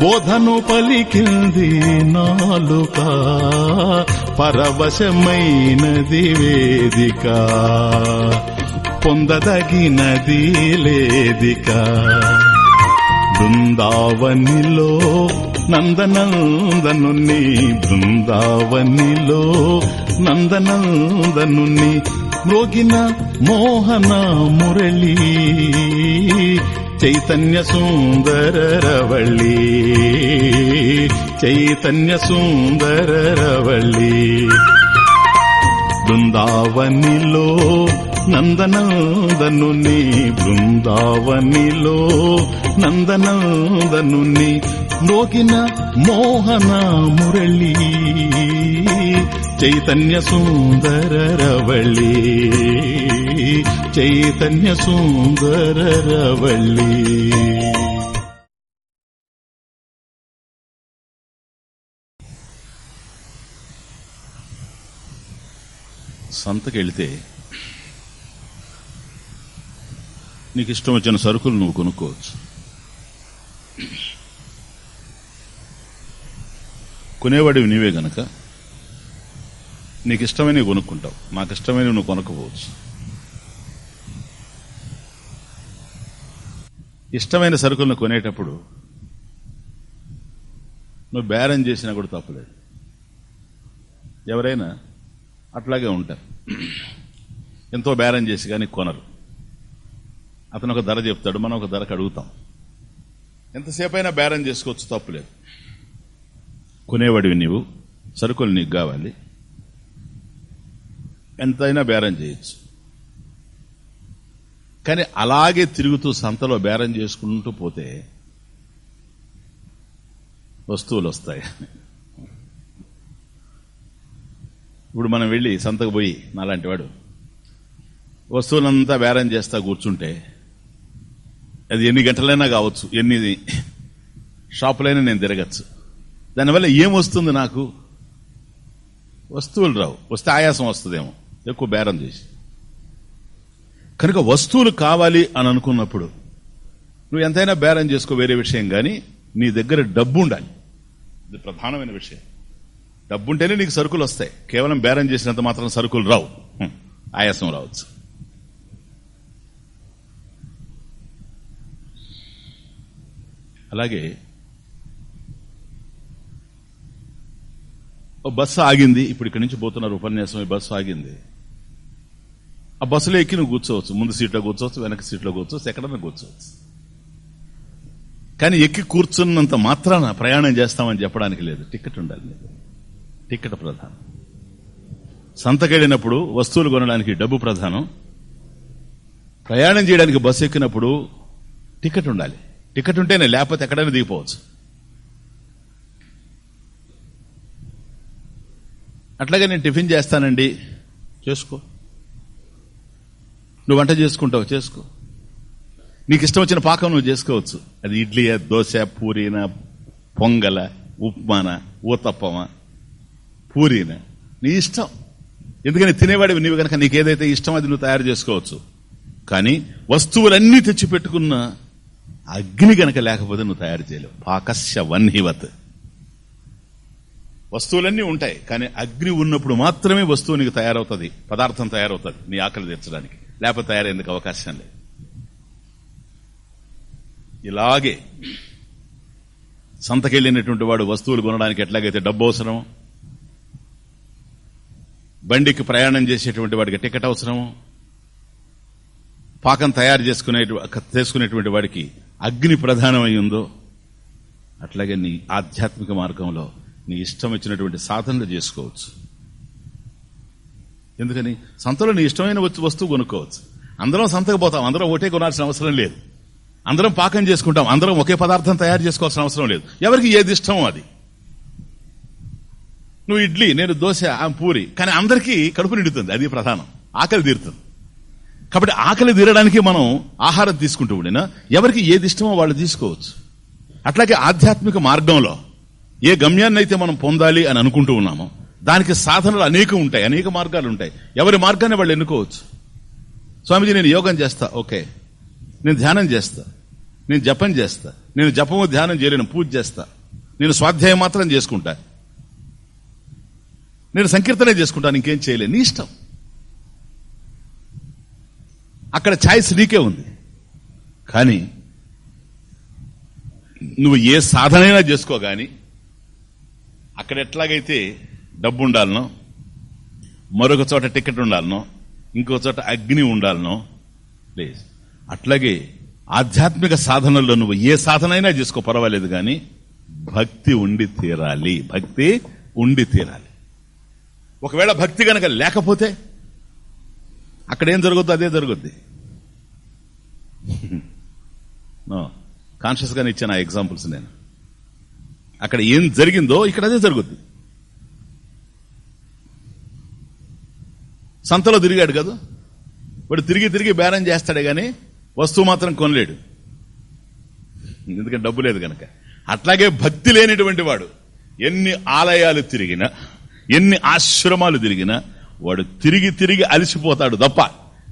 బోధను పలికింది నాలుక పరవశమైనది వేదిక పొందదగినది లేదిక. బృందావనిలో నందనందను బృందావనిలో నందనందను మ్రోగిన మోహన మురళి చైతన్య సుందర రవళి చైతన్య సుందర రవళి. బృందావనిలో నందనందను బృందావనిలో నందనందను మోగిన మోహన మురళీ చైతన్య సుందర రవళి. చైతన్య సుందర రవళి. సంతకి నీకు ఇష్టం వచ్చిన సరుకులు నువ్వు కొనుక్కోవచ్చు. కొనేవాడివి నీవే గనక. నీకు ఇష్టమైనవి కొనుక్కుంటావు. మాకు ఇష్టమైనవి నువ్వు కొనకపోవచ్చు. ఇష్టమైన సరుకులను కొనేటప్పుడు నువ్వు బేరం చేసినా కూడా తప్పలేదు. ఎవరైనా అట్లాగే ఉంటారు. ఎంతో బేరం చేసి కానీ కొనరు. అతను ఒక ధర చెప్తాడు మనం ఒక ధరకు అడుగుతాం. ఎంతసేపు అయినా బేరం చేసుకోవచ్చు తప్పులేదు. కొనేవాడివి నీవు సరుకులు నీకు కావాలి. ఎంతైనా బేరం చేయొచ్చు. కానీ అలాగే తిరుగుతూ సంతలో బేరం చేసుకుంటూ పోతే వస్తువులు వస్తాయి ఇప్పుడు మనం వెళ్ళి సంతకు పోయి నాలాంటి వాడు వస్తువులంతా బేరం చేస్తా కూర్చుంటే అది ఎన్ని గంటలైనా కావచ్చు ఎన్ని షాపులైనా నేను తిరగచ్చు. దానివల్ల ఏం వస్తుంది నాకు? వస్తువులు రావు. వస్తే ఆయాసం వస్తుందేమో. ఎక్కువ బేరం చేసి కనుక వస్తువులు కావాలి అని అనుకున్నప్పుడు నువ్వు ఎంతైనా బేరం చేసుకో వేరే విషయం కానీ నీ దగ్గర డబ్బు ఉండాలి. ఇది ప్రధానమైన విషయం. డబ్బుంటేనే నీకు సరుకులు వస్తాయి. కేవలం బేరం చేసినంత మాత్రం సరుకులు రావు. ఆయాసం రావచ్చు. అలాగే బస్సు ఆగింది. ఇప్పుడు ఇక్కడి నుంచి పోతున్నారు ఉపన్యాసం ఈ బస్సు ఆగింది. ఆ బస్సులో ఎక్కి నువ్వు కూర్చోవచ్చు. ముందు సీట్లో కూర్చోవచ్చు వెనక సీట్లో కూర్చోవచ్చు ఎక్కడన్నా కూర్చోవచ్చు. కానీ ఎక్కి కూర్చున్నంత మాత్రాన ప్రయాణం చేస్తామని చెప్పడానికి లేదు. టికెట్ ఉండాలి నీకు. టికెట్ ప్రధానం. సంతకెళ్ళినప్పుడు వస్తువులు కొనడానికి డబ్బు ప్రధానం. ప్రయాణం చేయడానికి బస్సు ఎక్కినప్పుడు టికెట్ ఉండాలి. టికెట్ ఉంటేనే లేకపోతే ఎక్కడైనా దిగిపోవచ్చు. అట్లాగే నేను టిఫిన్ చేస్తానండి. చేసుకో. నువ్వు వంట చేసుకుంటావు చేసుకో. నీకు ఇష్టం వచ్చిన పాకం నువ్వు చేసుకోవచ్చు. అది ఇడ్లీ దోశ పూరీన పొంగల ఉప్మాన ఊతప్పమా? పూరీన. నీ ఇష్టం. ఎందుకని తినేవాడివి నీవు కనుక నీకు ఏదైతే ఇష్టం అది నువ్వు తయారు చేసుకోవచ్చు. కానీ వస్తువులన్నీ తెచ్చి పెట్టుకున్న అగ్ని గనక లేకపోతే నువ్వు తయారు చేయలేవు. పాకస్య వన్హివత్. వస్తువులన్నీ ఉంటాయి కానీ అగ్ని ఉన్నప్పుడు మాత్రమే వస్తువు నీకు తయారవుతుంది పదార్థం తయారవుతుంది నీ ఆకలి తీర్చడానికి. లేకపోతే తయారయ్యేందుకు అవకాశం లేదు. ఇలాగే సంతకెళ్ళినటువంటి వాడు వస్తువులు కొనడానికి ఎట్లాగైతే డబ్బు అవసరం బండికి ప్రయాణం చేసేటువంటి వాడికి టికెట్ అవసరము పాకం తయారు చేసుకునే చేసుకునేటువంటి వాడికి అగ్ని ప్రధానమై ఉందో అట్లాగే నీ ఆధ్యాత్మిక మార్గంలో నీ ఇష్టం వచ్చినటువంటి సాధనలు చేసుకోవచ్చు. ఎందుకని? సంతలో నీ ఇష్టమైన వస్తువు కొనుక్కోవచ్చు. అందరం సంతకు పోతాం. అందరం ఒకటే కొనాల్సిన అవసరం లేదు. అందరం పాకం చేసుకుంటాం. అందరం ఒకే పదార్థం తయారు చేసుకోవాల్సిన అవసరం లేదు. ఎవరికి ఏది ఇష్టమో అది. నువ్వు ఇడ్లీ నేను దోశ పూరి కానీ అందరికీ కడుపు నిండుతుంది. అది ప్రధానం. ఆకలి తీరుతుంది. కాబట్టి ఆకలి తీరడానికి మనం ఆహారం తీసుకుంటూ ఉండినా ఎవరికి ఏది ఇష్టమో వాళ్ళు తీసుకోవచ్చు. అట్లాగే ఆధ్యాత్మిక మార్గంలో ఏ గమ్యాన్ని అయితే మనం పొందాలి అని అనుకుంటూ ఉన్నామో దానికి సాధనలు అనేకం ఉంటాయి అనేక మార్గాలు ఉంటాయి. ఎవరి మార్గాన్ని వాళ్ళు ఎన్నుకోవచ్చు? స్వామిజీ నేను యోగం చేస్తా ఓకే. నేను ధ్యానం చేస్తా. నేను జపం చేస్తా. నేను జపము ధ్యానం చేయలేను పూజ చేస్తా. నేను స్వాధ్యాయం మాత్రం చేసుకుంటా. నేను సంకీర్తనే చేసుకుంటాను ఇంకేం చేయలేను. నీ ఇష్టం. అక్కడ ఛాయిస్ నీకే ఉంది. కానీ నువ్వు ఏ సాధనైనా చేసుకో గాని అక్కడ ఎట్లాగైతే డబ్బు ఉండాలను మరొక చోట టికెట్ ఉండాలనో ఇంకో చోట అగ్ని ఉండాలను ప్లీజ్ అట్లాగే ఆధ్యాత్మిక సాధనల్లో నువ్వు ఏ సాధనైనా చేసుకో పర్వాలేదు కానీ భక్తి ఉండి తీరాలి. భక్తి ఉండి తీరాలి. ఒకవేళ భక్తి గనక లేకపోతే అక్కడ ఏం జరుగుద్దో అదే జరుగుద్ది. కాన్షియస్గానే ఇచ్చాను ఆ ఎగ్జాంపుల్స్ నేను. అక్కడ ఏం జరిగిందో ఇక్కడ అదే జరుగుద్ది. సంతలో తిరిగాడు కదా. వాడు తిరిగి తిరిగి బేరం చేస్తాడే కానీ వస్తువు మాత్రం కొనలేడు. ఎందుకంటే డబ్బు లేదు కనుక అట్లాగే భక్తి లేనిటువంటి వాడు ఎన్ని ఆలయాలు తిరిగినా ఎన్ని ఆశ్రమాలు తిరిగినా వాడు తిరిగి తిరిగి అలసిపోతాడు తప్ప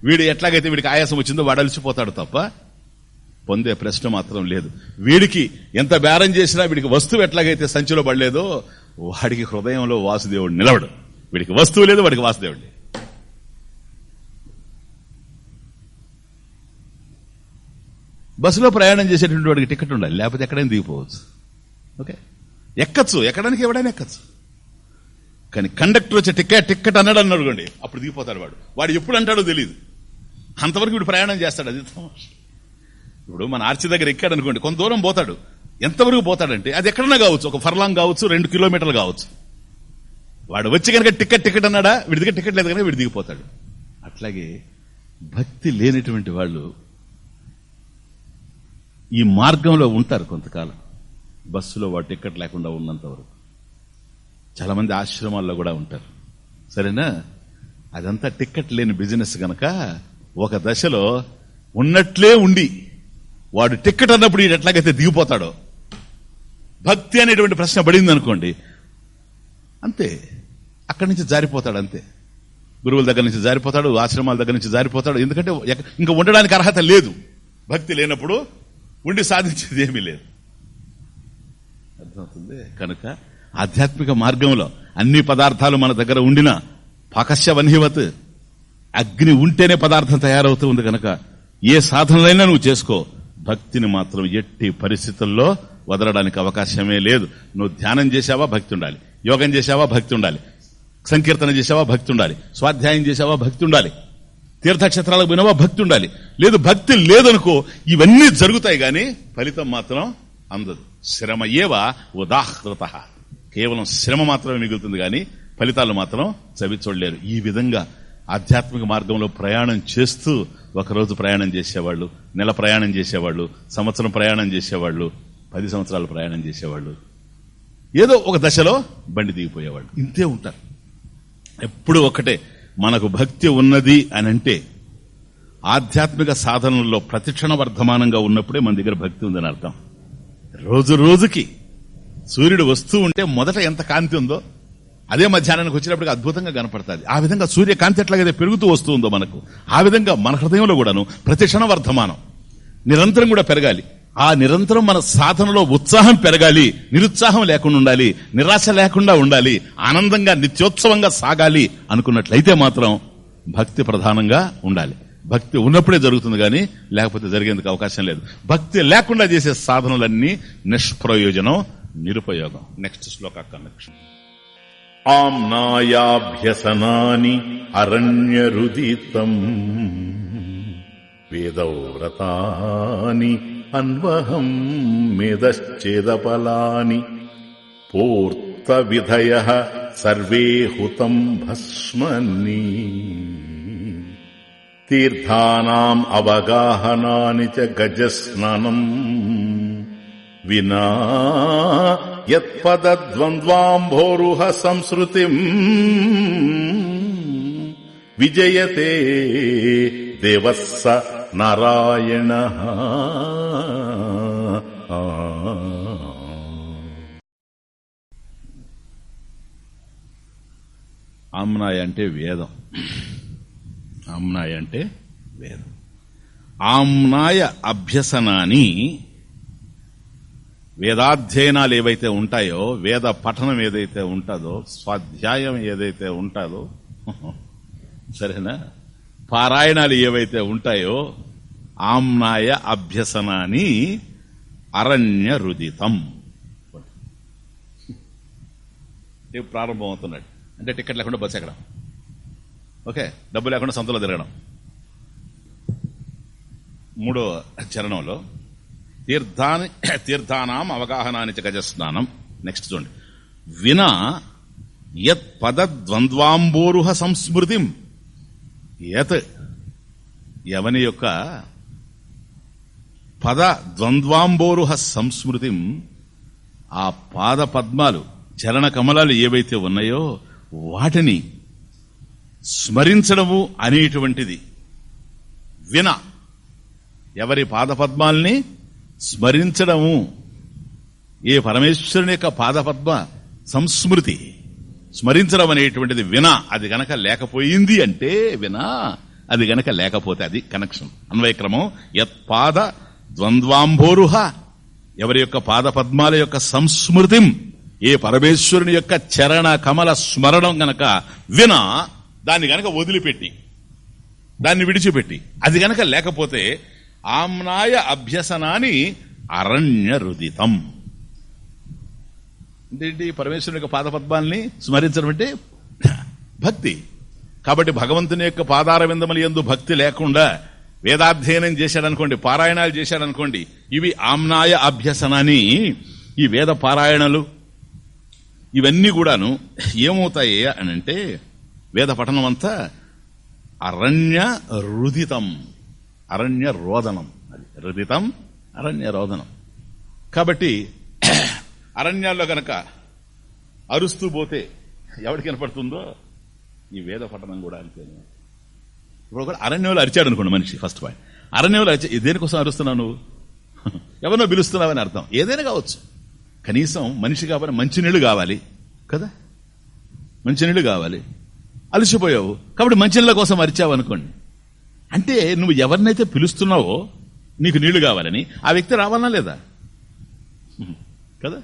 వీడు ఎట్లాగైతే వీడికి ఆయాసం వచ్చిందో వాడు అలసిపోతాడు తప్ప పొందే ప్రశ్న మాత్రం లేదు. వీడికి ఎంత బేరం చేసినా వీడికి వస్తువు ఎట్లాగైతే సంచిలో పడలేదో వాడికి హృదయంలో వాసుదేవుడు నిలవడు. వీడికి వస్తువు లేదు వాడికి వాసుదేవుడు బస్సులో ప్రయాణం చేసేటువంటి వాడికి టికెట్ ఉండాలి. లేకపోతే ఎక్కడైనా దిగిపోవచ్చు. ఓకే? ఎక్కచ్చు. ఎక్కడానికి ఎవడైనా ఎక్కచ్చు. కానీ కండక్టర్ వచ్చే టికెట్ టికెట్ అన్నాడు అన్నాడు అనుకోండి అప్పుడు దిగిపోతాడు వాడు. వాడు ఎప్పుడు అంటాడో తెలియదు అంతవరకు వీడు ప్రయాణం చేస్తాడు. అది ఇప్పుడు మన ఆర్చి దగ్గర ఎక్కాడు అనుకోండి కొంత దూరం పోతాడు. ఎంతవరకు పోతాడంటే అది ఎక్కడన్నా కావచ్చు. ఒక ఫర్లాంగ్ కావచ్చు రెండు కిలోమీటర్లు కావచ్చు. వాడు వచ్చి కనుక టికెట్ టికెట్ అన్నాడా? వీడి దగ్గర టికెట్ లేదు కనుక వీడి దిగిపోతాడు. అట్లాగే భక్తి లేనటువంటి వాళ్ళు ఈ మార్గంలో ఉంటారు కొంతకాలం. బస్సులో వాడు టికెట్ లేకుండా ఉన్నంత వరకు. చాలా మంది ఆశ్రమాల్లో కూడా ఉంటారు. సరేనా? అదంతా టికెట్ లేని బిజినెస్ గనక ఒక దశలో ఉన్నట్లే ఉండి వాడు టికెట్ అన్నప్పుడు ఎట్లాగైతే దిగిపోతాడో. భక్తి అనేటువంటి ప్రశ్న పడింది అనుకోండి అంతే. అక్కడి నుంచి జారిపోతాడు అంతే. గురువుల దగ్గర నుంచి జారిపోతాడు ఆశ్రమాల దగ్గర నుంచి జారిపోతాడు. ఎందుకంటే ఇంకా ఉండడానికి అర్హత లేదు. భక్తి లేనప్పుడు ఉండి సాధించేది ఏమీ లేదు. అర్థమవుతుంది? కనుక ఆధ్యాత్మిక మార్గంలో అన్ని పదార్థాలు మన దగ్గర ఉండిన పాకస్య వన్హివత్ అగ్ని ఉంటేనే పదార్థం తయారవుతూ ఉంది కనుక ఏ సాధనలైనా నువ్వు చేసుకో. భక్తిని మాత్రం ఎట్టి పరిస్థితుల్లో వదలడానికి అవకాశమే లేదు. నువ్వు ధ్యానం చేసావా భక్తి ఉండాలి. యోగం చేసావా భక్తి ఉండాలి. సంకీర్తన చేసావా భక్తి ఉండాలి. స్వాధ్యాయం చేసావా భక్తి ఉండాలి. తీర్థక్షేత్రాలకు పోయినావా? భక్తి ఉండాలి. లేదు భక్తి లేదనుకో ఇవన్నీ జరుగుతాయి గాని ఫలితం మాత్రం అందదు. శ్రమ ఏవ ఉదాహృత. కేవలం శ్రమ మాత్రమే మిగులుతుంది గాని ఫలితాలు మాత్రం చవి చూడలేరు ఈ విధంగా ఆధ్యాత్మిక మార్గంలో ప్రయాణం చేస్తూ ఒకరోజు ప్రయాణం చేసేవాళ్ళు నెల ప్రయాణం చేసేవాళ్ళు సంవత్సరం ప్రయాణం చేసేవాళ్ళు పది సంవత్సరాలు ప్రయాణం చేసేవాళ్ళు ఏదో ఒక దశలో బండి దిగిపోయేవాళ్ళు. ఇంతే ఉంటారు. ఎప్పుడు ఒకటే మనకు భక్తి ఉన్నది అని అంటే ఆధ్యాత్మిక సాధనల్లో ప్రతిక్షణ వర్ధమానంగా ఉన్నప్పుడే మన దగ్గర భక్తి ఉందని అర్థం. రోజు రోజుకి సూర్యుడు వస్తూ ఉంటే మొదట ఎంత కాంతి ఉందో అదే మధ్యాహ్నానికి వచ్చినప్పటికి అద్భుతంగా కనపడుతుంది. ఆ విధంగా సూర్యకాంతి ఎట్లాగైతే పెరుగుతూ వస్తూ ఉందో మనకు ఆ విధంగా మన హృదయంలో కూడాను ప్రతిక్షణ వర్ధమానం నిరంతరం కూడా పెరగాలి. ఆ నిరంతరం మన సాధనలో ఉత్సాహం పెరగాలి నిరుత్సాహం లేకుండా ఉండాలి నిరాశ లేకుండా ఉండాలి ఆనందంగా నిత్యోత్సవంగా సాగాలి అనుకున్నట్లయితే మాత్రం భక్తి ప్రధానంగా ఉండాలి. భక్తి ఉన్నప్పుడే జరుగుతుంది కానీ లేకపోతే జరిగేందుకు అవకాశం లేదు. భక్తి లేకుండా చేసే సాధనలన్నీ నిష్ప్రయోజనం నిరుపయోగం. నెక్స్ట్ శ్లోక కనెక్షన్ ఆమ్నాయాభ్యసనాని అరణ్యరుదితం వేదవ్రతాని అన్వహం మేదశ్చేదపలాని పూర్తవిధయ సర్వే హుతం భస్మన్ని తీర్థానాం అవగాహనాని చ గజస్నానం. వినా యత్పదద్వంద్వాంభోరుహ సంస్కృతిం విజయతే దేవస్స నారాయణ. ఆమ్నాయ అంటే వేదం. ఆమ్నాయ అంటే వేదం. ఆమ్నాయ అభ్యసనాన్ని వేదాధ్యయనాలు ఏవైతే ఉంటాయో వేద పఠనం ఏదైతే ఉంటుందో స్వాధ్యాయం ఏదైతే ఉంటుందో సరేనా? పారాయణాలు ఏవైతే ఉంటాయో ఆమ్నాయ అభ్యసనాన్ని అరణ్య రుదితం. ప్రారంభం అవుతున్నాడు. అంటే టికెట్ లేకుండా బస్సు ఎక్కడం. ఓకే? డబ్బు లేకుండా సంతలో తిరగడం. మూడో చరణంలో తీర్థాని తీర్థానాం అవగాహనాని గజస్నానం. నెక్స్ట్ చూడండి. వినా యత్ పదద్వంద్వాంబోరుహ సంస్మృతిం. యత్ యవని యొక్క పద ద్వంద్వాంబోరుహ సంస్మృతిం ఆ పాద పద్మాలు చరణ కమలాలు ఏవైతే ఉన్నాయో వాటిని స్మరించడము అనేటువంటిది. విన ఎవరి పాదపద్మాల్ని స్మరించడము. ఏ పరమేశ్వరుని యొక్క పాదపద్మ సంస్మృతి. స్మరించడం అనేటువంటిది విన అది గనక లేకపోయింది అంటే వినా అది గనక లేకపోతే అది కనెక్షన్ అన్వయక్రమం యత్పాద ద్వంద్వాంభోరుహ ఎవరి యొక్క పాద పద్మాల యొక్క సంస్మృతిం ఏ పరమేశ్వరుని యొక్క చరణ కమల స్మరణం గనక విన దాన్ని గనక వదిలిపెట్టి దాన్ని విడిచిపెట్టి అది గనక లేకపోతే ఆమ్నాయ అభ్యసనాన్ని అరణ్య రుదితం. అంటే పరమేశ్వరుని యొక్క పాదపద్మాల్ని స్మరించడం అంటే భక్తి. కాబట్టి భగవంతుని యొక్క పాదార విందములు ఎందు భక్తి లేకుండా వేదాధ్యయనం చేశాడనుకోండి పారాయణాలు చేశాడనుకోండి ఇవి ఆమ్నాయ అభ్యసనాన్ని ఈ వేద పారాయణలు ఇవన్నీ కూడాను ఏమవుతాయి అని అంటే వేద పఠనం అంతా అరణ్య రుదితం అరణ్య రోదనం. అది రుదితం అరణ్య రోదనం. కాబట్టి అరణ్యాల్లో గనక అరుస్తూ పోతే ఎవరికి కనపడుతుందో? ఈ వేద పఠనం కూడా అంతేనే. ఇప్పుడు కూడా అరణ్యంలో అరిచాడు అనుకోండి మనిషి ఫస్ట్ పాయింట్ అరణ్యంలో అరిచా దేనికోసం అరుస్తున్నావు నువ్వు? ఎవరినో పిలుస్తున్నావని అర్థం. ఏదైనా కావచ్చు. కనీసం మనిషి కాబట్టి మంచినీళ్ళు కావాలి కదా? మంచినీళ్ళు కావాలి. అలసిపోయావు. కాబట్టి మంచినీళ్ళ కోసం అరిచావు అనుకోండి. అంటే నువ్వు ఎవరినైతే పిలుస్తున్నావో నీకు నీళ్ళు కావాలని ఆ వ్యక్తి రావాలా లేదా? కదా?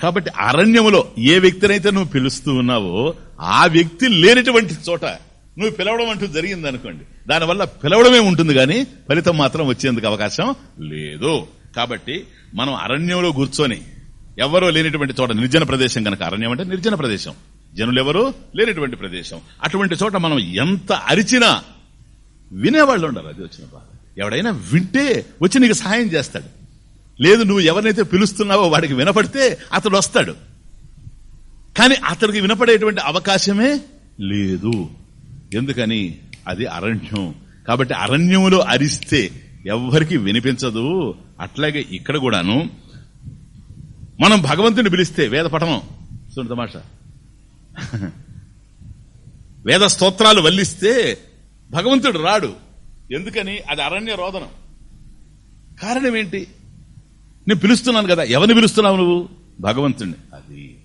కాబట్టి అరణ్యములో ఏ వ్యక్తినైతే నువ్వు పిలుస్తూ ఉన్నావో ఆ వ్యక్తి లేనటువంటి చోట నువ్వు పిలవడం అంటూ జరిగింది అనుకోండి దానివల్ల పిలవడమే ఉంటుంది కానీ ఫలితం మాత్రం వచ్చేందుకు అవకాశం లేదు. కాబట్టి మనం అరణ్యంలో కూర్చొని ఎవరో లేనటువంటి చోట నిర్జన ప్రదేశం కనుక అరణ్యం అంటే నిర్జన ప్రదేశం. జనులు ఎవరు లేనటువంటి ప్రదేశం. అటువంటి చోట మనం ఎంత అరిచినా వినేవాళ్ళు ఉండరు అది వచ్చిన బాధ. ఎవడైనా వింటే వచ్చి నీకు సహాయం చేస్తాడు. లేదు నువ్వు ఎవరినైతే పిలుస్తున్నావో వాడికి వినపడితే అతడు వస్తాడు. కానీ అతడికి వినపడేటువంటి అవకాశమే లేదు. ఎందుకని? అది అరణ్యం. కాబట్టి అరణ్యములో అరిస్తే ఎవ్వరికి వినిపించదు. అట్లాగే ఇక్కడ కూడాను మనం భగవంతుని పిలిస్తే వేద పఠనం. చూడండి తమాషా. వేద స్తోత్రాలు వల్లిస్తే భగవంతుడు రాడు. ఎందుకని? అది అరణ్య రోదనం. కారణం ఏంటి? నేను పిలుస్తున్నాను కదా ఎవరిని పిలుస్తున్నావు నువ్వు? భగవంతుణ్ణి. అది.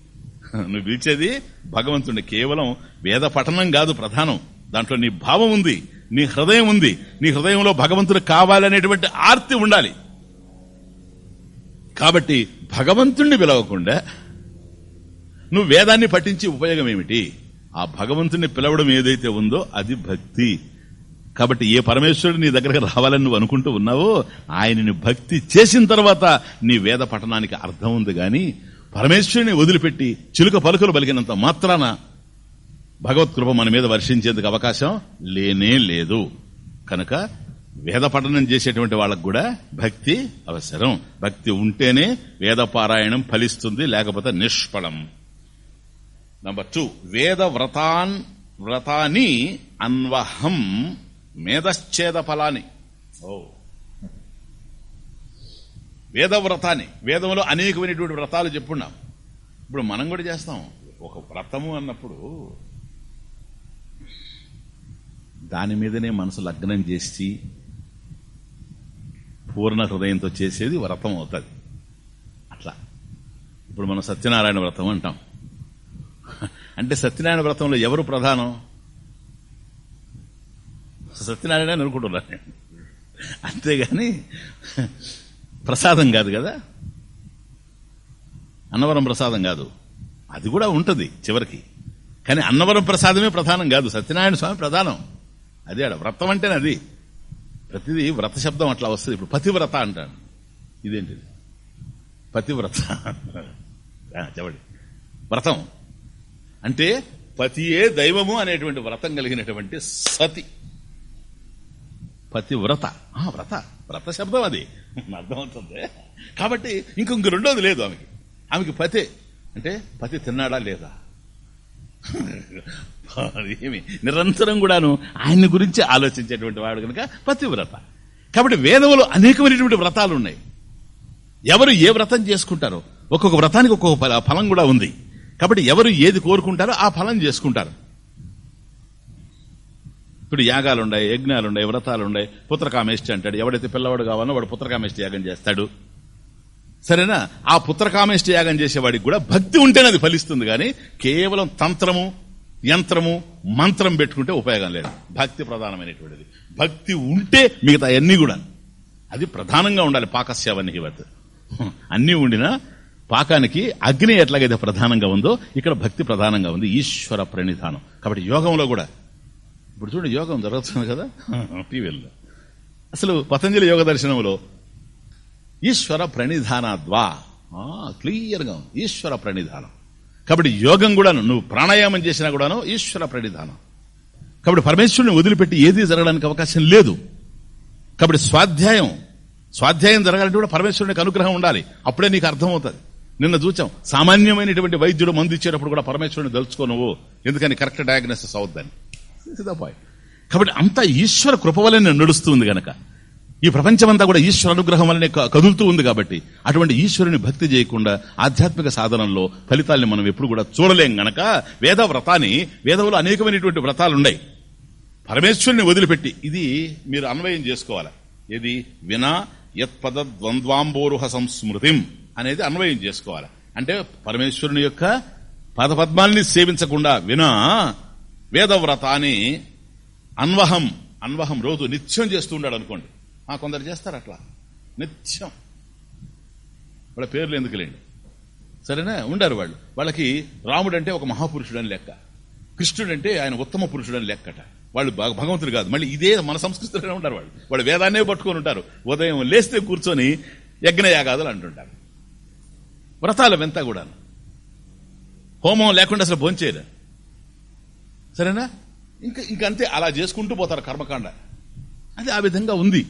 నువ్వు పిలిచేది భగవంతుణ్ణి. కేవలం వేద పఠనం కాదు ప్రధానం. దాంట్లో నీ భావం ఉంది నీ హృదయం ఉంది. నీ హృదయంలో భగవంతుడు కావాలనేటువంటి ఆర్తి ఉండాలి. కాబట్టి భగవంతుణ్ణి పిలవకుండా నువ్వు వేదాన్ని పఠించి ఉపయోగం ఏమిటి? ఆ భగవంతుణ్ణి పిలవడం ఏదైతే ఉందో అది భక్తి. కాబట్టి ఏ పరమేశ్వరుడు నీ దగ్గరకు రావాలని నువ్వు అనుకుంటూ ఉన్నావో ఆయనని భక్తి చేసిన తర్వాత నీ వేద పఠనానికి అర్థం ఉంది గాని పరమేశ్వరుని వదిలిపెట్టి చిలుక పలుకులు పలికినంత మాత్రాన భగవత్ కృప మన మీద వర్షించేందుకు అవకాశం లేనే లేదు. కనుక వేద పఠనం చేసేటువంటి వాళ్ళకు కూడా భక్తి అవసరం. భక్తి ఉంటేనే వేద పారాయణం ఫలిస్తుంది లేకపోతే నిష్ఫలం. నంబర్ టూ వేద వ్రతాన్ వ్రతాన్ని అన్వహం మేధశ్చేద ఫలాన్ని ఓ. వేద వ్రతాన్ని వేదంలో అనేకమైనటువంటి వ్రతాలు చెప్పున్నాం. ఇప్పుడు మనం కూడా చేస్తాం. ఒక వ్రతము అన్నప్పుడు దాని మీదనే మనసు లగ్నం చేసి పూర్ణ హృదయంతో చేసేది వ్రతం అవుతుంది. అట్లా. ఇప్పుడు మనం సత్యనారాయణ వ్రతం అంటాం. అంటే సత్యనారాయణ వ్రతంలో ఎవరు ప్రధానం? సత్యనారాయణ అని అనుకుంటున్నాను నేను. అంతేగాని ప్రసాదం కాదు కదా? అన్నవరం ప్రసాదం కాదు. అది కూడా ఉంటుంది చివరికి. కానీ అన్నవరం ప్రసాదమే ప్రధానం కాదు. సత్యనారాయణ స్వామి ప్రధానం. అదే ఆడ వ్రతం అంటేనే అది. ప్రతిదీ వ్రత శబ్దం అట్లా వస్తుంది. ఇప్పుడు పతివ్రత అంటాడు ఇదేంటిది? పతివ్రత. చెప్పండి. వ్రతం. అంటే పతియే దైవము అనేటువంటి వ్రతం కలిగినటువంటి సతి. పతివ్రత ఆ, వ్రత. వ్రత శబ్దం అది. అర్థమవుతుంది. కాబట్టి ఇంకొంక రెండోది లేదు ఆమెకి. ఆమెకి పతి. అంటే పతి తిన్నాడా లేదా? ఏమి? నిరంతరం కూడాను ఆయన్ని గురించి ఆలోచించేటువంటి వాడు కనుక పతివ్రత కాబట్టి వేదంలో అనేకమైనటువంటి వ్రతాలు ఉన్నాయి. ఎవరు ఏ వ్రతం చేసుకుంటారో ఒక్కొక్క వ్రతానికి ఒక్కొక్క ఫలం కూడా ఉంది. కాబట్టి ఎవరు ఏది కోరుకుంటారో ఆ ఫలం చేసుకుంటారు. ఇప్పుడు యాగాలున్నాయి యజ్ఞాలున్నాయి వ్రతాలున్నాయి పుత్రకామేష్టి అంటాడు. ఎవడైతే పిల్లవాడు కావాలో వాడు పుత్రకామేష్టి యాగం చేస్తాడు. సరేనా? ఆ పుత్రకామేష్టి యాగం చేసేవాడికి కూడా భక్తి ఉంటేనే అది ఫలిస్తుంది కానీ కేవలం తంత్రము యంత్రము మంత్రం పెట్టుకుంటే ఉపయోగం లేదు. భక్తి ప్రధానమైనటువంటిది. భక్తి ఉంటే మిగతా అన్నీ కూడా. అది ప్రధానంగా ఉండాలి పాకస్యావన్ని హివత్. అన్నీ ఉండినా పాకానికి అగ్ని ఎట్లాగైతే ప్రధానంగా ఉందో ఇక్కడ భక్తి ప్రధానంగా ఉంది. ఈశ్వర ప్రణిధానం. కాబట్టి యోగంలో కూడా ఇప్పుడు చూడండి యోగం జరుగుతుంది కదా? టీవీల్లో అసలు పతంజలి యోగ దర్శనంలో ఈశ్వర ప్రణిధానాద్వా. క్లియర్గా ఉంది. ఈశ్వర ప్రణిధానం. కాబట్టి యోగం కూడాను నువ్వు ప్రాణాయామం చేసినా కూడాను ఈశ్వర ప్రణిధానం. కాబట్టి పరమేశ్వరుని వదిలిపెట్టి ఏది జరగడానికి అవకాశం లేదు. కాబట్టి స్వాధ్యాయం స్వాధ్యాయం జరగాలంటే కూడా పరమేశ్వరునికి అనుగ్రహం ఉండాలి. అప్పుడే నీకు అర్థమవుతుంది. నిన్న చూచాం సామాన్యమైనటువంటి వైద్యుడు మందు ఇచ్చేటప్పుడు కూడా పరమేశ్వరుని దలుచుకో నువ్వు. ఎందుకని కరెక్ట్ డయాగ్నోసిస్ అవుద్దని. పాయింట్ కాబట్టి అంతా ఈశ్వర కృప వలన నడుస్తుంది గనక. ఈ ప్రపంచమంతా కూడా ఈశ్వర అనుగ్రహం వల్లనే కదులుతూ ఉంది కాబట్టి అటువంటి ఈశ్వరుని భక్తి చేయకుండా ఆధ్యాత్మిక సాధనంలో ఫలితాల్ని మనం ఎప్పుడు కూడా చూడలేం గనక. వేద వ్రతాన్ని వేదంలో అనేకమైనటువంటి వ్రతాలు ఉన్నాయి. పరమేశ్వరుని వదిలిపెట్టి ఇది మీరు అన్వయం చేసుకోవాలి? ఇది వినా యత్పద ద్వంద్వాంబోరుహ సంస్మృతిం అనేది అన్వయం చేసుకోవాలి? అంటే పరమేశ్వరుని యొక్క పదపద్మాల్ని సేవించకుండా వినా వేదవ్రతాన్ని అన్వహం అన్వహం రోజు నిత్యం చేస్తూ ఉన్నాడు అనుకోండి ఆ, కొందరు చేస్తారు అట్లా. నిత్యం. వాళ్ళ పేర్లు ఎందుకులేండి? సరేనా? ఉండారు వాళ్ళు. వాళ్ళకి రాముడు అంటే ఒక మహాపురుషుడు అని లెక్క. కృష్ణుడు అంటే ఆయన ఉత్తమ పురుషుడు అని లెక్కట. వాళ్ళు భగవంతుడు కాదు. మళ్ళీ ఇదే మన సంస్కృతిలోనే ఉంటారు వాళ్ళు. వాళ్ళు వేదాన్నే పట్టుకొని ఉంటారు. ఉదయం లేస్తే కూర్చొని యజ్ఞయాగాదులు అంటుంటారు. వ్రతాలు వెంత కూడా హోమం లేకుండా అసలు భోంచేయరు సరేనా? ఇంకా ఇంకంతే అలా చేసుకుంటూ పోతారు కర్మకాండ. అది ఆ విధంగా ఉంది.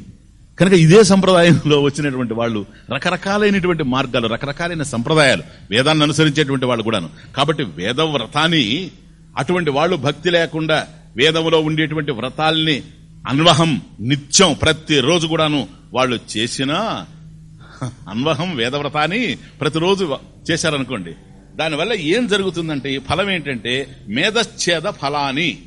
కనుక ఇదే సంప్రదాయంలో వచ్చినటువంటి వాళ్ళు రకరకాలైనటువంటి మార్గాలు రకరకాలైన సంప్రదాయాలు వేదాన్ని అనుసరించేటువంటి వాళ్ళు కూడాను. కాబట్టి వేద వ్రతాన్ని అటువంటి వాళ్ళు భక్తి లేకుండా వేదంలో ఉండేటువంటి వ్రతాల్ని అన్వహం నిత్యం ప్రతిరోజు కూడాను వాళ్ళు చేసినా అన్వహం వేదవ్రతాన్ని ప్రతిరోజు చేశారనుకోండి. దానివల్ల ఏం జరుగుతుందంటే ఈ ఫలం ఏంటంటే మేధశ్చేద ఫలాని.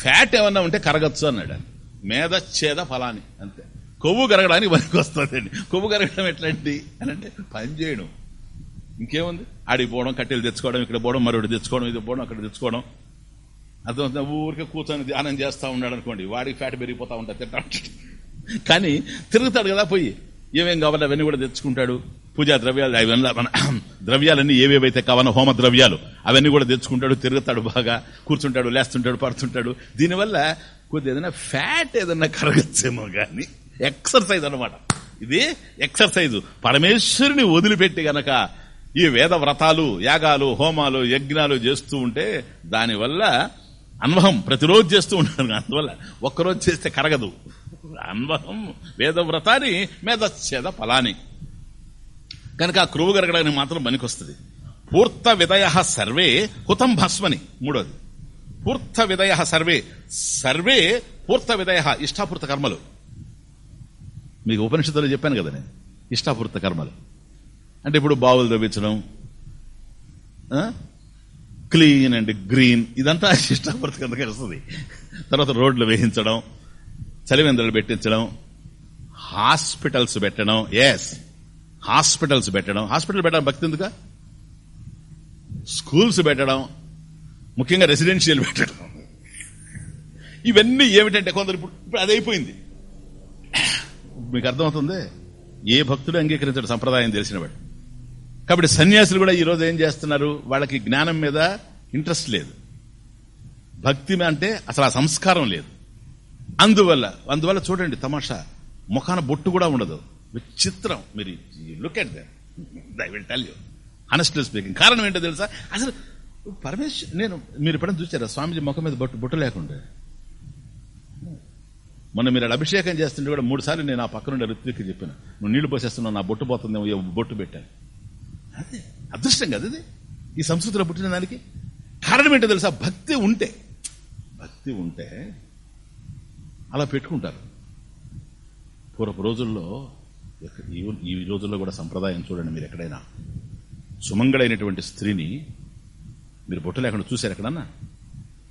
ఫ్యాట్ ఏమన్నా ఉంటే కరగచ్చు అన్నాడు ఆయన. మేధచ్ఛేద ఫలాని అంతే. కొవ్వు కరగడానికి పనికి వస్తుందండి. కొవ్వు కరగడం ఎట్లాంటి అని అంటే పని చేయడం. ఇంకేముంది? ఆడికి పోవడం కట్టెలు తెచ్చుకోవడం ఇక్కడ పోవడం మరొకటి తెచ్చుకోవడం ఇది పోవడం అక్కడ తెచ్చుకోవడం. అర్థం ఊరికే కూర్చొని ధ్యానం చేస్తా ఉన్నాడు అనుకోండి వాడికి ఫ్యాట్ పెరిగిపోతూ ఉంటాడు తింటా కానీ తిరుగుతాడు కదా పోయి. ఏమేం కావాలో అవన్నీ కూడా తెచ్చుకుంటాడు. పూజా ద్రవ్యాలు అవన్నీ మన ద్రవ్యాలన్నీ ఏవేవైతే కావాలో హోమ ద్రవ్యాలు అవన్నీ కూడా తెచ్చుకుంటాడు తిరుగుతాడు బాగా కూర్చుంటాడు లేస్తుంటాడు పడుతుంటాడు. దీనివల్ల కొద్ది ఏదైనా ఫ్యాట్ ఏదైనా కరగచ్చేమో కానీ ఎక్సర్సైజ్ అన్నమాట. ఇది ఎక్సర్సైజ్. పరమేశ్వరుని వదిలిపెట్టి గనక ఈ వేద వ్రతాలు యాగాలు హోమాలు యజ్ఞాలు చేస్తూ ఉంటే దానివల్ల అన్వహం ప్రతిరోజు చేస్తూ ఉంటారు. అందువల్ల ఒక్కరోజు చేస్తే కరగదు. అన్వహం వేద వ్రతాన్ని మేధచ్ఛేద ఫలాని. కనుక ఆ క్రువు గరగడానికి మాత్రం పనికొస్తుంది. పూర్త విదయ సర్వే హుతం భస్మని. మూడోది. పూర్త విదయ సర్వే. సర్వే పూర్త విదయ ఇష్టాపూర్త కర్మలు. మీకు ఉపనిషత్తులు చెప్పాను కదా నేను. ఇష్టాపూర్త కర్మలు. అంటే ఇప్పుడు బావులు తవ్వించడం క్లీన్ అండ్ గ్రీన్. ఇదంతా ఇష్టాపూర్త కిందకి వస్తుంది. తర్వాత రోడ్లు వేయించడం చలివెందులు పెట్టించడం హాస్పిటల్స్ పెట్టడం. ఎస్ హాస్పిటల్స్ పెట్టడం. హాస్పిటల్ పెట్టడం భక్తి ఎందుక? స్కూల్స్ పెట్టడం. ముఖ్యంగా రెసిడెన్షియల్ పెట్టడం. ఇవన్నీ ఏమిటంటే కొందరు ఇప్పుడు ఇప్పుడు అదైపోయింది మీకు అర్థమవుతుంది? ఏ భక్తుడు అంగీకరించడు సంప్రదాయం తెలిసినవాడు కాబట్టి సన్యాసులు కూడా ఈరోజు ఏం చేస్తున్నారు? వాళ్ళకి జ్ఞానం మీద ఇంట్రెస్ట్ లేదు. భక్తి అంటే అసలు ఆ సంస్కారం లేదు. అందువల్ల అందువల్ల చూడండి తమాషా ముఖాన బొట్టు కూడా ఉండదు. విచిత్రం. మీరు look at they will tell you honestly speaking కారణం ఏంటో తెలుసా? అసలు పరమేశ్వర్ నేను మీరు ఎప్పుడైనా చూసారా? స్వామిజీ ముఖం మీద బొట్టు బొట్టు లేకుండా. మొన్న మీరు అభిషేకం చేస్తుంటే కూడా మూడు సార్లు నేను ఆ పక్కనుండే ఋత్వికి చెప్పాను. నువ్వు నీళ్ళు పోసేస్తున్నావు నా బొట్టు పోతుందేమో ఏ బొట్టు పెట్టాను అదే. అదృష్టం కదా ఇది. ఈ సంస్కృతిలో పుట్టిన దానికి. కారణం ఏంటో తెలుసా? భక్తి ఉంటే. భక్తి ఉంటే అలా పెట్టుకుంటారు. పూర్వపు రోజుల్లో ఈ- రోజుల్లో కూడా సంప్రదాయం చూడండి మీరు ఎక్కడైనా. సుమంగళైనటువంటి స్త్రీని మీరు బొట్టు లేకుండా చూశారు ఎక్కడన్నా?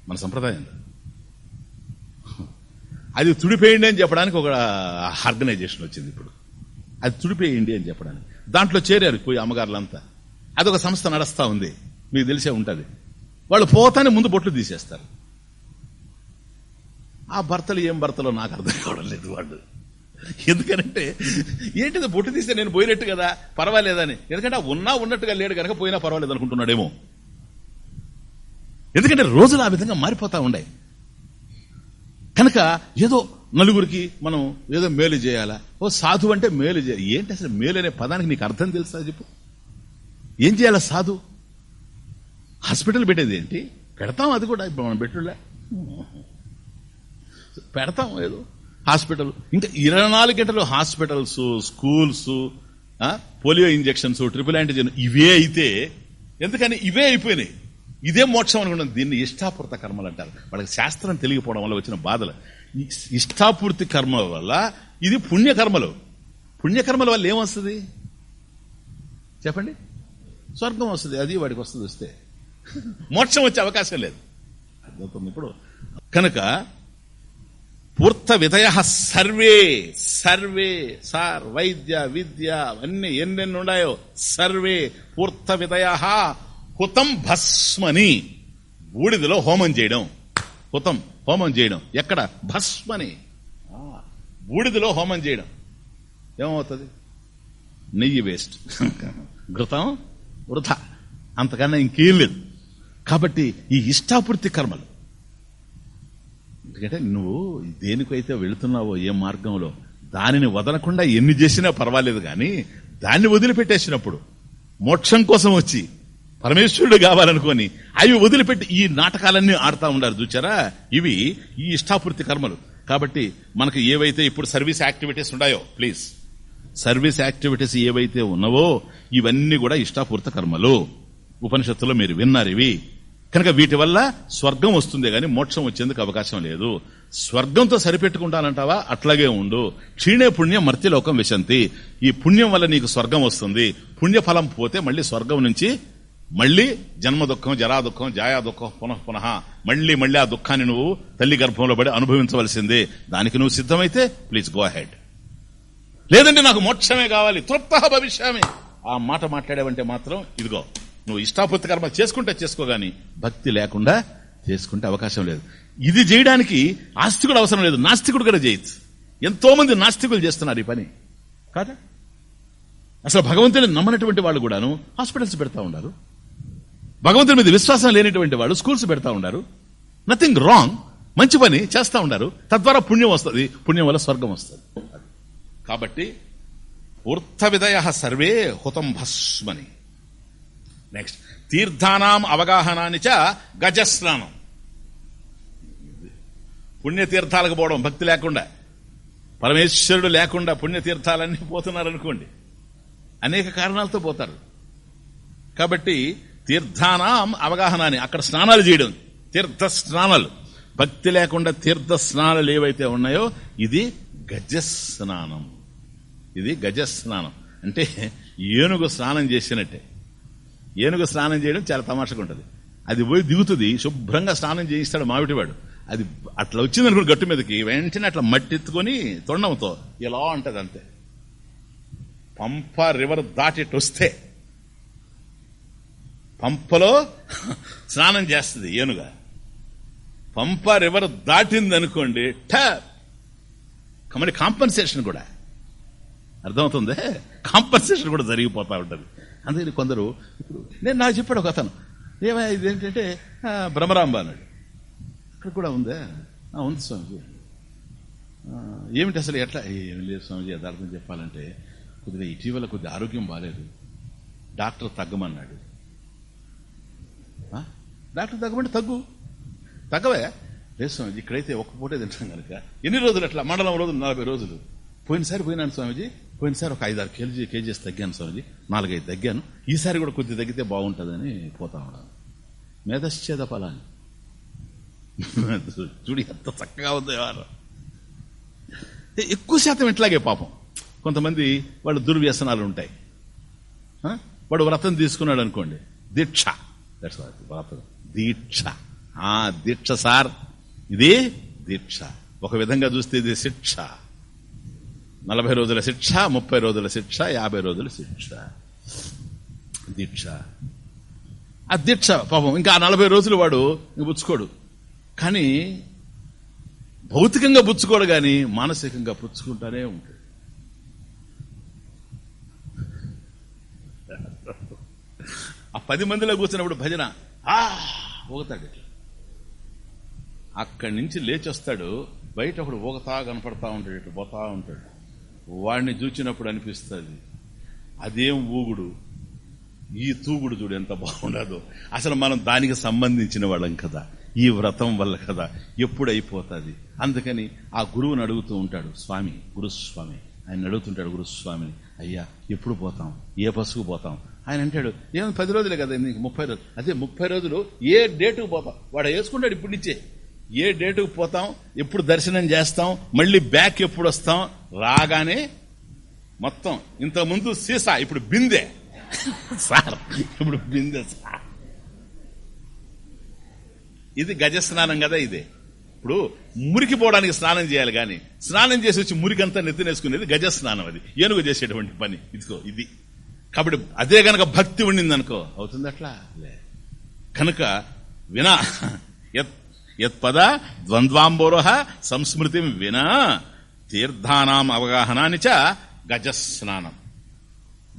మన సంప్రదాయం. అది తుడిపేయండి అని చెప్పడానికి ఒక ఆర్గనైజేషన్ వచ్చింది ఇప్పుడు. అది తుడిపేయండి అని చెప్పడానికి. దాంట్లో చేరారు పోయి అమ్మగారులంతా. అదొక సంస్థ నడుస్తా ఉంది. మీకు తెలిసే ఉంటది. వాళ్ళు పోతానే ముందు బొట్లు తీసేస్తారు. ఆ భర్తలు ఏం భర్తలో నాకు అర్థం కావడం లేదు వాళ్ళు. ఎందుకనంటే ఏంటిది బొట్టు తీస్తే నేను పోయినట్టు కదా? పర్వాలేదని. ఎందుకంటే ఉన్నా ఉన్నట్టుగా లేడు కనుక పోయినా పర్వాలేదు అనుకుంటున్నాడేమో. ఎందుకంటే రోజులు ఆ విధంగా మారిపోతా ఉండే కనుక ఏదో నలుగురికి మనం ఏదో మేలు చేయాలా? ఓ సాధు అంటే మేలు చేయాలి. ఏంటి అసలు మేలు అనే పదానికి నీకు అర్థం తెలుసా చెప్పు? ఏం చేయాలా సాధు? హాస్పిటల్ పెట్టేది ఏంటి? పెడతాం అది కూడా ఇప్పుడు మనం పెట్టులే పెడతాం ఏదో. హాస్పిటల్. ఇంకా ఇరవై నాలుగు గంటలు hospitals schools polio injections triple antigen ఇవే అయితే ఎందుకని ఇవే అయిపోయినాయి. ఇదే మోక్షం అనుకున్నాం. దీన్ని ఇష్టాపూర్త కర్మలు అంటారు. వాళ్ళకి శాస్త్రం తెలియకపోవడం వల్ల వచ్చిన బాధలు. ఇష్టాపూర్తి కర్మల వల్ల ఇది పుణ్యకర్మలు. పుణ్యకర్మల వల్ల ఏమొస్తుంది? చెప్పండి. స్వర్గం వస్తుంది అది వాడికి వస్తుంది వస్తే. మోక్షం వచ్చే అవకాశం లేదు. అర్థమవుతుంది ఇప్పుడు. కనుక పూర్త విధయ సర్వే సర్వే సార్ వైద్య విద్య అన్ని ఎన్నెన్ని ఉన్నాయో సర్వే పూర్త విధయ హుతం భస్మని. బూడిదలో హోమం చేయడం. హుతం హోమం చేయడం. ఎక్కడ? భస్మని. బూడిదలో హోమం చేయడం. ఏమవుతుంది? నెయ్యి వేస్ట్. ఘృతం వృధా. అంతకన్నా ఇంకేం లేదు. కాబట్టి ఈ ఇష్టాపూర్తి కర్మలు ఎందుకంటే నువ్వు దేనికైతే వెళుతున్నావో ఏ మార్గంలో దానిని వదలకుండా ఎన్ని చేసినా పర్వాలేదు కానీ దాన్ని వదిలిపెట్టేసినప్పుడు మోక్షం కోసం వచ్చి పరమేశ్వరుడు కావాలనుకొని అవి వదిలిపెట్టి ఈ నాటకాలన్నీ ఆడుతూ ఉండారు చూచారా? ఇవి ఈ ఇష్టాపూర్తి కర్మలు. కాబట్టి మనకు ఏవైతే ఇప్పుడు సర్వీస్ యాక్టివిటీస్ ఉన్నాయో ప్లీజ్. సర్వీస్ యాక్టివిటీస్ ఏవైతే ఉన్నవో ఇవన్నీ కూడా ఇష్టాపూర్త కర్మలు. ఉపనిషత్తులో మీరు విన్నారు ఇవి. కనుక వీటి వల్ల స్వర్గం వస్తుంది కానీ మోక్షం వచ్చేందుకు అవకాశం లేదు. స్వర్గంతో సరిపెట్టుకుంటానంటావా? అట్లాగే ఉండు. క్షీణే పుణ్యం మర్తిలోకం విశంతి. ఈ పుణ్యం వల్ల నీకు స్వర్గం వస్తుంది. పుణ్యఫలం పోతే మళ్ళీ స్వర్గం నుంచి మళ్ళీ జన్మ దుఃఖం జరా దుఃఖం జాయా దుఃఖం పునః పునః మళ్ళీ మళ్ళీ ఆ దుఃఖాన్ని నువ్వు తల్లి గర్భంలో పడి అనుభవించవలసిందే. దానికి నువ్వు సిద్ధమైతే ప్లీజ్ గో హెడ్ లేదంటే నాకు మోక్షమే కావాలి. తృప్త భవిష్యామి. ఆ మాట మాట్లాడేవంటే మాత్రం ఇదిగో. నువ్వు ఇష్టాపూర్తి కర్మ చేసుకుంటే చేసుకో గాని భక్తి లేకుండా చేసుకుంటే అవకాశం లేదు. ఇది చేయడానికి ఆస్తికుడు అవసరం లేదు. నాస్తికుడు కూడా చేయొచ్చు ఎంతో మంది నాస్తికులు చేస్తున్నారు ఈ పని. కాదా? అసలు భగవంతుని నమ్మనటువంటి వాళ్ళు కూడాను హాస్పిటల్స్ పెడతా ఉన్నారు భగవంతుని మీద విశ్వాసం లేనటువంటి వాళ్ళు స్కూల్స్ పెడతా ఉన్నారు నథింగ్ రాంగ్ మంచి పని చేస్తా ఉన్నారు తద్వారా పుణ్యం వస్తుంది. పుణ్యం వల్ల స్వర్గం వస్తుంది. కాబట్టి ఊర్ధవిదయ సర్వే హుతం భస్మని. నెక్స్ట్ తీర్థానాం అవగాహనాన్ని చ గజస్నానం పుణ్యతీర్థాలకు పోవడం భక్తి లేకుండా పరమేశ్వరుడు లేకుండా పుణ్యతీర్థాలన్నీ పోతున్నారు అనుకోండి అనేక కారణాలతో పోతారు కాబట్టి తీర్థానాం అవగాహనాన్ని అక్కడ స్నానాలు చేయడం తీర్థ స్నానాలు భక్తి లేకుండా తీర్థ స్నానాలు ఏవైతే ఉన్నాయో ఇది గజస్నానం ఇది గజస్నానం అంటే ఏనుగు స్నానం చేసినట్టే ఏనుగు స్నానం చేయడం చాలా తమాషగా ఉంటుంది. అది పోయి దిగుతుంది శుభ్రంగా స్నానం చేయిస్తాడు మావిటివాడు అది అట్లా వచ్చింది అనుకోండి గట్టు మీదకి వెంటనే అట్లా మట్టెత్తుకొని తొండంతో ఇలా ఉంటుంది అంతే. పంప రివర్ దాటిట్టు వస్తే పంపలో స్నానం చేస్తుంది ఏనుగ. పంప రివర్ దాటింది అనుకోండి ఠప్ కాంపన్సేషన్ కూడా. అర్థమవుతుంది? కాంపన్సేషన్ కూడా జరిగిపోతా ఉంటుంది. అందుకని కొందరు ఇప్పుడు నేను నాకు చెప్పాడు ఒక అతను. ఏమయ్యా ఇది ఏంటంటే భ్రమరాంబ అన్నాడు. అక్కడ కూడా ఉందా? ఉంది స్వామిజీ. ఏమిటి అసలు ఎట్లా? ఏం లేదు స్వామిజీ యథార్థం చెప్పాలంటే కొద్దిగా ఇటీవల కొద్దిగా ఆరోగ్యం బాగాలేదు డాక్టర్ తగ్గమన్నాడు. ఆ? డాక్టర్ తగ్గమంటే తగ్గు. తగ్గవే లేదు స్వామిజీ ఇక్కడైతే ఒక్క పూటే తింటాం కనుక ఎన్ని రోజులు అట్లా? మండలం రోజులు నలభై రోజులు. పోయినసారి పోయినాను స్వామిజీ. పోయినసారి ఒక ఐదారు కేజీ కేజీస్ తగ్గాను స్వామిజీ. నాలుగైదు తగ్గాను. ఈసారి కూడా కొద్ది తగ్గితే బాగుంటుందని పోతా ఉన్నాను మేధశ్చేద ఫలాన్ని. చూడు ఎంత చక్కగా ఉంది వారు ఎక్కువ శాతం ఇట్లాగే పాపం. కొంతమంది వాళ్ళు దుర్వ్యసనాలు ఉంటాయి. ఆ? వాడు వ్రతం తీసుకున్నాడు అనుకోండి. దీక్ష. వ్రతం దీక్ష. ఆ దీక్ష సార్. ఇది దీక్ష. ఒక విధంగా చూస్తే ఇది శిక్ష. నలభై రోజుల శిక్ష ముప్పై రోజుల శిక్ష యాభై రోజుల శిక్ష. దీక్ష. ఆ దీక్ష పాపం. ఇంకా ఆ నలభై రోజులు వాడు పుచ్చుకోడు. కానీ భౌతికంగా పుచ్చుకోడు కానీ మానసికంగా పుచ్చుకుంటానే ఉంటాడు. ఆ పది మందిలో కూర్చున్నప్పుడు భజన ఆ ఊగతాడు అక్కడి నుంచి లేచి వస్తాడు బయట ఒకడు ఊగతా కనపడతా ఉంటాడు ఇటు పోతా ఉంటాడు. వాడిని చూచినప్పుడు అనిపిస్తుంది. అదేం ఊగుడు? ఈ తూగుడు చూడు ఎంత బాగుండదు. అసలు మనం దానికి సంబంధించిన వాళ్ళం కదా. ఈ వ్రతం వల్ల కదా. ఎప్పుడు అయిపోతుంది అందుకని ఆ గురువుని అడుగుతూ ఉంటాడు స్వామి గురుస్వామి. ఆయన అడుగుతుంటాడు గురుస్వామిని. అయ్యా ఎప్పుడు పోతాం? ఏ బస్సుకు పోతాం? ఆయన అంటాడు ఏం పది రోజులే కదా నీకు ముప్పై రోజులు. అదే ముప్పై రోజులు ఏ డేటుకు పోతాం? వాడు వేసుకుంటాడు ఇప్పుడు నుంచే. ఏ డేటుకు పోతాం? ఎప్పుడు దర్శనం చేస్తాం? మళ్ళీ బ్యాక్ ఎప్పుడు వస్తాం? రాగానే మొత్తం. ఇంతకుముందు ముందు సీసా ఇప్పుడు బిందే. సార్ ఇప్పుడు బిందే సార్. ఇది గజ స్నానం కదా ఇదే. ఇప్పుడు మురికి పోవడానికి స్నానం చేయాలి కానీ స్నానం చేసి వచ్చి మురికంతా నెత్తినేసుకునేది గజ స్నానం అది. ఏనుగు చేసేటువంటి పని. ఇదిగో ఇది. కాబట్టి అదే గనక భక్తి ఉండిందనుకో అవుతుంది అట్లా లే కనుక వినా యత్పద ద్వంద్వాంబోరోహ సంస్మృతి వినా తీర్థానాం అవగాహనాన్ని చ గజస్నానం.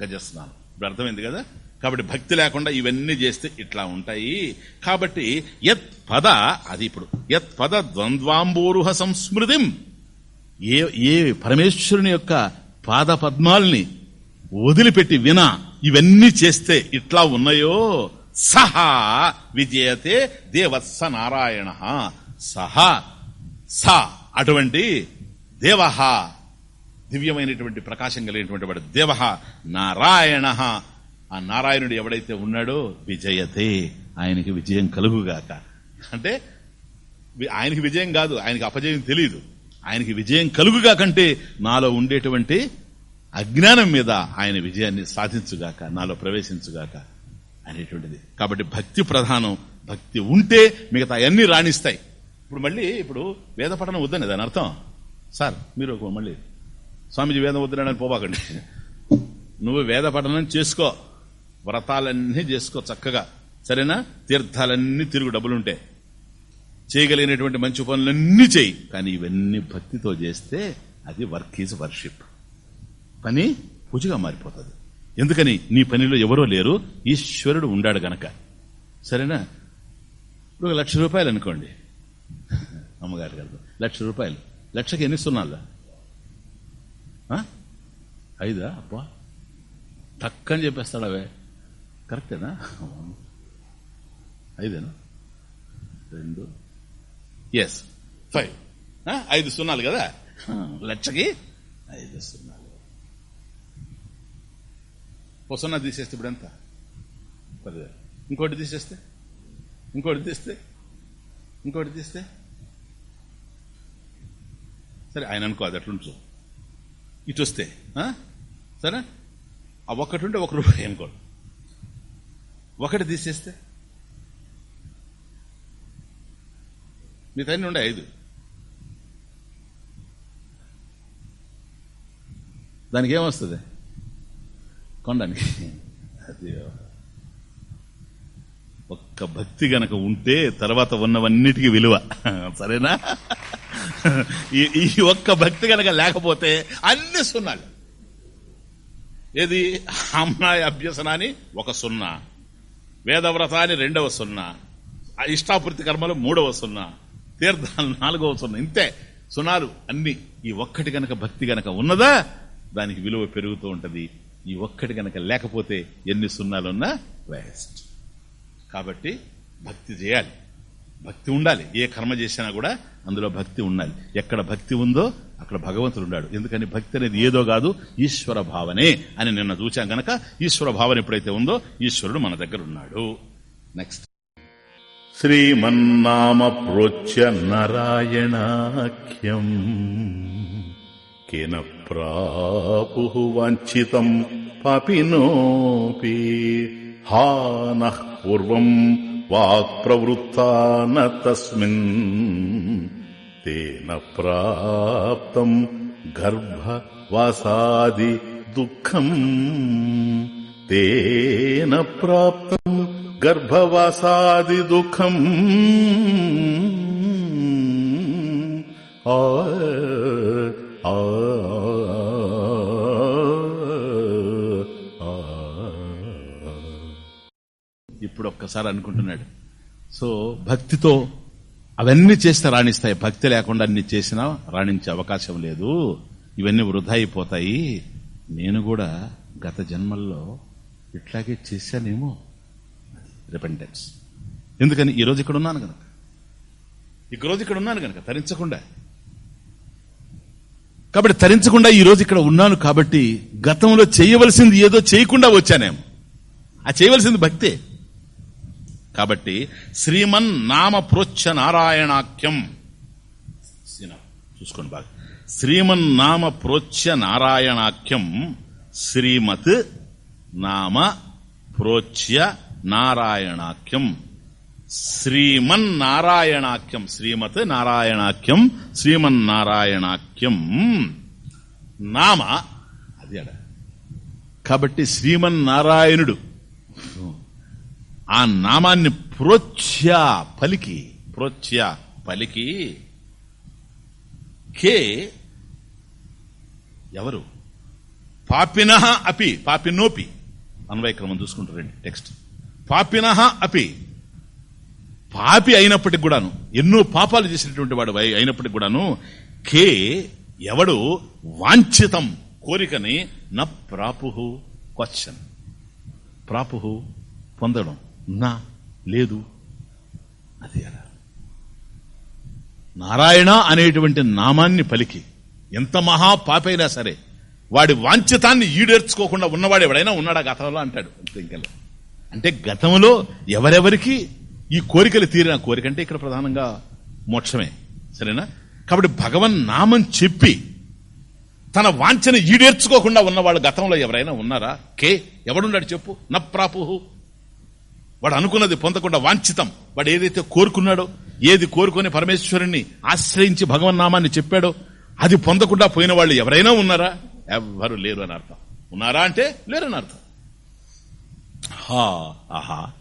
గజస్నానం. ఇప్పుడు అర్థమైంది కదా? కాబట్టి భక్తి లేకుండా ఇవన్నీ చేస్తే ఇట్లా ఉంటాయి. కాబట్టి యత్ పద అది ఇప్పుడు యత్ పద ద్వంద్వాంబోరుహ సంస్మృతిం. ఏ ఏ పరమేశ్వరుని యొక్క పాద పద్మాల్ని వదిలిపెట్టి వినా ఇవన్నీ చేస్తే ఇట్లా ఉన్నాయో సహా విజయతే దేవత్స నారాయణ సహా స అటువంటి దేవ. దివ్యమైనటువంటి ప్రకాశం కలిగినటువంటి వాడు దేవ. నారాయణ. ఆ నారాయణుడు ఎవడైతే ఉన్నాడో విజయతే. ఆయనకి విజయం కలుగుగాక. అంటే ఆయనకి విజయం కాదు ఆయనకి అపజయం తెలియదు ఆయనకి విజయం కలుగుగా కంటే నాలో ఉండేటువంటి అజ్ఞానం మీద ఆయన విజయాన్ని సాధించుగాక నాలో ప్రవేశించుగాక. అనేటువంటిది. కాబట్టి భక్తి ప్రధానం. భక్తి ఉంటే మిగతా అన్ని రాణిస్తాయి. ఇప్పుడు మళ్ళీ ఇప్పుడు వేద పఠనం వద్దని దాని అర్థం? సార్ మీరు మళ్ళీ స్వామిజీ వేదం వద్దునని పోబాకండి. నువ్వు వేద పఠనం చేసుకో. వ్రతాలన్నీ చేసుకో చక్కగా. సరేనా? తీర్థాలన్నీ తిరుగు డబ్బులుంటే. చేయగలిగినటువంటి మంచి పనులన్నీ చేయి. కానీ ఇవన్నీ భక్తితో చేస్తే అది వర్క్ ఈజ్ వర్షిప్. పని పూజగా మారిపోతుంది. ఎందుకని నీ పనిలో ఎవరో లేరు ఈశ్వరుడు ఉండాడు గనక. సరేనా? ఇప్పుడు ఒక లక్ష రూపాయలు అనుకోండి. అమ్మగారి గారు లక్ష రూపాయలు. లక్షకి ఎన్ని సున్నాలు? ఆ? ఐదా? అబ్బా. టక్కని చెప్పేస్తాడు అవే కరెక్టేనా? ఐదేనా? రెండు. ఎస్ ఫైవ్ ఐదు సున్నాలు కదా? లక్షకి ఐదు సున్నాలు. పొసన్న తీసేస్తే ఇప్పుడు ఎంత? పదివేలు ఇంకోటి తీసేస్తే? ఇంకోటి తీస్తే? ఇంకోటి తీస్తే? సరే ఆయన అనుకో అది అట్లుంచు. ఇటు వస్తే ఆ? సరే? ఆ ఒక్కటి ఉంటే ఒక రూపాయి అనుకో ఒకటి తీసేస్తే? మీ తన్ని ఉండే ఐదు. దానికి ఏమొస్తుంది? కొండని. అది. ఒక్క భక్తి గనక ఉంటే తర్వాత ఉన్నవన్నిటికీ విలువ. సరేనా? ఈ ఈ ఒక్క భక్తి గనక లేకపోతే అన్ని సున్నాలు. ఏది? అమ్నాయ అభ్యసనాన్ని ఒక సున్నా. వేదవ్రతాన్ని రెండవ సున్నా. ఆ ఇష్టాపూర్తి కర్మలు మూడవ సున్నా. తీర్థాలు నాలుగవ సున్నా. ఇంతే. సున్నాలు అన్ని. ఈ ఒక్కటి గనక భక్తి గనక ఉన్నదా దానికి విలువ పెరుగుతూ ఉంటది. ఈ ఒక్కటి గనక లేకపోతే ఎన్ని సున్నాలున్నా వేస్ట్. కాబట్టి భక్తి చేయాలి. భక్తి ఉండాలి. ఏ కర్మ చేసినా కూడా అందులో భక్తి ఉండాలి. ఎక్కడ భక్తి ఉందో అక్కడ భగవంతుడు ఉన్నాడు. ఎందుకని? భక్తి అనేది ఏదో కాదు ఈశ్వర భావనే అని నిన్న చూచాం గనక ఈశ్వర భావన ఎప్పుడైతే ఉందో ఈశ్వరుడు మన దగ్గర ఉన్నాడు. నెక్స్ట్ శ్రీమన్నామ ప్రోచ్య నారాయణాఖ్యం. కిన ప్రాపు వాంఛితం పాపినోపి. హా పూర్వం వాక్ ప్రవృత్తా న తస్మిన్. తేన ప్రాప్తం గర్భవాసాది దుఃఖం. తేన ప్రాప్తం గర్భవాసాది దుఃఖం. ఆ ఇప్పుడు ఒక్కసారి అనుకుంటున్నాడు. సో భక్తితో అవన్నీ చేస్తే రాణిస్తాయి. భక్తి లేకుండా అన్ని చేసినా రాణించే అవకాశం లేదు. ఇవన్నీ వృధా అయిపోతాయి. నేను కూడా గత జన్మల్లో ఇట్లాగే చేశానేమో. రిపెంటెన్స్ ఎందుకని? ఈరోజు ఇక్కడ ఉన్నాను కనుక ఈరోజు ఇక్కడ ఉన్నాను కనుక తరించకుండా. కాబట్టి తరించకుండా ఈ రోజు ఇక్కడ ఉన్నాను కాబట్టి గతంలో చేయవలసింది ఏదో చేయకుండా వచ్చానేమో. ఆ చేయవలసింది భక్తే. కాబట్టి శ్రీమన్ నామ ప్రోచ్చ నారాయణాఖ్యం చూసుకోండి బాగా. శ్రీమన్ నామ ప్రోచ్చ నారాయణాఖ్యం శ్రీమత్ నామ ప్రోచ్య నారాయణాఖ్యం శ్రీమన్ నారాయణాఖ్యం శ్రీమత్ నారాయణాఖ్యం శ్రీమన్ నారాయణాఖ్యం నామ అది అడ కాబట్టి శ్రీమన్ నారాయణుడు ఆ నామాన్ని ప్రోచ్య పలికి ప్రోచ్య పలికి కే ఎవరు? పాపిన అపి పాపినోపి. అన్వయక్రమం చూసుకుంటారండి టెక్స్ట్. పాపిన అపి పాపి అయినప్పటికి కూడాను ఎన్నో పాపాలు చేసినటువంటి వాడు అయినప్పటికి కూడాను కే ఎవడు వాంఛితం కోరికని నా ప్రాపు క్వశ్చన్. ప్రాపుహు పొందడం నా లేదు. అది ఎలా? నారాయణ అనేటువంటి నామాన్ని పలికి ఎంత మహా పాపైనా సరే వాడి వాంఛితాన్ని ఈడేర్చుకోకుండా ఉన్నవాడు ఎవడైనా ఉన్నాడా గతంలో అంటాడు. అంతే అంటే గతంలో ఎవరెవరికి ఈ కోరికలు తీరిన కోరిక అంటే ఇక్కడ ప్రధానంగా మోక్షమే సరేనా? కాబట్టి భగవన్ నామం చెప్పి తన వాంఛను ఈడేర్చుకోకుండా ఉన్నవాళ్ళు గతంలో ఎవరైనా ఉన్నారా? కే ఎవడున్నాడు చెప్పు? న ప్రాపుహు వాడు అనుకున్నది పొందకుండా వాంఛితం. వాడు ఏదైతే కోరుకున్నాడో ఏది కోరుకొని పరమేశ్వరుణ్ణి ఆశ్రయించి భగవన్ నామాన్ని చెప్పాడో అది పొందకుండా పోయిన వాళ్ళు ఎవరైనా ఉన్నారా? ఎవ్వరు లేరు అని అర్థం. ఉన్నారా అంటే లేరని అర్థం. హా ఆహా.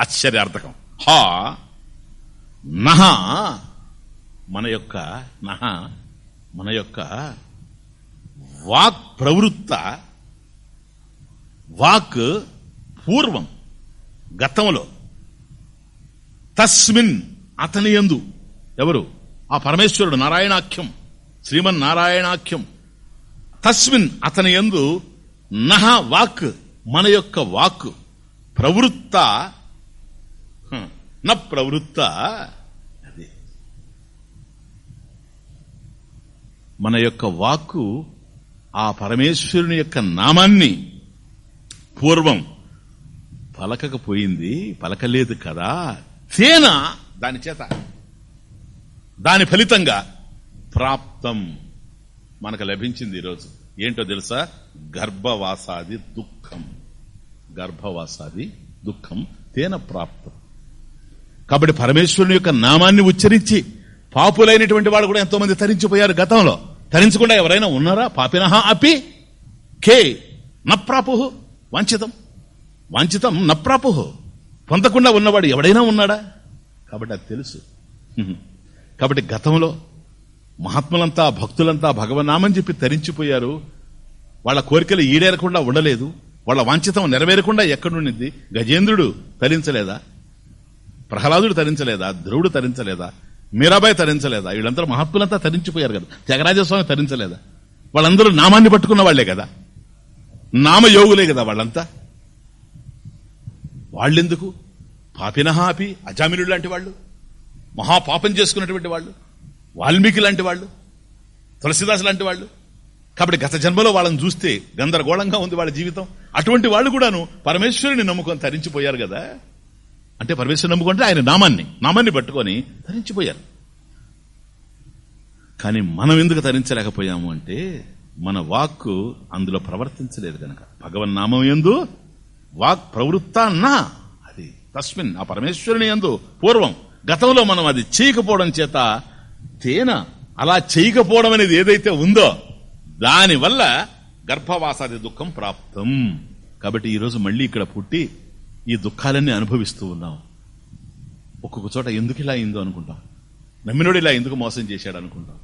ఆశ్చర్యార్థకం. హా నహ మన యొక్క నహ మన యొక్క వాక్ ప్రవృత్త వాక్ పూర్వం గతంలో తస్మిన్ అతని యందు ఎవరు? ఆ పరమేశ్వరుడు నారాయణాఖ్యం శ్రీమన్ నారాయణాఖ్యం తస్మిన్ అతని యందు నహ వాక్ మన యొక్క వాక్ ప్రవృత్త నా ప్రవృత్త. అదే. మన యొక్క వాక్కు ఆ పరమేశ్వరుని యొక్క నామాన్ని పూర్వం పలకకపోయింది పలకలేదు కదా. తేన దాని చేత దాని ఫలితంగా ప్రాప్తం మనకు లభించింది ఈరోజు. ఏంటో తెలుసా? గర్భవాసాది దుఃఖం. గర్భవాసాది దుఃఖం తేన ప్రాప్తం. కాబట్టి పరమేశ్వరుని యొక్క నామాన్ని ఉచ్చరించి పాపులైనటువంటి వాడు కూడా ఎంతో మంది తరించిపోయారు గతంలో. తరించకుండా ఎవరైనా ఉన్నారా? పాపినహ అపి కే నప్రాపు వంచితం. వంచితం నప్రాపు. పొందకుండా ఉన్నవాడు ఎవడైనా ఉన్నాడా? కాబట్టి అది తెలుసు. కాబట్టి గతంలో మహాత్ములంతా భక్తులంతా భగవన్నామని చెప్పి తరించిపోయారు. వాళ్ళ కోరికలు ఈడేరకుండా ఉండలేదు. వాళ్ళ వాంఛితం నెరవేరకుండా ఎక్కడుండింది? గజేంద్రుడు తరించలేదా? ప్రహ్లాదుడు తరించలేదా? ధ్రువుడు తరించలేదా? మీరాబాయి తరించలేదా? వీళ్ళందరూ మహాత్ములంతా తరించిపోయారు కదా. త్యాగరాజస్వామి తరించలేదా? వాళ్ళందరూ నామాన్ని పట్టుకున్న వాళ్ళే కదా. నామయోగులే కదా వాళ్ళంతా. వాళ్ళెందుకు? పాపినహాపి అజామినుడు లాంటి వాళ్ళు. మహాపాపం చేసుకున్నటువంటి వాళ్ళు. వాల్మీకి లాంటి వాళ్ళు. తులసిదాస్ లాంటి వాళ్ళు. కాబట్టి గత జన్మలో వాళ్ళని చూస్తే గందరగోళంగా ఉంది వాళ్ళ జీవితం. అటువంటి వాళ్ళు కూడాను పరమేశ్వరుని నమ్ముకొని తరించిపోయారు కదా. అంటే పరమేశ్వరుని నమ్ముకుంటే ఆయన నామాన్ని నామాన్ని పట్టుకొని ధరించిపోయారు కానీ మనం ఎందుకు ధరించలేకపోయాము అంటే మన వాక్కు అందులో ప్రవర్తించలేదు కనుక భగవన్ నామం ఎందు వాక్ ప్రవృత్త అది తస్మిన్ ఆ పరమేశ్వరుని ఎందు పూర్వం గతంలో మనం అది చేయకపోవడం చేత తేన అలా చేయకపోవడం అనేది ఏదైతే ఉందో దానివల్ల గర్భవాసాది దుఃఖం ప్రాప్తం. కాబట్టి ఈరోజు మళ్ళీ ఇక్కడ పుట్టి ఈ దుఃఖాలన్నీ అనుభవిస్తూ ఉన్నాం. ఒక్కొక్క చోట ఎందుకు ఇలా అయిందో అనుకుంటాం. నమ్మినోడు ఇలా ఎందుకు మోసం చేశాడు అనుకుంటాం.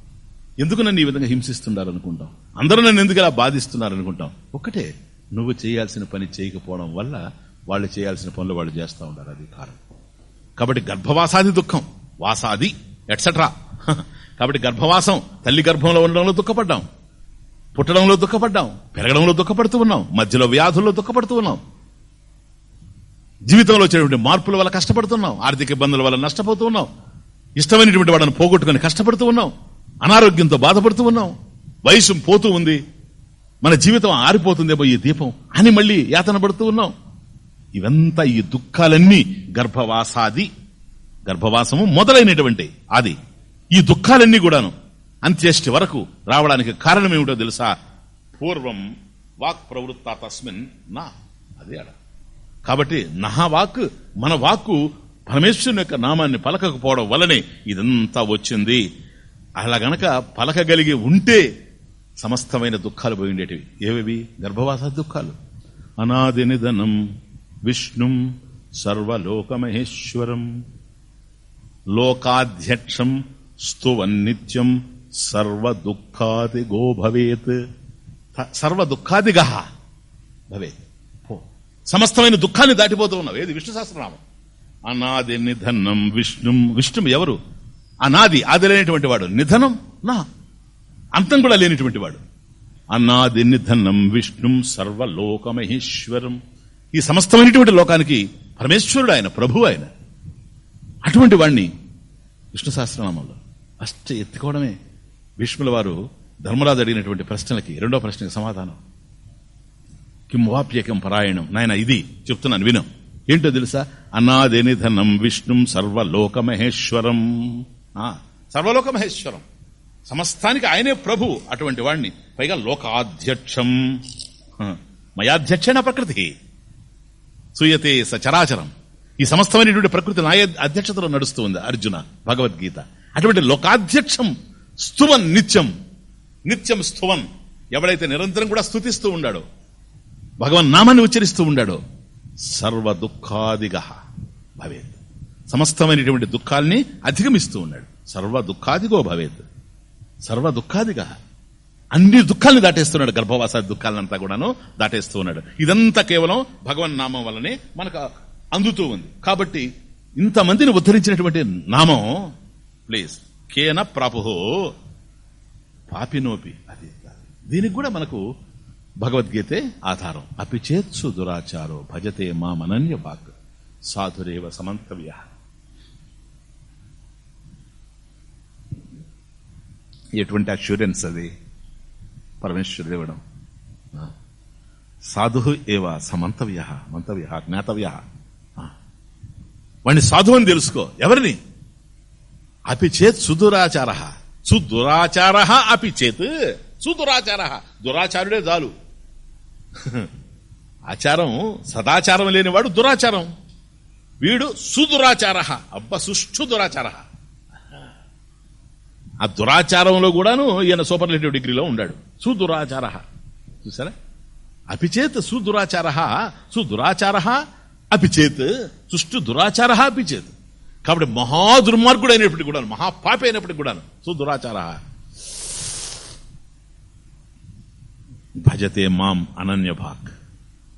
ఎందుకు నన్ను ఈ విధంగా హింసిస్తున్నారు అనుకుంటాం అందరూ నన్ను ఎందుకు ఇలా బాధిస్తున్నారు అనుకుంటాం ఒక్కటే నువ్వు చేయాల్సిన పని చేయకపోవడం వల్ల వాళ్ళు చేయాల్సిన పనులు వాళ్ళు చేస్తూ ఉంటారు అది కారణం. కాబట్టి గర్భవాసాది దుఃఖం వాసాది ఎట్సెట్రా కాబట్టి గర్భవాసం తల్లి గర్భంలో ఉండడంలో దుఃఖపడ్డాం. పుట్టడంలో దుఃఖపడ్డాం. పెరగడంలో దుఃఖపడుతూ ఉన్నాం. మధ్యలో వ్యాధుల్లో దుఃఖపడుతూ ఉన్నాం. జీవితంలో వచ్చేటువంటి మార్పుల వల్ల కష్టపడుతున్నాం. ఆర్థిక ఇబ్బందుల వల్ల నష్టపోతూ ఉన్నాం ఇష్టమైనటువంటి వాళ్ళని పోగొట్టుకుని కష్టపడుతూ ఉన్నాం. అనారోగ్యంతో బాధపడుతూ ఉన్నాం. వయసు పోతూ ఉంది. మన జీవితం ఆరిపోతుందేమో ఈ దీపం అని మళ్ళీ యాతన పడుతూ ఉన్నాం. ఇవంతా ఈ దుఃఖాలన్నీ గర్భవాసాది గర్భవాసము మొదలైనటువంటి అది ఈ దుఃఖాలన్నీ కూడాను అంత్యష్టి వరకు రావడానికి కారణం ఏమిటో తెలుసా? పూర్వం వాక్ ప్రవృత్త తస్మిన్ నా. అదే అడ కాబట్టి నహా వాక్ మన వాక్కు పరమేశ్వరుని యొక్క నామాన్ని పలకకపోవడం వల్లనే ఇదంతా వచ్చింది. అలా గనక పలకగలిగి ఉంటే సమస్తమైన దుఃఖాలు పోయిండేటివి ఏవేవి? గర్భవాస దుఃఖాలు. అనాది నిధనం విష్ణుం సర్వలోకమహేశ్వరం లోకాధ్యక్షం స్తువన్నిత్యం సర్వ దుఃఖాదిగో భవేత్ త- సర్వ భవేత్. సమస్తమైన దుఃఖాన్ని దాటిపోతూ ఉన్నావు. ఏది? విష్ణు సహస్రనామం. అనాది నిధనం విష్ణుం విష్ణు ఎవరు? అనాది ఆది లేనటువంటి వాడు. నిధనం? నా. అంతం కూడా లేనిటువంటి వాడు. అనాది నిధనం విష్ణుం సర్వలోకమహేశ్వరం. ఈ సమస్తమైనటువంటి లోకానికి పరమేశ్వరుడు ఆయన ప్రభు ఆయన. అటువంటి వాణ్ణి విష్ణు సహస్రనామంలో అష్ట ఎత్తుకోవడమే. భీష్ముల వారు ధర్మరాజు అడిగినటువంటి ప్రశ్నలకి రెండో ప్రశ్నకి సమాధానం. కింవాప్యకం పరాయణం నాయన ఇది చెప్తున్నాను విను. ఏంటో తెలుసా? అనాది నిధనం విష్ణుం సర్వలోకమహేశ్వరం. ఆ, సర్వలోకమహేశ్వరం. సమస్తానికి ఆయనే ప్రభు అటువంటి వాణ్ణి. పైగా లోకాధ్యక్షం. మయాధ్యక్షణ ప్రకృతి. సూయతే సచరాచరం ఈ సమస్తమైనటువంటి ప్రకృతి నా అధ్యక్షతలో నడుస్తూ ఉంది అర్జున భగవద్గీత. అటువంటి లోకాధ్యక్షం స్తువన్ నిత్యం. నిత్యం స్తువన్. ఎవడైతే నిరంతరం కూడా స్థుతిస్తూ ఉండాడో భగవన్ నామాన్ని ఉచ్చరిస్తూ ఉండాడు. సర్వ దుఃఖాదిగ భవేత్. సమస్తమైనటువంటి దుఃఖాల్ని అధిగమిస్తూ ఉన్నాడు. సర్వ దుఃఖాదిగో భవేత్. సర్వ దుఃఖాదిగ. అన్ని దుఃఖాలను దాటేస్తున్నాడు గర్భవాస దుఃఖాలంతా కూడాను దాటేస్తూ ఉన్నాడు. ఇదంతా కేవలం భగవన్ నామం వల్లనే మనకు అందుతూ ఉంది. కాబట్టి ఇంతమందిని ఉద్ధరించినటువంటి నామం ప్లీజ్ కేన ప్రాపుహో పాపినోపి. అది దీనికి కూడా మనకు భగవద్గీతే ఆధారం. అపిచేత్సు దురాచారో భజతే మా మనన్య వాక్. సాధురేవ సమంతవ్య. ఎటువంటి అష్యూరెన్స్ అది? పరమేశ్వరుడు ఇవ్వడం. సాధు ఏవ సమంతవ్య మంతవ్య జ్ఞాతవ్య. వాడిని సాధు అని తెలుసుకో. ఎవరిని? అపి చేత్ సుదురాచార. సుదురాచార అపి చేత్. సుదురాచార. దురాచారుడే చాలు ఆచారం సదాచారం లేనివాడు దురాచారం. వీడు సుదురాచార అబ్బ సుష్ఠు దురాచార ఆ దురాచారంలో కూడాను ఈయన సూపర్లేటివ్ డిగ్రీలో ఉన్నాడు సుదురాచార చూసారా? అపిచేత్ సుదురాచార సుదురాచార అపిచేత్ సుష్ఠు దురాచార అపిచేత్. కాబట్టి మహా దుర్మార్గుడు అయినప్పటికీ కూడా మహాపాపి అయినప్పటికీ కూడాను సుదురాచార భజతే మాం అనన్య భాక్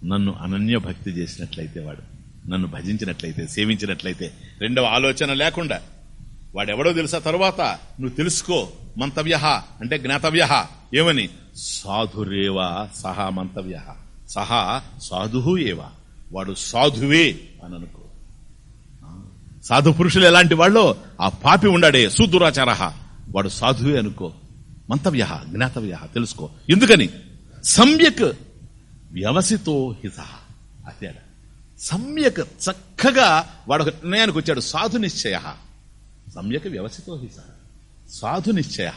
నన్ను అనన్య భక్తి చేసినట్లయితే వాడు నన్ను భజించినట్లయితే సేవించినట్లయితే రెండవ ఆలోచన లేకుండా వాడెవడో తెలుసా తరువాత? నువ్వు తెలుసుకో మంతవ్య అంటే జ్ఞాతవ్య. ఏమని? సాధురేవా సహా మంతవ్య. సహా సాధు ఏవా. వాడు సాధువే అని అనుకో. సాధు పురుషులు ఎలాంటి వాళ్ళు ఆ పాపి ఉండాడే సుదురాచార. వాడు సాధువే అనుకో. మంతవ్య జ్ఞాతవ్య తెలుసుకో. ఎందుకని? సమ్యక్ వ్యవసితో హిత అదే సమ్యక్ చక్కగా వాడు ఒక నిర్ణయానికి వచ్చాడు. సాధు నిశ్చయ. సమ్యక్ వ్యవసితో హిత సాధు నిశ్చయ.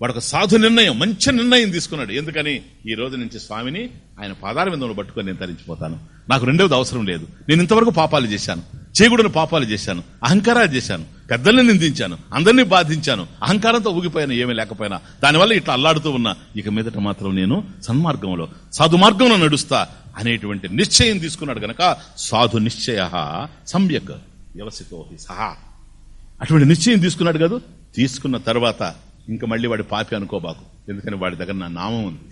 వాడు ఒక సాధు నిర్ణయం మంచి నిర్ణయం తీసుకున్నాడు. ఎందుకని? ఈ రోజు నుంచి స్వామిని ఆయన పాదాల విందంలో పట్టుకొని నేను తరించిపోతాను. నాకు రెండవది అవసరం లేదు. నేను ఇంతవరకు పాపాలు చేశాను. చేగుడను పాపాలు చేశాను. అహంకారాలు చేశాను. పెద్దల్ని నిందించాను అందరినీ బాధించాను అహంకారంతో ఊగిపోయాను ఏమీ లేకపోయినా. దానివల్ల ఇట్లా అల్లాడుతూ ఉన్నా ఇక మీదట మాత్రం నేను సన్మార్గంలో సాధు మార్గంలో నడుస్తా అనేటువంటి నిశ్చయం తీసుకున్నాడు గనక సాధు నిశ్చయ సమ్యక్ వ్యవసితో సహా. అటువంటి నిశ్చయం తీసుకున్నాడు కాదు తీసుకున్న తర్వాత ఇంకా మళ్ళీ వాడి పాపి అనుకోబాకు ఎందుకని వాడి దగ్గర నా నామం ఉంది.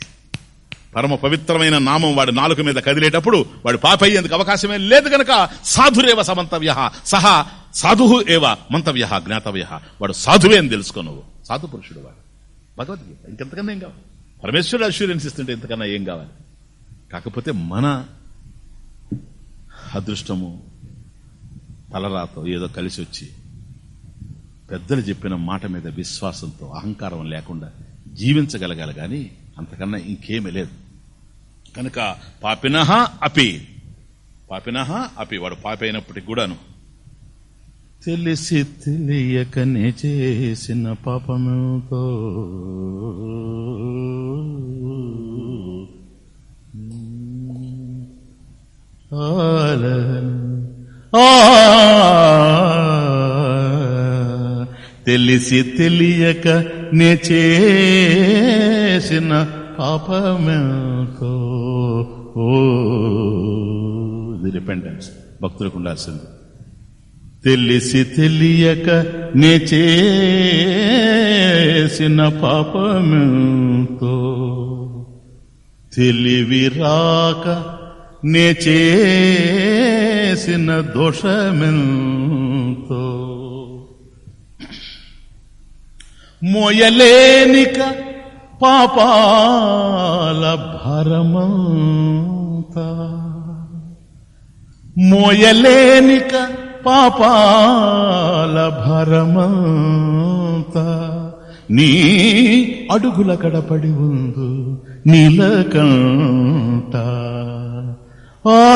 పరమ పవిత్రమైన నామం వాడి నాలుక మీద కదిలేటప్పుడు వాడు పాప అయ్యేందుకు అవకాశమే లేదు గనక సాధురేవ సమంతవ్య సహా సాధు ఏవ మంతవ్య జ్ఞాతవ్య. వాడు సాధువే అని తెలుసుకో నువ్వు. సాధు పురుషుడు వాడు భగవద్గీత. ఇంకెంతకన్నా ఏం కావాలి? పరమేశ్వరుడు అష్యూరెన్స్ ఇస్తుంటే ఇంతకన్నా ఏం కావాలి? కాకపోతే మన అదృష్టము తలరాతో ఏదో కలిసి వచ్చి పెద్దలు చెప్పిన మాట మీద విశ్వాసంతో అహంకారం లేకుండా జీవించగలగాలి కానీ అంతకన్నా ఇంకేమీ లేదు. కనుక పాపినహ అపి. పాపినహ అపి. వాడు పాపి అయినప్పటికి కూడాను తెలిసి తెలియకనే చేసిన పాపముతో తెలిసి తెలియక నే చేసిన పాపమేతో ఓ ఇది రిపెండెన్స్ భక్తులకు ఉండాల్సింది తెలిసి తెలియక నే చేసిన పాపమేతో. తెలివి రాక నే చేసిన దోషమెంతో. మోయలేనిక పాపాల భరమంత. మోయలేనిక పాపాల భరమంత నీ అడుగుల కడపడి ఉందు నీలకంత ఆ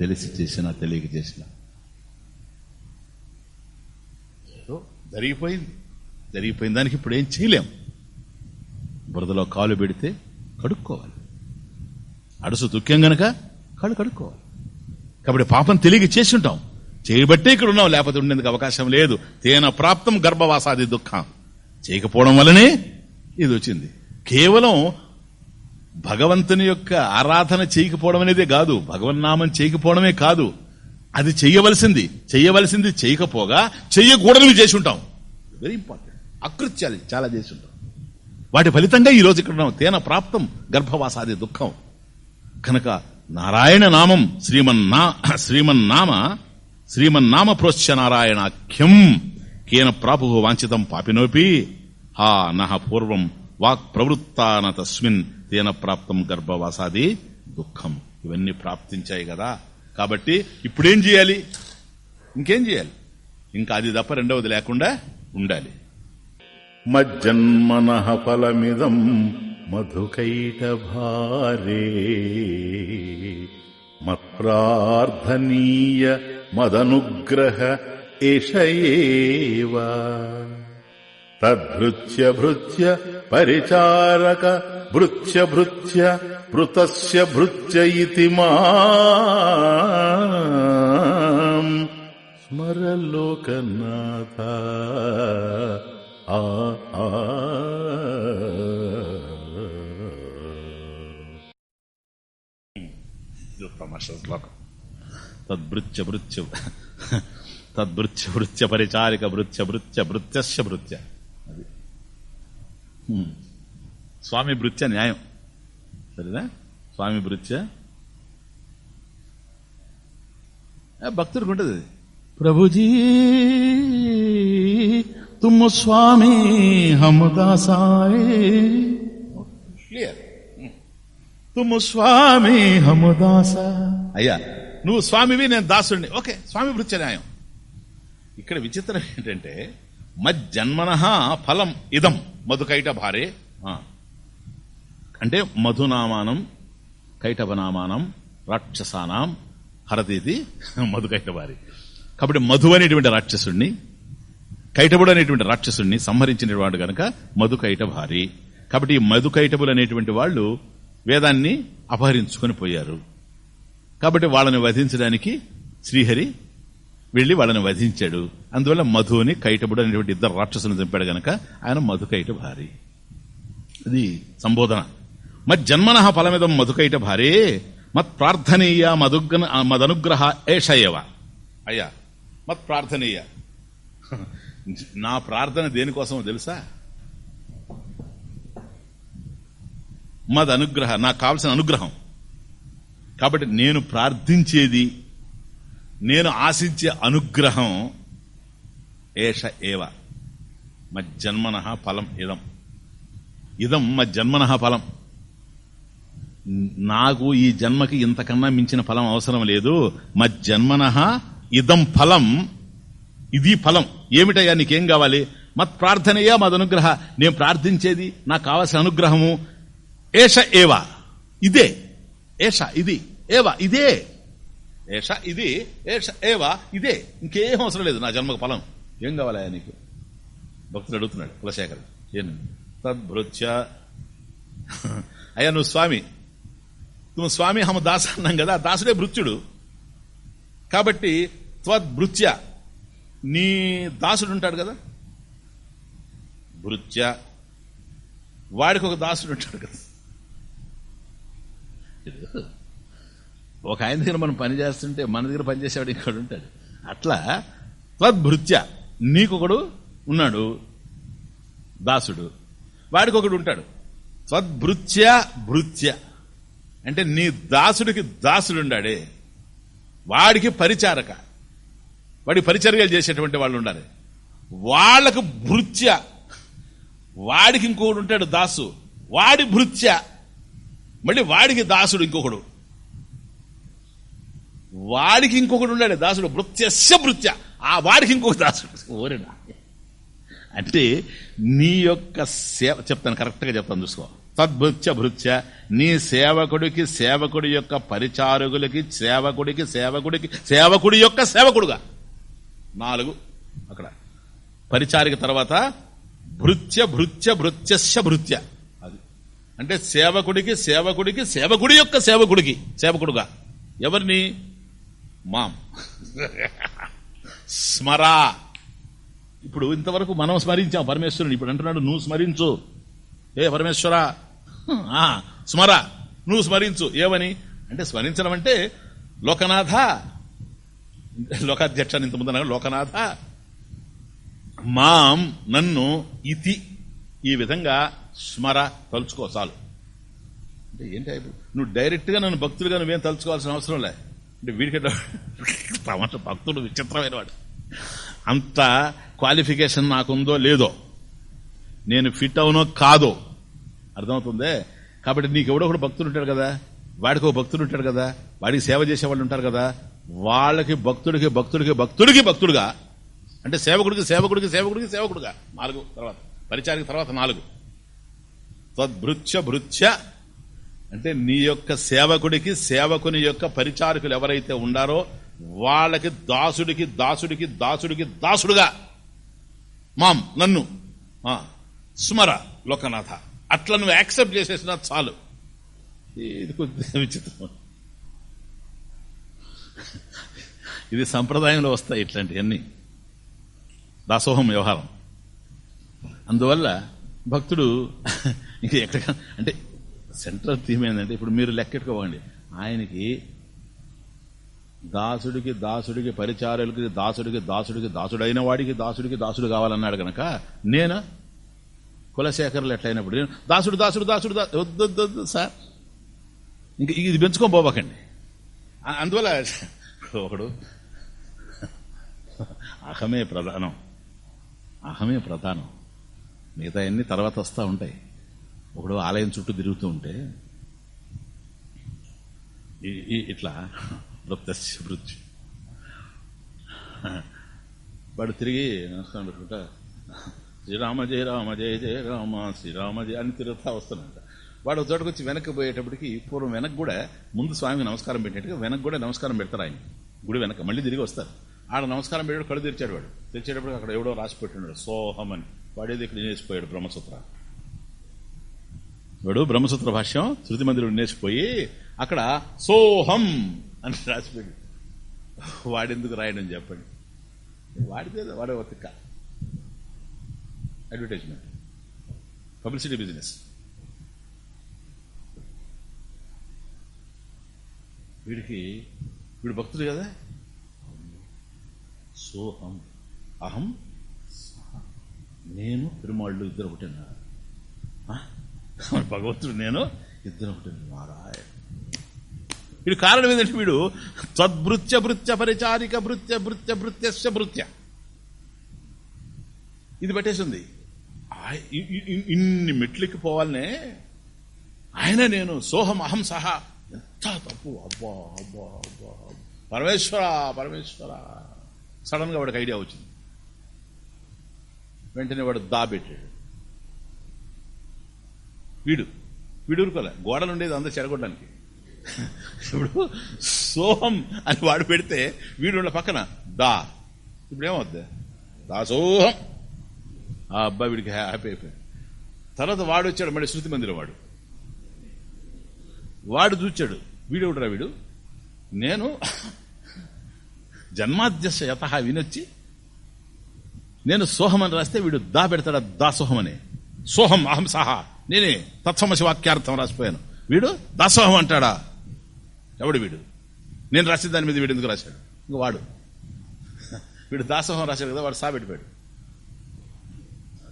తెలిసి చేసినా తెలియక చేసినా. జరిగిపోయింది. జరిగిపోయిన దానికి ఇప్పుడు ఏం చేయలేం. బురదలో కాలు పెడితే కడుక్కోవాలి. అడుసు దుఃఖం గనక కాళ్ళు కడుక్కోవాలి. కాబట్టి పాపం తెలియక చేసి ఉంటాం చేయబట్టే ఇక్కడ ఉన్నాం లేకపోతే ఉండేందుకు అవకాశం లేదు. తేన ప్రాప్తం గర్భవాసాది దుఃఖం. చేయకపోవడం వల్లనే ఇది వచ్చింది. కేవలం భగవంతుని యొక్క ఆరాధన చేయకపోవడం అనేదే కాదు. భగవన్నామం చేయకపోవడమే కాదు. అది చెయ్యవలసింది. చెయ్యవలసింది చేయకపోగా చెయ్యకూడనివి చేసి ఉంటాం. వెరీ ఇంపార్టెంట్ అకృత్యాలు చాలా చేసి ఉంటాం. వాటి ఫలితంగా ఈ రోజు ఇక్కడ ఉన్నాం. తేన ప్రాప్తం గర్భవాసాది దుఃఖం. కనుక నారాయణ నామం శ్రీమన్నా శ్రీమన్నామ శ్రీమన్నామ ప్రోశ్చ నారాయణాఖ్యం. కేన ప్రాపు వాంఛితం పాపినోపి హా నహ పూర్వం వాక్ ప్రవృత్తాన తస్మిన్. తేన ప్రాప్తం గర్భవాసాది దుఃఖం. ఇవన్నీ ప్రాప్తించాయి కదా. కాబట్టి ఇప్పుడేం చేయాలి? ఇంకేం చేయాలి? ఇంకా అది తప్ప రెండవది లేకుండా ఉండాలి. మజ్జన్మన ఫలమిదం మధుకైట భారే మత్ప్రార్థనీయ మదనుగ్రహ ఏషయేవ. తద్భృత్య భృత్య పరిచారక భృత్య భృత్య భృతస్య భృత్య ఇతి మా. స్మరలోకనాథ. శ్లోకం తద్భృత్య భృత్య తద్భృత్య భృత్య పరిచారిక భృత్య భృత్య భృత్యస్య భృత్య అది హ్మ్. స్వామి భృత్య న్యాయం సరేనా స్వామి భృత్య భక్తుడికి ఉంటుంది. ప్రభుజీ తుమ్ స్వామి హమ్ దాసాయే క్లియర్ తుమ్ స్వామి హమ్ దాసా అయ్యా నువ్వు స్వామివి నేను దాసుడిని. ఓకే స్వామి భృత్య న్యాయం ఇక్కడ విచిత్రం ఏంటంటే మజ్జన్మన ఫలం ఇదం. మధుకైట భారే. అంటే మధునామానం కైటభనామానం రాక్షసానాం హరతీతి మధుకైట భారీ. కాబట్టి మధు అనేటువంటి రాక్షసుణ్ణి కైటబుడు అనేటువంటి రాక్షసుణ్ణి సంహరించినవాడు గనక మధుకైట భారీ. కాబట్టి ఈ మధుకైటబులు అనేటువంటి వాళ్ళు వేదాన్ని అపహరించుకొని పోయారు. కాబట్టి వాళ్ళని వధించడానికి శ్రీహరి వెళ్ళి వాళ్ళని వధించాడు. అందువల్ల మధుని కైటబుడు అనేటువంటి ఇద్దరు రాక్షసులను చంపాడు గనక ఆయన మధుకైట భారీ. ఇది సంబోధన. మజ్జన్మన ఫలమిదం మధుకైట భారీ మత్ ప్రార్థనీయ మధుగ్న మదనుగ్రహ ఏషయవ. అయ్యా మత్ ప్రార్థనీయ. నా ప్రార్థన దేనికోసం తెలుసా? మద్ అనుగ్రహ నాకు కావలసిన అనుగ్రహం. కాబట్టి నేను ప్రార్థించేది నేను ఆశించే అనుగ్రహం ఏష ఏవ. మజ్జన్మన ఫలం ఇదం. ఇదం మజ్జన్మన ఫలం. నాకు ఈ జన్మకి ఇంతకన్నా మించిన ఫలం అవసరం లేదు. మజ్జన్మన ఇదం ఫలం. ఇది ఫలం. ఏమిటయ్యా నీకేం కావాలి? మత్ ప్రార్థనయ్యా మదనుగ్రహ నేను ప్రార్థించేది నాకు కావలసిన అనుగ్రహము ఏష ఏవా. ఇదే. ఏష ఇది. ఏవా ఇదే? ఏష ఇది ఏష ఏవా ఇదే. ఇంకేం అవసరం లేదు నా జన్మకు ఫలం. ఏం కావాలయా నీకు? భక్తులు అడుగుతున్నాడు కులశేఖర్ ఏం? తద్భృత్య. అయ్యా నువ్వు స్వామి. నువ్వు స్వామి హమ దాస అన్నాం కదా దాసుడే భృత్యుడు. కాబట్టి త్వద్భృత్య. నీ దాసుడు ఉంటాడు కదా? భృత్య. వాడికి ఒక దాసుడు ఉంటాడు కదా? ఒక ఆయన దగ్గర మనం పని చేస్తుంటే మన దగ్గర పనిచేసేవాడు ఇంకోడు ఉంటాడు. అట్లా త్వద్భృత్య నీకొకడు ఉన్నాడు దాసుడు. వాడికి ఒకడు ఉంటాడు. త్వద్భృత్య భృత్య. అంటే నీ దాసుడికి దాసుడు ఉండాడే వాడికి పరిచారక. వాడి పరిచర్యలు చేసేటువంటి వాళ్ళు ఉండాలి. వాళ్ళకు భృత్య. వాడికి ఇంకొకడు ఉంటాడు దాసు. వాడి భృత్య. మళ్ళీ వాడికి దాసుడు ఇంకొకడు. వాడికి ఇంకొకడు ఉండాడు దాసుడు. భృత్యస్య భృత్య ఆ వాడికి ఇంకొక దాసుడు. ఓరేనా అంటే నీ యొక్క సేవ చెప్తాను కరెక్ట్గా చెప్తాను చూసుకో. తద్భృత్య భృత్య. నీ సేవకుడికి సేవకుడి యొక్క పరిచారకులకి సేవకుడికి సేవకుడికి సేవకుడి యొక్క సేవకుడుగా. నాలుగు అక్కడ. పరిచారిక తర్వాత భృత్య భృత్య భృత్యస్య భృత్య అది. అంటే సేవకుడికి సేవకుడికి సేవకుడి యొక్క సేవకుడికి సేవకుడుగా. ఎవరిని? మాం స్మరా. ఇప్పుడు ఇంతవరకు మనం స్మరించాం పరమేశ్వరుని. ఇప్పుడు అంటున్నాడు నువ్వు స్మరించు. ఏ పరమేశ్వర? ఆ, స్మర. నువ్వు స్మరించు. ఏమని? అంటే స్మరించడం అంటే లోకనాథ. లోకాధ్యక్షాన్ని ఇంత ముందు లోకనాథ. మాం నన్ను ఇతి. ఈ విధంగా స్మర తలుచుకో చాలు. అంటే ఏంటి ఇప్పుడు? నువ్వు డైరెక్ట్గా నన్ను భక్తులుగా నువ్వేం తలుచుకోవాల్సిన అవసరం లే. అంటే వీడికంటే తమాష భక్తుడు విచిత్రమైన వాడు. అంత క్వాలిఫికేషన్ నాకుందో లేదో నేను ఫిట్ అవునో కాదో అర్థమవుతుందే? కాబట్టి నీకెవడో ఒకడు భక్తుడు ఉంటాడు కదా వాడికి ఒక భక్తుడు ఉంటాడు కదా వాడికి సేవ చేసే వాళ్ళు ఉంటారు కదా వాళ్ళకి భక్తుడికి భక్తుడికి భక్తుడికి భక్తుడుగా అంటే సేవకుడికి సేవకుడికి సేవకుడికి సేవకుడుగా నాలుగు తర్వాత పరిచారికి తర్వాత నాలుగు. తద్భృత్య భృత్య అంటే నీ యొక్క సేవకుడికి సేవకుని యొక్క పరిచారకులు ఎవరైతే ఉండారో వాళ్ళకి దాసుడికి దాసుడికి దాసుడికి దాసుడుగా. మాం నన్ను. ఆ, స్మర లోకనాథ. అట్లా నువ్వు యాక్సెప్ట్ చేసేసినా చాలు. ఇది కొద్దిగా విచిత్రం. ఇది సంప్రదాయంలో వస్తాయి ఇట్లాంటివన్నీ దాసోహం వ్యవహారం. అందువల్ల భక్తుడు ఇంక ఎక్కడ అంటే సెంట్రల్ థీమ్ ఏంటంటే ఇప్పుడు మీరు లెక్కెట్టుకోవండి ఆయనకి దాసుడికి దాసుడికి పరిచారులకి దాసుడికి దాసుడికి దాసుడైన వాడికి దాసుడికి దాసుడు కావాలన్నాడు కనుక నేను? కులశేఖరులు ఎట్లయినప్పుడు నేను దాసుడు దాసుడు దాసుడు దా- వద్దు సార్. ఇంక ఇది పెంచుకొని అందువల్ల ఒకడు అహమే ప్రధానం అహమే ప్రధానం మిగతా అన్ని తర్వాత వస్తూ ఉంటాయి. ఒకడు ఆలయం చుట్టూ తిరుగుతూ ఉంటే ఈ- ఈ- ఇట్లా వృత్తస్య మృత్యు వాడు తిరిగి నమస్కారం పెట్టుకుంటా శ్రీరామ జయ రామ జయ జయ రామ శ్రీరామ జయ అని తిరుగుతా వస్తానంట వాడు ఒక చోటకు వచ్చి వెనక్కి పోయేటప్పటికి పూర్వం వెనక్కి కూడా ముందు స్వామికి నమస్కారం పెట్టినట్టుగా వెనక్కి కూడా నమస్కారం పెడతారు ఆయన. గుడి వెనక మళ్ళీ తిరిగి వస్తారు. ఆడ నమస్కారం పెట్టాడు కళ్ళు తెరిచాడు వాడు. తెరిచేటప్పుడు అక్కడ ఎవడో రాసి పెట్టినాడు సోహం అని. వాడేది ఇక్కడ నేసిపోయాడు బ్రహ్మసూత్ర వాడు బ్రహ్మసూత్ర భాష్యం శృతి మందిరం నేసిపోయి అక్కడ సోహం అని రాసిపోయాడు వాడెందుకు రాయడం చెప్పండి? వాడితే వాడే ఒత్తిక అడ్వర్టైజ్మెంట్ పబ్లిసిటీ బిజినెస్ వీడికి వీడు భక్తుడు కదా? సోహం. అహం నేను పెరుమాళ్ళు ఇద్దరు ఒకటేనా? ఆ? భగవంతుడు నేను ఇద్దరు నారాయణ. వీడు కారణం ఏంటంటే వీడు తద్భృత్య భృత్య పరిచారిక భృత్య భృత్య భృత్యస్య భృత్య. ఇది పట్టేసింది. ఇన్ని మెట్లకి పోవాలనే ఆయన నేను సోహం అహం సహా. ఎంత తప్పు. అబ్బా అబ్బా అబ్బా. పరమేశ్వర పరమేశ్వర. సడన్గా వాడికి ఐడియా వచ్చింది. వెంటనే వాడు దా పెట్టాడు వీడు. వీడు ఊరుకోలే. గోడలు ఉండేది అందరూ చెడగొట్టడానికి ఇప్పుడు సోహం అని వాడు పెడితే వీడు ఉన్న పక్కన దా. ఇప్పుడు ఏమవుద్ది దా సోహం. ఆ అబ్బాయి వీడికి హ్యాపీ అయిపోయాడు. తర్వాత వాడు వచ్చాడు మళ్ళీ శృతి మందిరం వాడు. వాడు చూచాడు వీడు ఎవడరా వీడు? నేను జన్మాద్యశ యత వినొచ్చి నేను సోహం అని రాస్తే వీడు దా పెడతాడా? దా అనే సోహం అహం సహా. నేనే తత్సమసి వాక్యార్థం రాసిపోయాను. వీడు దాసోహం అంటాడా? ఎవడు వీడు? నేను రాసిన దాని మీద వీడు ఎందుకు రాశాడు? ఇంక వాడు. వీడు దాసోహం రాశాడు కదా వాడు సాబెట్టిపోయాడు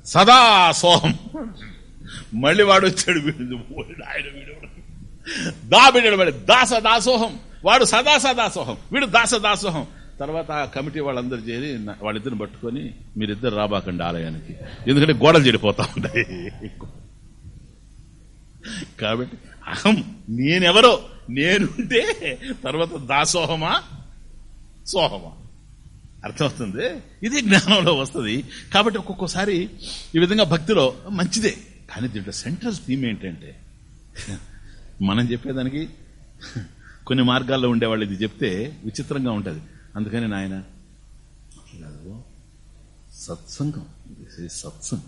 సదా సోహం. మళ్ళీ వాడు వచ్చాడు వీడు ఆయన వీడు దా పెట్టాడు వాడు దాస దాసోహం. వాడు సదా సదాసోహం వీడు దాస దాసోహం. తర్వాత ఆ కమిటీ వాళ్ళందరూ చేరి వాళ్ళిద్దరిని పట్టుకొని మీరిద్దరు రాబాకండి ఆలయానికి. ఎందుకంటే గోడలు చెడిపోతా ఉంటాయి. కాబట్టి అహం నేనెవరో? నేనుంటే తర్వాత దాసోహమా? సోహమా? అర్థమవుతుంది? ఇది జ్ఞానంలో వస్తుంది. కాబట్టి ఒక్కొక్కసారి ఈ విధంగా భక్తిలో మంచిదే. కానీ దీంట్లో సెంట్రల్ థీమ్ ఏంటంటే మనం చెప్పేదానికి కొన్ని మార్గాల్లో ఉండేవాళ్ళు ఇది చెప్తే విచిత్రంగా ఉంటుంది. అందుకని నాయన. కాదు, సత్సంగం. Is సత్సంగం.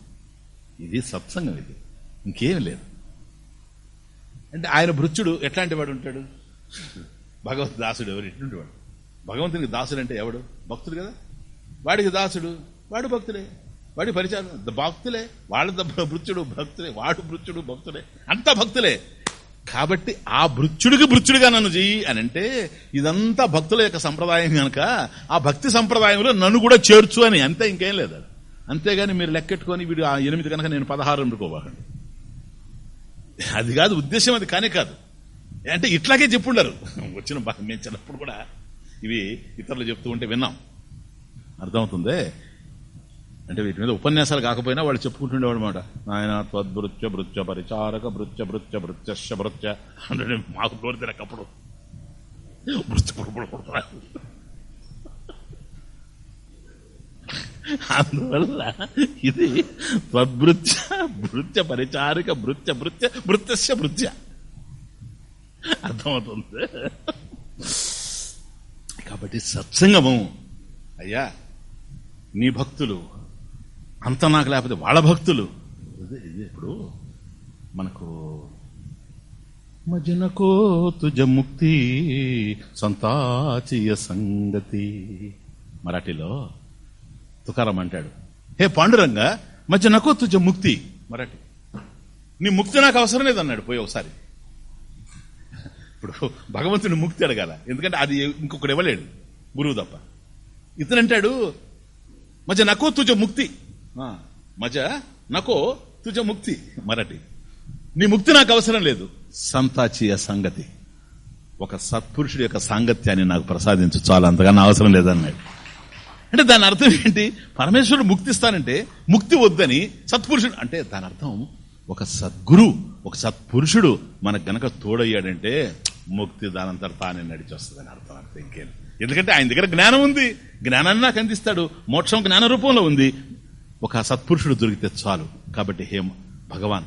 ఇది సత్సంగం ఇది. ఇంకేం లేదు. అంటే ఆయన భృత్యుడు ఎట్లాంటి వాడు ఉంటాడు? భగవత్ దాసుడు ఎవరు? ఎటువంటి వాడు. భగవంతునికి దాసుడు అంటే ఎవడు? భక్తుడు కదా. వాడికి దాసుడు వాడు భక్తుడే. వాడి పరిచయం ద- భక్తులే వాళ్ళ భృత్యుడు భక్తులే వాడు భృత్యుడు భక్తులే అంతా భక్తులే. కాబట్టి ఆ భృత్యుడికి భృత్యుడిగా నన్ను చెయ్యి అని అంటే ఇదంతా భక్తుల యొక్క సంప్రదాయం కనుక ఆ భక్తి సంప్రదాయంలో నన్ను కూడా చేర్చు అని అంతే ఇంకేం లేదు అది. అంతేగాని మీరు లెక్కెట్టుకొని వీడు ఆ ఎనిమిది కనుక నేను పదహారు అనుకోబాకండి అది కాదు ఉద్దేశం అది కానే కాదు. అంటే ఇట్లాగే చెప్పుండరు. వచ్చిన మేము చిన్నప్పుడు కూడా ఇవి ఇతరులు చెప్తూ ఉంటే విన్నాం. అర్థమవుతుంది? అంటే వీటి మీద ఉపన్యాసాలు కాకపోయినా వాళ్ళు చెప్పుకుంటుండేవాడు అనమాట ఆయన త్వద్భృత్య భృత్య పరిచారక భృత్య భృత్య భృత్యశ భృత్య అంటే మాకు నోరు తినకప్పుడు. అందువల్ల ఇది త్వద్భృత్య భృత్య పరిచారిక భృత్య భృత్య భృత్యశ భృత్య. అర్థమవుతుంది? కాబట్టి సత్సంగము అయ్యా నీ భక్తులు అంత నాకు లేకపోతే వాళ్ళ భక్తులు. ఇప్పుడు మనకు మజనకో తుజ ముక్తి సంతాచియ సంగతి. మరాఠీలో తుకారం అంటాడు. హే పాండురంగ మజనకో తుజ ముక్తి మరాఠీ. నీ ముక్తి నాకు అవసరం లేదన్నాడు పోయి ఒకసారి. ఇప్పుడు భగవంతుని ముక్తి అడగాల. ఎందుకంటే అది ఇంకొకడు ఇవ్వలేడు. గురువు తప్ప. ఇతనంటాడు మధ్య నకో తుజ ముక్తి. మజ నకో తుజ ముక్తి మరటి నీ ముక్తి నాకు అవసరం లేదు. సంతాచీయ సంగతి. ఒక సత్పురుషుడి యొక్క సాంగత్యాన్ని నాకు ప్రసాదించు చాలా అంతకన్నా అవసరం లేదన్నాడు. అంటే దాని అర్థం ఏంటి? పరమేశ్వరుడు ముక్తిస్తానంటే ముక్తి వద్దని సత్పురుషుడు అంటే దాని అర్థం ఒక సద్గురు ఒక సత్పురుషుడు మనకు గనక తోడయ్యాడంటే ముక్తి దానంతట తానే నడిచి వస్తుందని అర్థం అర్థం ఇంకేం ఎందుకంటే ఆయన దగ్గర జ్ఞానం ఉంది. జ్ఞానాన్ని నాకు అందిస్తాడు. మోక్షం జ్ఞాన రూపంలో ఉంది. ఒక సత్పురుషుడు దొరికితే చాలు. కాబట్టి హేమ భగవాన్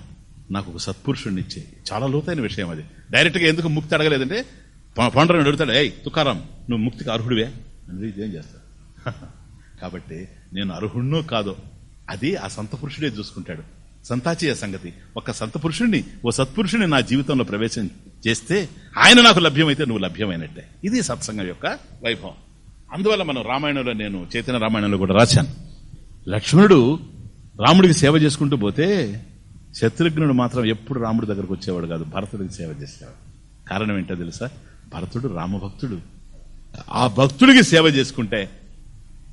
నాకు ఒక సత్పురుషుడిని ఇచ్చే. చాలా లోతైన విషయం అది. డైరెక్ట్గా ఎందుకు ముక్తి అడగలేదంటే పండరని అడుగుతాడు ఏయ్ తుకారాం నువ్వు ముక్తికి అర్హుడివే? అని ఇదేం చేస్తాడు. కాబట్టి నేను అర్హుణ్ణో కాదో అది ఆ సంత పురుషుడే చూసుకుంటాడు. సంతాచీయ సంగతి. ఒక సంత పురుషుడిని ఓ సత్పురుషుని నా జీవితంలో ప్రవేశం చేస్తే ఆయన నాకు లభ్యమైతే నువ్వు లభ్యమైనట్టే. ఇది సత్సంగం యొక్క వైభవం. అందువల్ల మనం రామాయణంలో నేను చైతన్య రామాయణంలో కూడా రాశాను. లక్ష్మణుడు రాముడికి సేవ చేసుకుంటూ పోతే శత్రుఘ్నుడు మాత్రం ఎప్పుడు రాముడి దగ్గరకు వచ్చేవాడు కాదు భరతుడికి సేవ చేసేవాడు. కారణం ఏంటో తెలుసా? భరతుడు రామభక్తుడు. ఆ భక్తుడికి సేవ చేసుకుంటే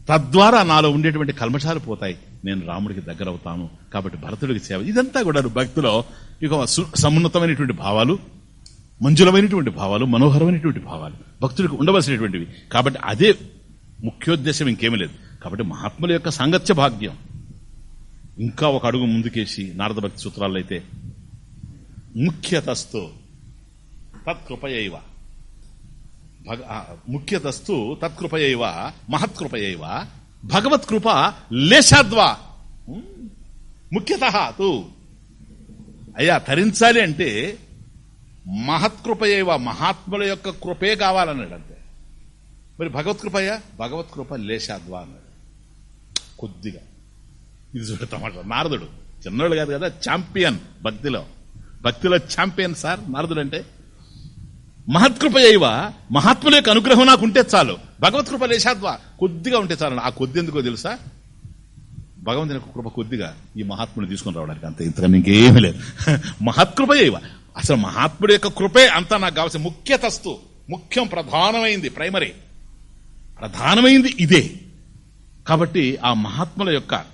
తద్వారా నాలో ఉండేటువంటి కల్మషాలు పోతాయి. నేను రాముడికి దగ్గర అవుతాను కాబట్టి భరతుడికి సేవ. ఇదంతా కూడా భక్తిలో ఇక సమున్నతమైనటువంటి భావాలు మంజులమైనటువంటి భావాలు మనోహరమైనటువంటి భావాలు. భక్తుడికి ఉండవలసినటువంటివి. కాబట్టి అదే ముఖ్యోద్దేశం ఇంకేమీ లేదు. కాబట్టి మహాత్ముల యొక్క సాంగత్య భాగ్యం. ఇంకా ఒక అడుగు ముందుకేసి నారద భక్తి సూత్రాల్లో అయితే ముఖ్యతస్తు తత్కృపయైవ. భగ ముఖ్యతస్తు తత్కృపయైవ మహత్కృపయైవ భగవత్కృప లేశాద్వా. ముఖ్యత తూ. అయ్యా తరించాలి అంటే మహత్కృపయైవ మహాత్ముల యొక్క కృపే కావాలన్నాడు అంతే మరి భగవత్కృపయ్యా భగవత్కృప లేశాద్వా అన్నాడు. కొద్దిగా. ఇది చూడ తమాషా. నారదుడు. చిన్నోళ్ళు కాదు కదా ఛాంపియన్ భక్తిలో. భక్తిలో ఛాంపియన్ సార్ నారదుడు అంటే మహత్కృప అయ్యవ మహాత్ముల యొక్క అనుగ్రహం నాకు ఉంటే చాలు. భగవత్కృప లేశాద్వా. కొద్దిగా ఉంటే చాలు. ఆ కొద్ది ఎందుకో తెలుసా? భగవంతుని యొక్క కృప కొద్దిగా ఈ మహాత్ముని తీసుకుని రావడానికి అంతే. ఇంతకన్నా ఇంకేమీ లేదు. మహత్కృప అయ్యవ అసలు మహాత్ముడి యొక్క కృపే అంతా నాకు కావాల్సిన ముఖ్యతస్తు. ముఖ్యం ప్రధానమైంది ప్రైమరీ. ప్రధానమైంది ఇదే. కాబట్టి ఆ మహాత్ముల యొక్క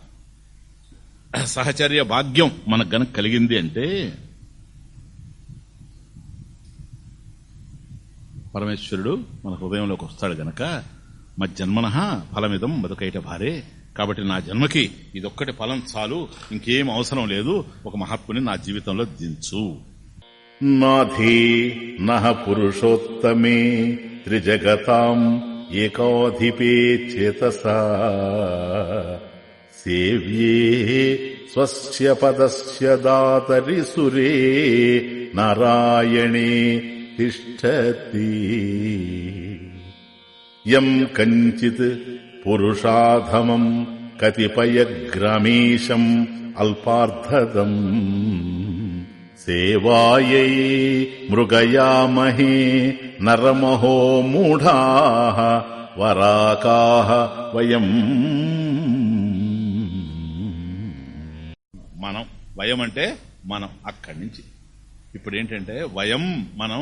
సహచర్య భాగ్యం మనకు గనక కలిగింది అంటే పరమేశ్వరుడు మన హృదయంలోకి వస్తాడు గనక మా జన్మన ఫలమిదం బతుకైట భారే. కాబట్టి నా జన్మకి ఇదొక్కటి ఫలం చాలు ఇంకేం అవసరం లేదు ఒక మహాత్ముని నా జీవితంలో దించు. నాధీ నహ పురుషోత్తమే త్రిజగతాం ఏకాధిపే చేతసా సేవ్యే స్వస్య పదస్య దాతరి సురే నారాయణే తిష్టతి. యం కంచిత్ పురుషాధమం కతిపయగ్రమీశం అల్పార్థదం. సేవాయై మృగయామహే నరమహో మూఢా వరాకా వయం మనం వయం అంటే మనం అక్కడి నుంచి. ఇప్పుడు ఏంటంటే వయం మనం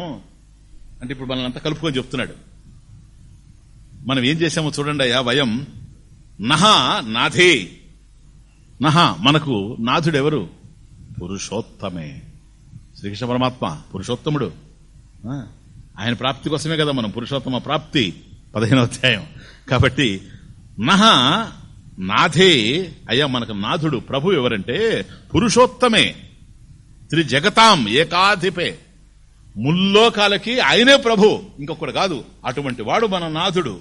అంటే ఇప్పుడు మనల్ని అంతా కలుపుకొని చెప్తున్నాడు. మనం ఏం చేసామో చూడండి అయ్యా వయం. నహ నాథే నహ మనకు నాథుడెవరు పురుషోత్తమే. శ్రీకృష్ణ పరమాత్మ పురుషోత్తముడు. ఆయన ప్రాప్తి కోసమే కదా మనం పురుషోత్తమ ప్రాప్తి. పదిహేనో అధ్యాయం. కాబట్టి నహ నాథే అయ్యా మనకు నాథుడు ప్రభు ఎవరంటే పురుషోత్తమే. త్రి జగతాం ఏకాధిపే. ముల్లోకాలకి ఆయనే ప్రభు. ఇంకొకడు కాదు అటువంటి వాడు మన నాథుడు.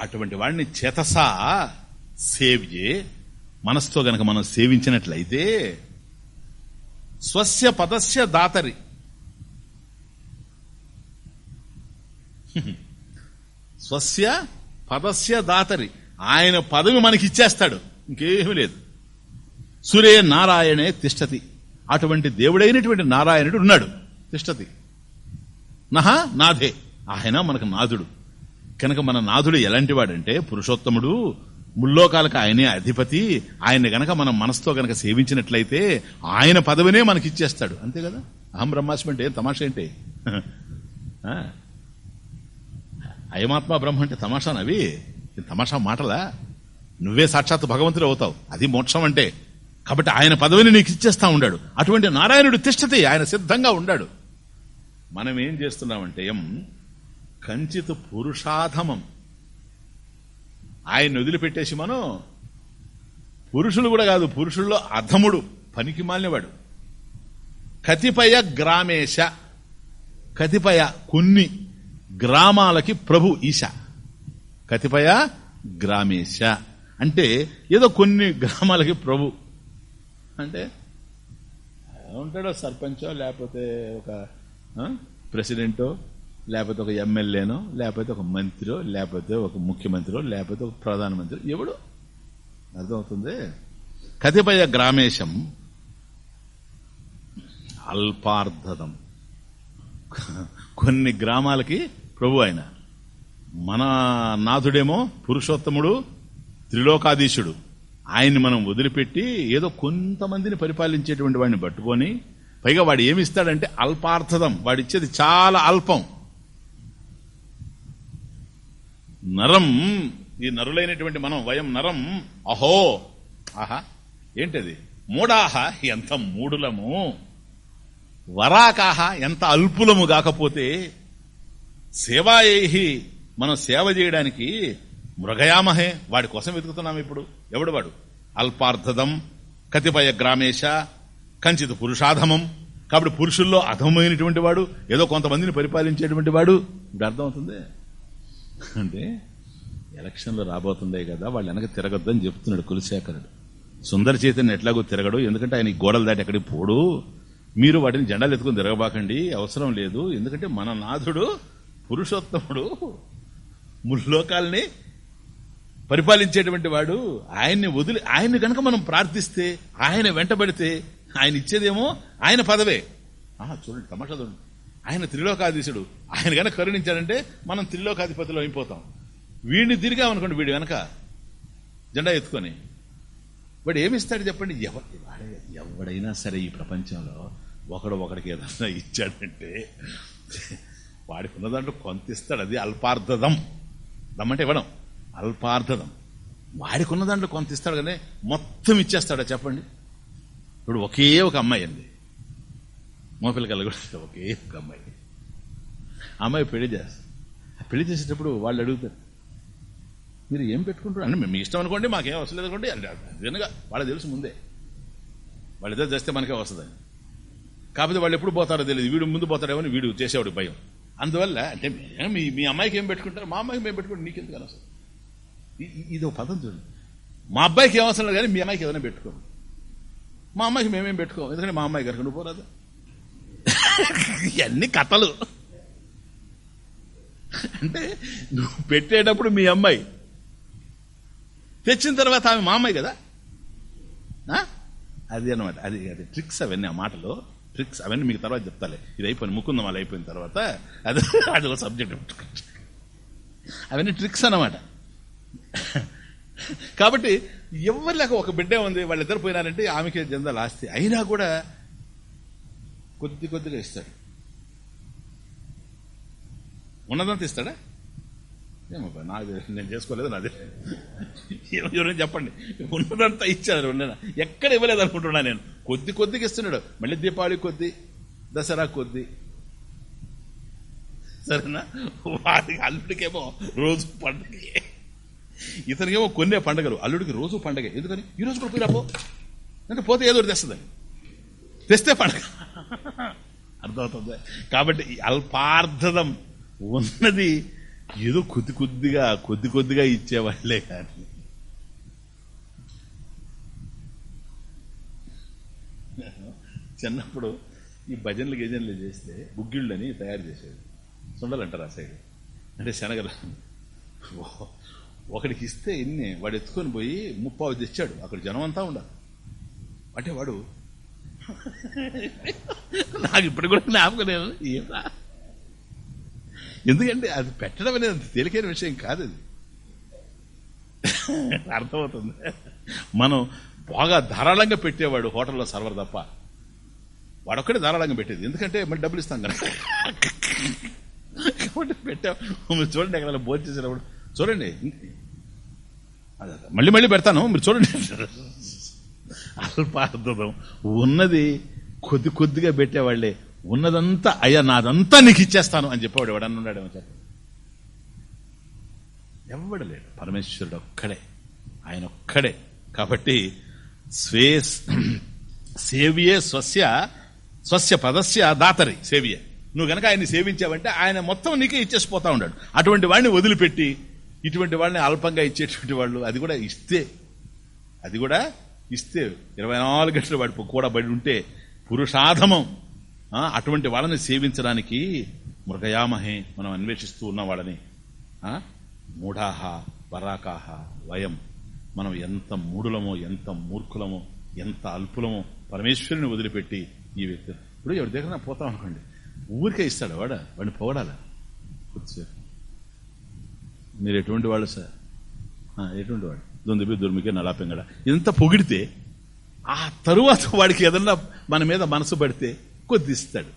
అటువంటి వాడిని చేతసా సేవ్యే. మనస్తో గనక మనం సేవించినట్లయితే స్వస్య పదస్య దాతరి. స్వస్య పదస్య దాతరి. ఆయన పదవి మనకి ఇచ్చేస్తాడు ఇంకేమీ లేదు. సురే నారాయణే తిష్టతి. అటువంటి దేవుడైనటువంటి నారాయణుడు ఉన్నాడు. తిష్టతి. నహా నాథే ఆయన మనకు నాథుడు కనుక మన నాథుడు ఎలాంటి వాడంటే పురుషోత్తముడు ముల్లోకాలకు ఆయనే అధిపతి. ఆయన గనక మనం మనసుతో గనక సేవించినట్లయితే ఆయన పదవినే మనకి ఇచ్చేస్తాడు అంతే కదా? అహం బ్రహ్మాస్మి అంటే ఏం తమాషా ఏంటి? ఆ. అయమాత్మ బ్రహ్మ అంటే తమాషానవి తమాషా మాటలా? నువ్వే సాక్షాత్ భగవంతుడు అవుతావు. అది మోక్షం అంటే. కాబట్టి ఆయన పదవిని నీకు ఇచ్చేస్తా ఉన్నాడు అటువంటి నారాయణుడు తిష్టతి ఆయన సిద్ధంగా ఉండాడు. మనం ఏం చేస్తున్నామంటే ఎం? కంచిత్ పురుషాధమం. ఆయన వదిలిపెట్టేసి మనం పురుషులు కూడా కాదు పురుషుల్లో అధముడు పనికి మాలినవాడు. కతిపయ గ్రామేశ కతిపయ కొన్ని గ్రామాలకి ప్రభు ఈశ. కతిపయ గ్రామేశ. అంటే ఏదో కొన్ని గ్రామాలకి ప్రభు. అంటే ఉంటాడో సర్పంచో లేకపోతే ఒక ప్రెసిడెంటో? లేకపోతే ఒక ఎమ్మెల్యేనో లేకపోతే ఒక మంత్రో లేకపోతే ఒక ముఖ్యమంత్రో లేకపోతే ఒక ప్రధానమంత్రి ఎవడు? అర్థమవుతుంది? కతిపయ గ్రామేశం అల్పార్థదం కొన్ని గ్రామాలకి ప్రభు ఆయన. మన నాథుడేమో పురుషోత్తముడు త్రిలోకాధీశుడు. ఆయన్ని మనం వదిలిపెట్టి ఏదో కొంతమందిని పరిపాలించేటువంటి వాడిని పట్టుకొని పైగా వాడు ఏమిస్తాడంటే ఇస్తాడంటే అల్పార్థదం వాడిచ్చేది చాలా అల్పం. నరం ఈ నరులైనటువంటి మనం వయం నరం అహో. ఆహా. ఏంటది? మూడాహ ఎంత మూడులము వరాకాహ ఎంత అల్పులము కాకపోతే సేవాయేహి మనం సేవ చేయడానికి మృగయామహే వాడి కోసం వెతుకుతున్నాం ఇప్పుడు. ఎవడు వాడు? అల్పార్థదం కతిపయ గ్రామేశ కంచిత పురుషాధమం. కాబట్టి పురుషుల్లో అధమైనటువంటి వాడు ఏదో కొంతమందిని పరిపాలించేటువంటి వాడు. ఇప్పుడు అర్థమవుతుంది? అంటే ఎలక్షన్లు రాబోతుందే కదా వాళ్ళు వెనక తిరగొద్దని చెప్తున్నాడు కులశేఖరుడు. సుందర చైతన్య ఎట్లాగో తిరగడు ఎందుకంటే ఆయన గోడలు దాటి ఎక్కడికి పోడు. మీరు వాటిని జెండాలు ఎత్తుకుని తిరగబాకండి అవసరం లేదు. ఎందుకంటే మన నాథుడు పురుషోత్తముడు ముల్లోకాల్ని పరిపాలించేటువంటి వాడు. ఆయన్ని వదిలి ఆయన్ని కనుక మనం ప్రార్థిస్తే ఆయన వెంటబడితే ఆయన ఇచ్చేదేమో ఆయన పదవే. ఆహా, చూడండి తమాషా చూడండి. ఆయన త్రిలోకాధీశుడు. ఆయన కనుక కరుణించాడంటే మనం త్రిలోకాధిపతిలో అయిపోతాం. వీడిని తిరిగామనుకోండి వీడి వెనక జెండా ఎత్తుకొని. వాడు ఏమిస్తాడు చెప్పండి? వాడే- ఎవడైనా సరే ఈ ప్రపంచంలో ఒకడు ఒకడికి ఏదన్నా ఇచ్చాడంటే వాడికి ఉన్న దాంట్లో కొంత ఇస్తాడు. అది అల్పార్థదం దమ్మంటే ఇవ్వడం. అల్పార్థదం వాడికి ఉన్న దాంట్లో కొంత ఇస్తాడు కానీ మొత్తం ఇచ్చేస్తాడా చెప్పండి? ఇప్పుడు ఒకే ఒక అమ్మాయి అండి. మోపిల్లకల్లా కూడా ఒకే ఒక అమ్మాయి. అమ్మాయి పెళ్ళి చేస్తారు ఆ పెళ్ళి చేసేటప్పుడు వాళ్ళు అడుగుతారు. మీరు ఏం పెట్టుకుంటారు? అంటే మీ ఇష్టం అనుకోండి మాకేం అవసరం లేదు అనుకోండి వినగా వాళ్ళకి తెలుసు ముందే. వాళ్ళిద్దరు చేస్తే మనకే వస్తుందని కాకపోతే వాళ్ళు ఎప్పుడు పోతారో తెలియదు. వీడు ముందు పోతాడేమో అని వీడు చేసేవాడు భయం. అందువల్ల అంటే మీ మీ అమ్మాయికి ఏం పెట్టుకుంటారు? మా అమ్మాయికి మేము పెట్టుకుంటే. నీకెందుకు అనవసరం? ఇది ఒక పదం చూడండి. మా అబ్బాయికి ఏం అవసరం లేదు కానీ మీ అమ్మాయికి ఏదైనా పెట్టుకోండి మా అమ్మాయికి మేమేం పెట్టుకోము ఎందుకంటే మా అమ్మాయి గారికి నువ్వు పోరాదు. ఇవన్నీ కథలు. అంటే నువ్వు పెట్టేటప్పుడు మీ అమ్మాయి. తెచ్చిన తర్వాత ఆమె మా అమ్మాయి కదా? ఆ? అది అనమాట అది అది ట్రిక్స్ అవన్నీ ఆ మాటలు. ట్రిక్స్ అవన్నీ మీకు తర్వాత చెప్తాలే. ఇది అయిపోయింది ముకుందం వాళ్ళు అయిపోయిన తర్వాత. అది అది ఒక సబ్జెక్ట్ అవన్నీ ట్రిక్స్ అన్నమాట. కాబట్టి ఎవరి లేక ఒక బిడ్డే ఉంది వాళ్ళిద్దరు పోయినారంటే ఆమెకే జందాలు ఆస్తి. అయినా కూడా కొద్ది కొద్దిగా ఇస్తాడు. ఉన్నదంతా ఇస్తాడా? ఏమబ్బా నాకు నేను చేసుకోలేదు నాది. ఎవరైనా చెప్పండి. ఉన్నదంతా ఇచ్చాడు ఉండేనా ఎక్కడ ఇవ్వలేదు అనుకుంటున్నా నేను. కొద్ది కొద్దిగా ఇస్తున్నాడు. మళ్ళీ దీపావళి కొద్ది దసరా కొద్ది. సరేనా? వాడికి అల్లుడికేమో రోజు పండగే. ఇతనికేమో కొన్నే పండగలు. అల్లుడికి రోజు పండగ. ఎందుకని? ఈ రోజు కూడా పోయిరాపో అంటే పోతే ఏదో తెస్తుంది. తెస్తుందని తెస్తే పండగ. అర్థమవుతుంది? కాబట్టి అల్పార్థదం ఉన్నది ఏదో కొద్ది కొద్దిగా కొద్ది కొద్దిగా ఇచ్చేవాళ్ళే కానీ. చిన్నప్పుడు ఈ భజనలు గజనలు చేస్తే బుగ్గిళ్ళని తయారు చేసేది. సుండలు అంటారు ఆ సైడ్. అంటే శనగలు. ఒకడికి ఇస్తే ఇన్ని వాడు ఎత్తుకొని పోయి ముప్పావు తెచ్చాడు. అక్కడ జనం అంతా ఉండాలి. అంటే వాడు నాకు ఇప్పుడు కూడా జ్ఞాపకం లేదు. ఏమా ఎందుకంటే అది పెట్టడం అనేది అంత తేలికైన విషయం కాదు అది. అర్థమవుతుంది. మనం బాగా ధారాళంగా పెట్టేవాడు హోటల్లో సర్వర్ తప్ప. వాడొక్కడే ధారాళంగా పెట్టేది. ఎందుకంటే మరి డబ్బులు ఇస్తాం కనుక కాబట్టి పెట్టాం. మీరు చూడండి ఎక్కడ భోజనం చేసినప్పుడు చూడండి. మళ్ళీ మళ్ళీ పెడతాను. మీరు చూడండి. అల్పార్థం ఉన్నది కొద్ది కొద్దిగా పెట్టేవాళ్ళే ఉన్నదంతా అయ్యా నాదంతా నీకు ఇచ్చేస్తాను అని చెప్పేవాడు ఎవడన్నా ఉన్నాడేమో చెప్పండి ఎవడలేడు పరమేశ్వరుడు ఒక్కడే. ఆయన ఒక్కడే. కాబట్టి స్వే సేవియే స్వస్య స్వస్య పదస్య దాతరి సేవియే. నువ్వు గనక ఆయన్ని సేవించావంటే ఆయన మొత్తం నీకే ఇచ్చేసిపోతా ఉన్నాడు. అటువంటి వాడిని వదిలిపెట్టి ఇటువంటి వాళ్ళని అల్పంగా ఇచ్చేటువంటి వాళ్ళు అది కూడా ఇస్తే అది కూడా ఇస్తే. ఇరవై నాలుగు గంటలు వాడి కూడా బడి ఉంటే పురుషాధమం. అటువంటి వాళ్ళని సేవించడానికి మృగయామహే మనం అన్వేషిస్తూ ఉన్న వాళ్ళని. ఆ, మూఢాహ వరాకాహ వయం. మనం ఎంత మూఢులమో ఎంత మూర్ఖులమో ఎంత అల్పులమో పరమేశ్వరుని వదిలిపెట్టి ఈ వ్యక్తి ఇప్పుడు ఎవరి దగ్గర పోతాం అనుకోండి. ఊరికే ఇస్తాడు వాడ. వాడిని పొగడాల? కొద్దిసేపు మీరు ఎటువంటి వాళ్ళు సార్? ఆ, ఎటువంటి వాడు? దొందిపి దుర్మికే నలాపెంగడ ఇంత పొగిడితే ఆ తరువాత వాడికి ఏదన్నా మన మీద మనసు పడితే కొద్ది ఇస్తాడు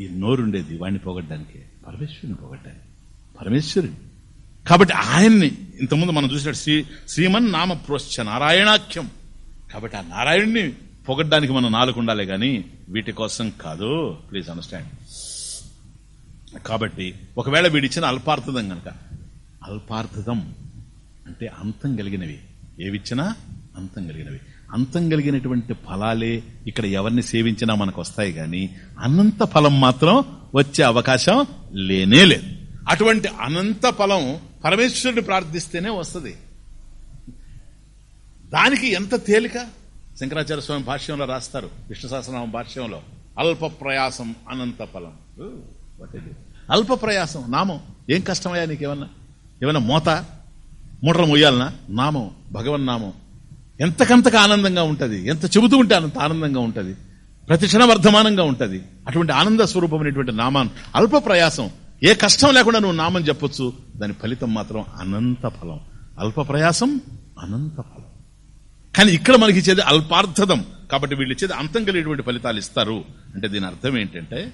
ఈ నోరుండేది వాడిని పొగడ్డానికి పరమేశ్వరుని పొగడ్డానికి పరమేశ్వరుని. కాబట్టి ఆయన్ని ఇంతకుముందు మనం చూసినట్టు శ్రీ శ్రీమన్ నామ ప్రోశ్చ నారాయణాఖ్యం. కాబట్టి ఆ నారాయణ్ణి పొగడ్డానికి మనం నాలుగు ఉండాలి కానీ వీటి కోసం కాదు. Please understand. కాబట్టి ఒకవేళ వీడిచ్చిన అల్పార్థదం గనక అల్పార్థదం అంటే అంతం కలిగినవి. ఏవిచ్చినా అంతం కలిగినవి. అంతం కలిగినటువంటి ఫలాలే ఇక్కడ ఎవరిని సేవించినా మనకు వస్తాయి గాని అనంత ఫలం మాత్రం వచ్చే అవకాశం లేనే లేదు. అటువంటి అనంత ఫలం పరమేశ్వరుని ప్రార్థిస్తేనే వస్తుంది. దానికి ఎంత తేలిక? శంకరాచార్య స్వామి భాష్యంలో రాస్తారు విష్ణు సహస్రనామ భాష్యంలో అల్ప ప్రయాసం అనంత ఫలం. అల్ప ప్రయాసం నామం. ఏం కష్టమయ్యా నీకేమన్నా? ఏమన్నా మోత? మూటలు మొయ్యాలనా నామం భగవన్ నామం ఎంతకంతకు ఆనందంగా ఉంటది? ఎంత చెబుతూ ఉంటే అంత ఆనందంగా ఉంటది? ప్రతి క్షణ వర్ధమానంగా ఉంటుంది. అటువంటి ఆనంద స్వరూపమైనటువంటి నామాన్ అల్ప ప్రయాసం. ఏ కష్టం లేకుండా నువ్వు నామం చెప్పొచ్చు. దాని ఫలితం మాత్రం అనంత ఫలం. అల్ప ప్రయాసం అనంత ఫలం. కానీ ఇక్కడ మనకి ఇచ్చేది అల్పార్థదం. కాబట్టి వీళ్ళు ఇచ్చేది అంతం కలిగేటువంటి ఫలితాలు ఇస్తారు. అంటే దీని అర్థం ఏంటంటే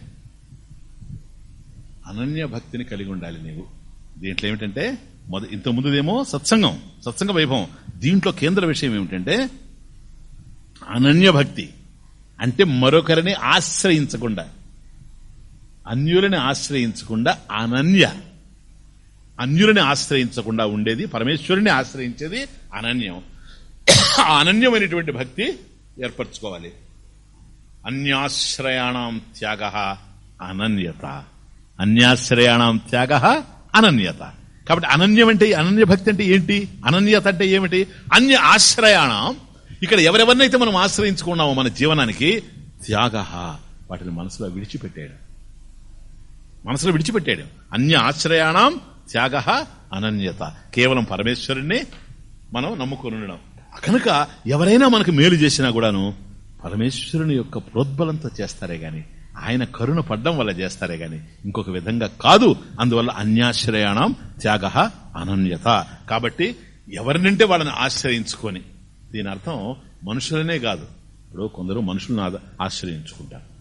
అనన్య భక్తిని కలిగి ఉండాలి నీవు. దీంట్లో ఏమిటంటే మొద ఇంతకు ముందుదేమో సత్సంగం. సత్సంగ వైభవం. దీంట్లో కేంద్ర విషయం ఏమిటంటే అనన్య భక్తి. అంటే మరొకరిని ఆశ్రయించకుండా అన్యులని ఆశ్రయించకుండా అనన్య. అన్యులని ఆశ్రయించకుండా ఉండేది పరమేశ్వరుని ఆశ్రయించేది అనన్యం. అనన్యమైనటువంటి భక్తి ఏర్పరచుకోవాలి. అన్యాశ్రయాణం త్యాగ అనన్యత. అన్యాశ్రయాణం త్యాగ అనన్యత. కాబట్టి అనన్యం అంటే అనన్య భక్తి అంటే ఏంటి? అనన్యత అంటే ఏమిటి? అన్య ఆశ్రయాణం. ఇక్కడ ఎవరెవరినైతే మనం ఆశ్రయించుకున్నామో మన జీవనానికి త్యాగ వాటిని మనసులో విడిచిపెట్టాడు మనసులో విడిచిపెట్టాడు అన్య ఆశ్రయాణం త్యాగ అనన్యత. కేవలం పరమేశ్వరుణ్ణి మనం నమ్ముకొని ఉండడం. కనుక ఎవరైనా మనకు మేలు చేసినా కూడాను పరమేశ్వరుని యొక్క ప్రోద్బలంతో చేస్తారే గాని ఆయన కరుణ పడ్డం వల్ల చేస్తారే గాని ఇంకొక విధంగా కాదు. అందువల్ల అన్యాశ్రయాణం త్యాగ అనన్యత. కాబట్టి ఎవరినంటే వాళ్ళని ఆశ్రయించుకొని దీని అర్థం మనుషులనే కాదు. ఇప్పుడు కొందరు మనుషులను ఆశ్రయించుకుంటారు.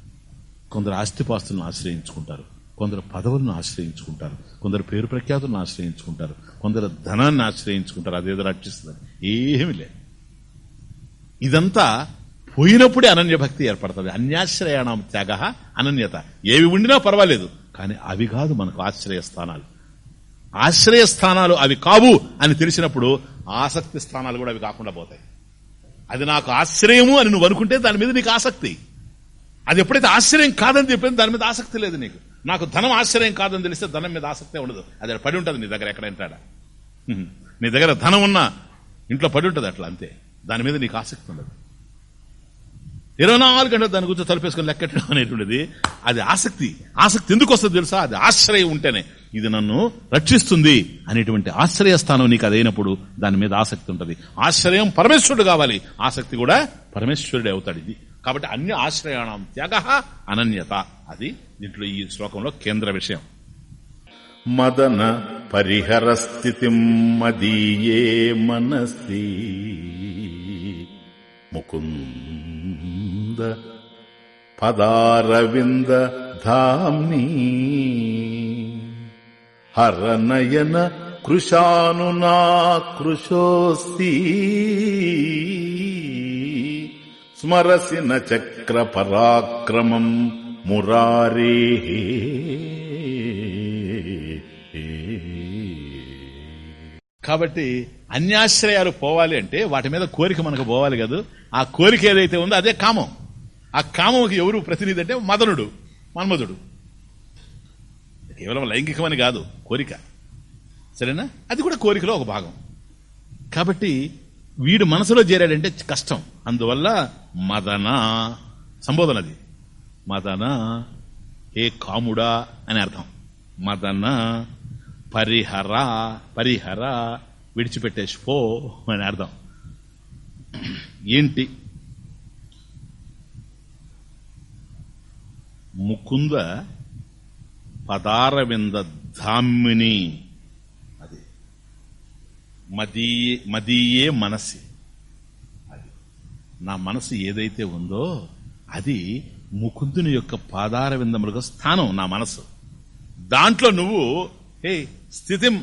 కొందరు ఆస్తిపాస్తులను ఆశ్రయించుకుంటారు. కొందరు పదవులను ఆశ్రయించుకుంటారు. కొందరు పేరు ప్రఖ్యాతులను ఆశ్రయించుకుంటారు. కొందరు ధనాన్ని ఆశ్రయించుకుంటారు. అదేదో రక్షిస్తుంది. ఏమీ లేదు. ఇదంతా పోయినప్పుడే అనన్య భక్తి ఏర్పడుతుంది. అన్యాశ్రయాణం త్యాగ అనన్యత. ఏవి ఉండినా పర్వాలేదు. కానీ అవి కాదు మనకు ఆశ్రయస్థానాలు స్థానాలు. స్థానాలు అవి కావు అని తెలిసినప్పుడు ఆసక్తి స్థానాలు కూడా అవి కాకుండా పోతాయి. అది నాకు ఆశ్రయము అని నువ్వు అనుకుంటే దాని మీద నీకు ఆసక్తి. అది ఎప్పుడైతే ఆశ్రయం కాదని చెప్పింది దాని మీద ఆసక్తి లేదు నీకు. నాకు ధనం ఆశ్రయం కాదని తెలిస్తే ధనం మీద ఆసక్తే ఉండదు. అది పడి ఉంటుంది నీ దగ్గర ఎక్కడంటాడా నీ దగ్గర ధనం ఉన్నా ఇంట్లో పడి ఉంటుంది అట్లా అంతే. దాని మీద నీకు ఆసక్తి ఉండదు. ఇరవై నాలుగు గంటలు దాని గురించి తలపేసుకుని లెక్కట్టడం అనేటువంటిది. అది ఆసక్తి. ఆసక్తి ఎందుకు వస్తుంది తెలుసా? అది ఆశ్రయం ఉంటేనే ఇది నన్ను రక్షిస్తుంది అనేటువంటి ఆశ్రయ స్థానం నీకు అదైనప్పుడు దాని మీద ఆసక్తి ఉంటుంది. ఆశ్రయం పరమేశ్వరుడు కావాలి. ఆసక్తి కూడా పరమేశ్వరుడే అవుతాడు ఇది. కాబట్టి అన్ని ఆశ్రయాణం త్యాగ అనన్యత. అది దీంట్లో ఈ శ్లోకంలో కేంద్ర విషయం. మదన పరిహర స్థితి మదీయే మనస్తి ముకుంద పదారవింద ధామ్ని హరనయన కృశానునా కృశోస్తి స్మరసిన చక్ర పరాక్రమం మురారే కాబట్టి అన్యాశ్రయాలు పోవాలి అంటే వాటి మీద కోరిక మనకు పోవాలి కదా? ఆ కోరిక ఏదైతే ఉందో అదే కామం. ఆ కామంకి ఎవరు ప్రతినిధి అంటే మదనుడు మన్మధుడు. కేవలం లైంగికమని కాదు కోరిక. సరేనా? అది కూడా కోరికలో ఒక భాగం. కాబట్టి వీడు మనసులో చేరాడంటే కష్టం. అందువల్ల మదన సంబోధన అది. మదన ఏ కాముడా అని అర్థం. మదన పరిహర పరిహర విడిచిపెట్టేసిపో అని అర్థం. ఏంటి? ముకుంద పదారవింద ధామ్మిని. అది. మదీయే మదీయే మనసి అది. నా మనసు ఏదైతే ఉందో అది ముకుందుని యొక్క పాదారవిందములకు స్థానం నా మనసు దాంట్లో నువ్వు హే స్థితి.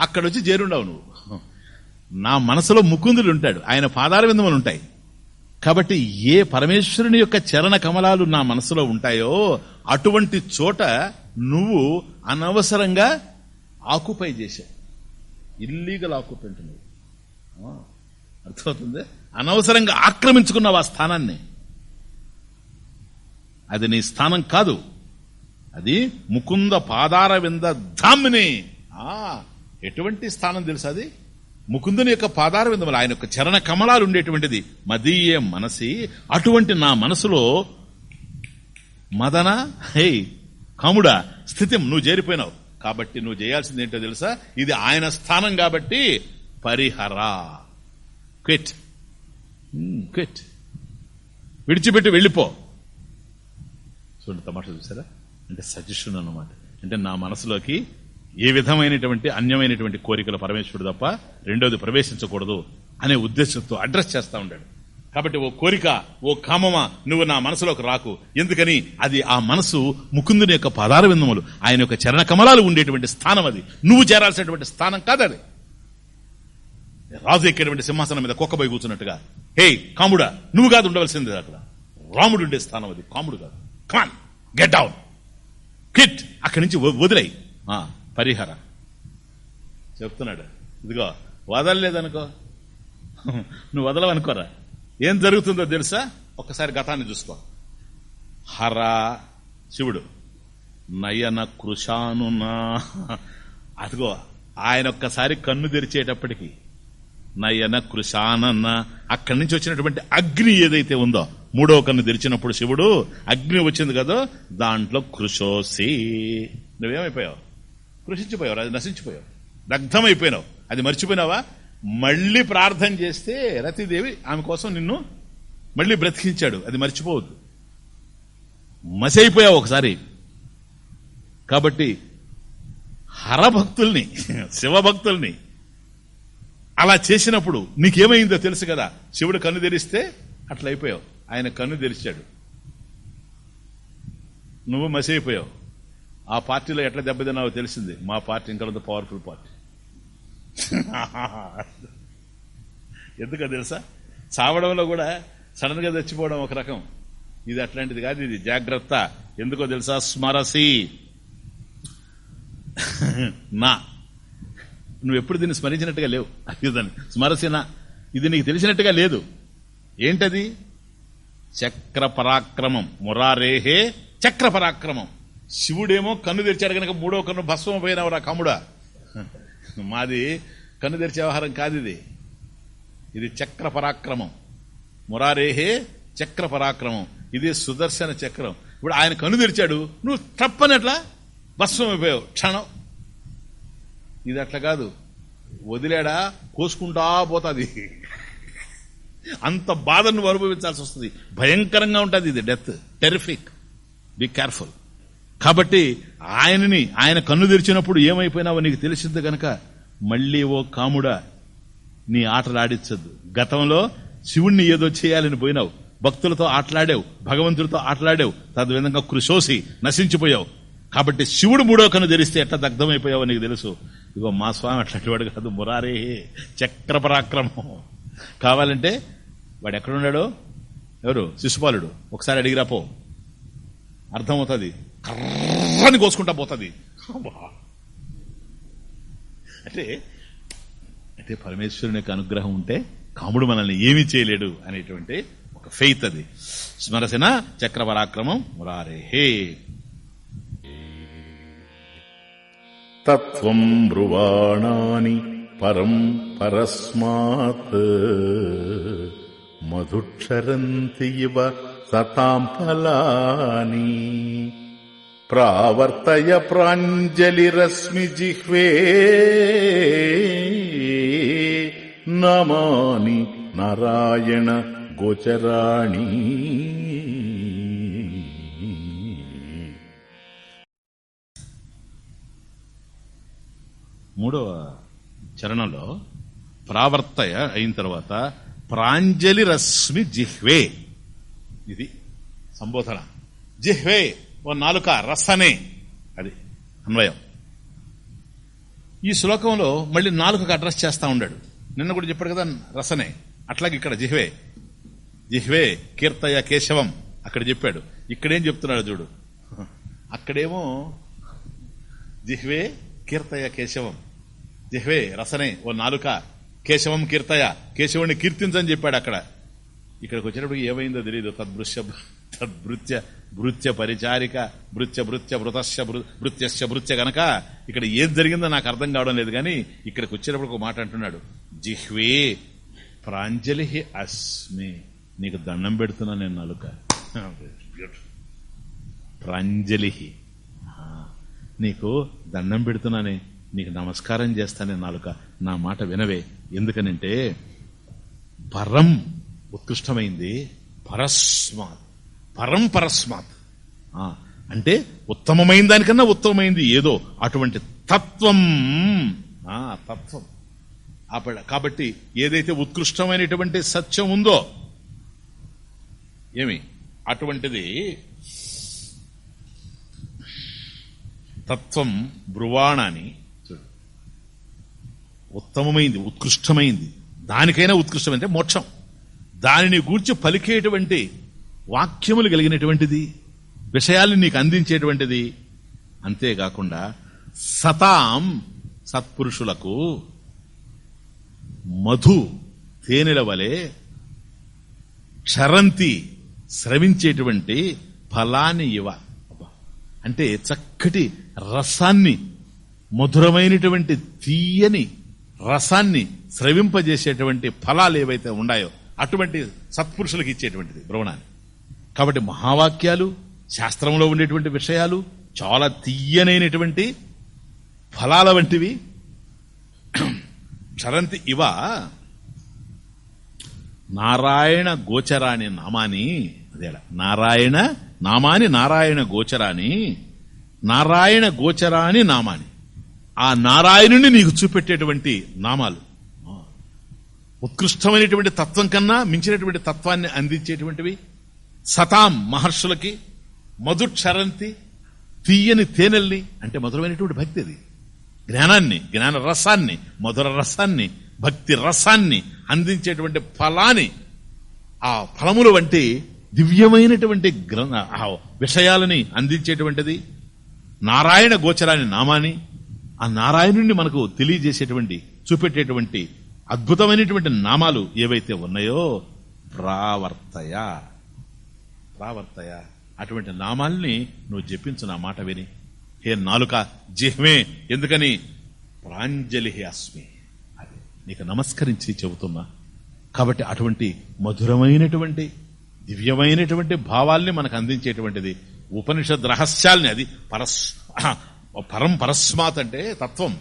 అక్కడొచ్చి చేరుండవు నువ్వు. నా మనసులో ముకుందుడు ఉంటాడు. ఆయన పాదార విందములు ఉంటాయి. కాబట్టి ఏ పరమేశ్వరుని యొక్క చరణ కమలాలు నా మనసులో ఉంటాయో అటువంటి చోట నువ్వు అనవసరంగా ఆకుపై చేశావు. ఇల్లీగల్ ఆక్యుపెంట్ నువ్వు. అర్థమవుతుంది? అనవసరంగా ఆక్రమించుకున్నావు ఆ స్థానాన్ని. అది నీ స్థానం కాదు. అది ముకుంద పాదార వింద ధామ్ని. ఆ ఎటువంటి స్థానం తెలుసు అది? ముకుందుని యొక్క పాదార విందములు ఆయన యొక్క చరణ కమలాలు ఉండేటువంటిది. మదీయే మనసి అటువంటి నా మనసులో మదన హే కాముడా స్థితి నువ్వు చేరిపోయినావు. కాబట్టి నువ్వు చేయాల్సింది ఏంటో తెలుసా? ఇది ఆయన స్థానం కాబట్టి పరిహరా. క్విట్. క్విట్. విడిచిపెట్టి వెళ్ళిపో. చూడండి తమాషా చూసారా? అంటే సజెషన్ అన్నమాట. అంటే నా మనసులోకి ఏ విధమైనటువంటి అన్యమైనటువంటి కోరికలు పరమేశ్వరుడు తప్ప రెండోది ప్రవేశించకూడదు అనే ఉద్దేశంతో అడ్రస్ చేస్తా ఉంటాడు కాబట్టి ఓ కోరిక ఓ కామమా నువ్వు నా మనసులోకి రాకు. ఎందుకని? అది ఆ మనసు ముకుందుని యొక్క పదార విందములు ఆయన యొక్క చరణ కమలాలు ఉండేటువంటి స్థానం అది. నువ్వు చేరాల్సినటువంటి స్థానం కాదు అది. రాజు ఎక్కేటువంటి సింహాసనం మీద కుక్కబోయి కూర్చున్నట్టుగా హే కాముడా నువ్వు కాదు ఉండవలసింది అక్కడ. రాముడు ఉండే స్థానం అది. కాముడు కాదు. కమాన్ గెట్ డౌన్ కిట్ అక్కడి నుంచి వ- ఆ, పరిహార. చెప్తున్నాడు. ఇదిగో వదలలేదనుకో. నువ్వు వదలవనుకోరా? ఏం జరుగుతుందో తెలుసా? ఒక్కసారి గతాన్ని చూసుకో. హర శివుడు నయన కృషానునా. అదిగో ఆయన ఒక్కసారి కన్ను తెరిచేటప్పటికి నయన కృషానన్న అక్కడి నుంచి వచ్చినటువంటి అగ్ని ఏదైతే ఉందో మూడవ కన్ను తెరిచినప్పుడు శివుడు అగ్ని వచ్చింది కదా? దాంట్లో కృషోసి. నువ్వేమైపోయావు? కృషించిపోయావు అది నశించిపోయావు. దగ్ధమైపోయినావు. అది మర్చిపోయినావా? మళ్ళీ ప్రార్థన చేస్తే రతిదేవి ఆమె కోసం నిన్ను మళ్ళీ బ్రతికించాడు. అది మర్చిపోవద్దు. మసైపోయావు ఒకసారి. కాబట్టి హరభక్తుల్ని శివభక్తుల్ని అలా చేసినప్పుడు నీకేమైందో తెలుసు కదా? శివుడు కన్ను తెరిస్తే అట్లయిపోయావు. ఆయన కన్ను తెరిచాడు. నువ్వు మసైపోయావు. ఆ పార్టీలో ఎట్లా దెబ్బతిన్నావో తెలిసింది. మా పార్టీ ఇంకా పవర్ఫుల్ పార్టీ. ఎందుకో తెలుసా? చావడంలో కూడా సడన్గా చచ్చిపోవడం ఒక రకం. ఇది అట్లాంటిది కాదు ఇది జాగ్రత్త. ఎందుకో తెలుసా? స్మరసి. నా. నువ్వు ఎప్పుడు దీన్ని స్మరించినట్టుగా లేవు. అదేదాన్ని స్మరసిన ఇది నీకు తెలిసినట్టుగా లేదు. ఏంటది? చక్ర పరాక్రమం మురారేహే చక్ర పరాక్రమం శివుడేమో కన్ను తెరిచాడు కనుక మూడో కన్ను భస్వం పోయినవరా కముడా. మాది కన్ను తెరిచే వ్యవహారం కాదు ఇది. ఇది చక్ర పరాక్రమం. మురారేహే చక్ర పరాక్రమం. ఇది సుదర్శన చక్రం. ఇప్పుడు ఆయన కన్ను తెరిచాడు. నువ్వు తప్పనట్లా భస్వం అయిపోయావు. క్షణం. ఇది అట్లా కాదు. వదిలేడా? కోసుకుంటా పోతుంది. అంత బాధను అనుభవించాల్సి వస్తుంది. భయంకరంగా ఉంటుంది ఇది. డెత్. టెరిఫిక్. Be careful. కాబట్టి ఆయనని ఆయన కన్ను తెరిచినప్పుడు ఏమైపోయినావో నీకు తెలిసింది గనక మళ్ళీ ఓ కాముడా నీ ఆటలు ఆడించద్దు గతంలో శివుణ్ణి ఏదో చేయాలని పోయినావు. భక్తులతో ఆటలాడావు భగవంతుడితో ఆటలాడావు తద్విధంగా కృషోసి నశించిపోయావు. కాబట్టి శివుడు మూడో కన్ను తెరిస్తే ఎట్లా దగ్ధమైపోయావో నీకు తెలుసు. ఇగో మా స్వామి అట్లాంటి వాడు కాదు మురారే చక్ర పరాక్రమం కావాలంటే వాడు ఎక్కడున్నాడో? ఎవరు? శిశుపాలుడు. ఒకసారి అడిగిరాపో అర్థమవుతుంది. కర్రని కోసుకుంటా పోతుంది. అంటే అంటే పరమేశ్వరుని యొక్క అనుగ్రహం ఉంటే కాముడు మనల్ని ఏమీ చేయలేడు అనేటువంటి ఒక ఫెయిత్ అది. స్మరసిన చక్రపరాక్రమం మురారే. హే. తత్వం బ్రువాణాని పరం పరస్మాత్. మధుక్షరంతి ఇవ సతాం ఫలాని. ప్రావర్తయ ప్రాంజలిరశ్మి జిహ్వే. నమాని నారాయణ గోచరాణి. మూడవ చరణంలో ప్రావర్తయ అయిన తర్వాత ప్రాంజలి రశ్మి జిహ్వే. ఇది సంబోధన. జిహ్వే. ఓ నాలుక రసనే. అది అన్వయం. ఈ శ్లోకంలో మళ్ళీ నాలుకకు అడ్రస్ చేస్తా ఉన్నాడు నిన్న కూడా చెప్పాడు కదా రసనే. అట్లాగే ఇక్కడ జిహ్వే. జిహ్వే కీర్తయ కేశవం అక్కడ చెప్పాడు. ఇక్కడేం చెప్తున్నాడు చూడు. అక్కడేమో జిహ్వే కీర్తయ కేశవం. జిహ్వే రసనే. ఓ నాలుక కేశవం కీర్తయ. కేశవుని కీర్తించని చెప్పాడు అక్కడ. ఇక్కడికి వచ్చినప్పుడు ఏమైందో తెలియదు తద్భృశ్య తద్భృత్య భృత్య పరిచారిక భృత్య భృత్య భృతస్య భృత్యస్య భృత్య గనక ఇక్కడ ఏం జరిగిందో నాకు అర్థం కావడం లేదు కానీ ఇక్కడికి వచ్చేటప్పుడు ఒక మాట అంటున్నాడు. జిహ్వే ప్రాంజలి అస్మి. నీకు దండం పెడుతున్నా నేను నలుక. ప్రాంజలి నీకు దండం పెడుతున్నానే నీకు నమస్కారం చేస్తానే నాలుక. నా మాట వినవే. ఎందుకనంటే పరం ఉత్కృష్టమైంది పరస్మాత్. పరం పరస్మాత్ ఆ, అంటే ఉత్తమమైన దానికన్నా ఉత్తమమైంది ఏదో అటువంటి తత్వం. ఆ తత్వం. కాబట్టి ఏదైతే ఉత్కృష్టమైనటువంటి సత్యం ఉందో ఏమి? అటువంటిది తత్వం బ్రువాణాని చూడు. ఉత్తమమైంది ఉత్కృష్టమైంది. దానికైనా ఉత్కృష్టం అంటే మోక్షం. దానిని గూర్చి పలికేటువంటి వాక్యములు కలిగినటువంటిది విషయాల్ని నీకు అందించేటువంటిది అంతేకాకుండా సతాం సత్పురుషులకు మధు తేనెల వలె క్షరంతి స్రవించేటువంటి ఫలాన్ని ఇవ అంటే చక్కటి రసాన్ని మధురమైనటువంటి తీయని రసాన్ని స్రవింపజేసేటువంటి ఫలాలు ఏవైతే ఉన్నాయో అటువంటి సత్పురుషులకు ఇచ్చేటువంటిది భ్రవణాన్ని కాబట్టి మహావాక్యాలు శాస్త్రంలో ఉండేటువంటి విషయాలు చాలా తీయనైనటువంటి ఫలాల వంటివి. క్షరంతి ఇవ నారాయణ గోచరాని నామాని అదేలా నారాయణ నామాని నారాయణ గోచరాని నారాయణ గోచరాని నామాని. ఆ నారాయణుని నీకు చూపెట్టేటువంటి నామాలు. ఉత్కృష్టమైనటువంటి తత్వం కన్నా మించినటువంటి తత్వాన్ని అందించేటువంటివి. సతాం మహర్షులకి మధుక్షరంతి తీయని తేనెల్ని అంటే మధురమైనటువంటి భక్తి అది. జ్ఞానాన్ని జ్ఞాన రసాన్ని మధుర రసాన్ని భక్తి రసాన్ని అందించేటువంటి ఫలాన్ని ఆ ఫలములు వంటి దివ్యమైనటువంటి గ్రంథ విషయాలని అందించేటువంటిది నారాయణ గోచరాని నామాని ఆ నారాయణుడిని మనకు తెలియజేసేటువంటి చూపెట్టేటువంటి అద్భుతమైనటువంటి నామాలు ఏవైతే ఉన్నాయో ప్రావర్తయ. ప్రావర్తయ? అటువంటి నామాల్ని నువ్వు జపించు నా మాట విని. హే నాలుక జిహ్మే ఎందుకని? ప్రాంజలి అస్మి అది నీకు నమస్కరించి చెబుతున్నా. కాబట్టి అటువంటి మధురమైనటువంటి దివ్యమైనటువంటి భావాల్ని మనకు అందించేటువంటిది ఉపనిషద్ రహస్యాల్ని అది పరస్ పరం పరస్మాత్ అంటే తత్వం.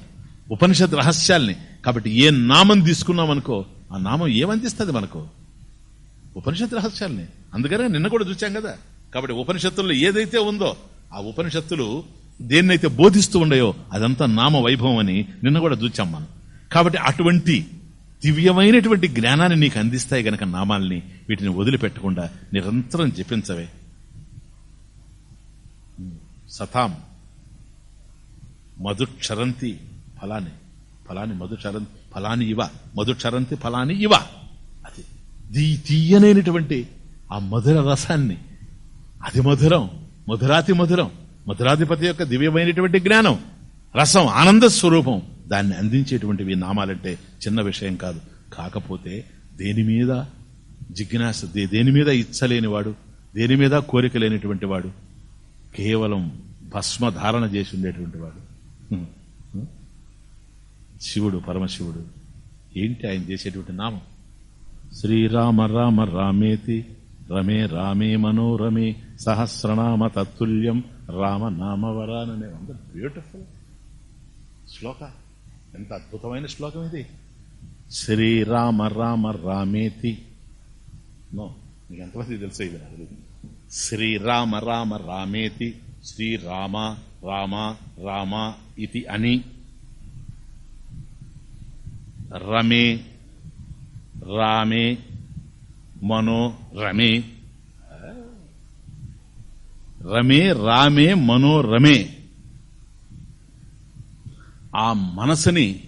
ఉపనిషద్ రహస్యాల్ని. కాబట్టి ఏ నామం తీసుకున్నామనుకో ఆ నామం ఏమందిస్తుంది మనకు? ఉపనిషత్ రహస్యాల్ని. అందుకనే నిన్న కూడా చూచాం కదా. కాబట్టి ఉపనిషత్తుల్లో ఏదైతే ఉందో ఆ ఉపనిషత్తులు దేన్నైతే బోధిస్తూ ఉండయో అదంతా నామ వైభవం అని నిన్న కూడా చూచాం మనం. కాబట్టి అటువంటి దివ్యమైనటువంటి జ్ఞానాన్ని నీకు అందిస్తాయి గనక నామాల్ని వీటిని వదిలిపెట్టకుండా నిరంతరం జపించవే. సతాం మధుక్షరంతి ఫలాని ఫలాని మధుక్షరంతి ఫలాని ఇవ మధుక్షరంతి ఫలాని ఇవ. అది దీ తీయనైనటువంటి ఆ మధుర రసాన్ని. అది మధురం మధురాతి మధురం మధురాధిపతి యొక్క దివ్యమైనటువంటి జ్ఞానం రసం ఆనంద స్వరూపం దాన్ని అందించేటువంటివి నామాలంటే చిన్న విషయం కాదు. కాకపోతే దేని మీద జిజ్ఞాస దే- దేని మీద ఇచ్చలేనివాడు దేని మీద కోరిక లేనిటువంటి వాడు కేవలం భస్మ ధారణ చేసి ఉండేటువంటి వాడు. శివుడు పరమశివుడు ఏంటి ఆయన చేసేటువంటి నామం? శ్రీరామ రామ రామేతి రమే రామే మనోరమే సహస్రనామ తత్తుల్యం రామ నామవరాననే అంత బ్యూటిఫుల్ శ్లోక. ఎంత అద్భుతమైన శ్లోకం ఇది. శ్రీరామ రామ రామేతి. నో నీకు ఎంతమంది తెలుసు ఇది? నాకు శ్రీరామ రామ రామేతి శ్రీరామ రామ రామ ఇది అని. రమే రామే మనో రమే. రమే రామే మనో రమే. ఆ మనసుని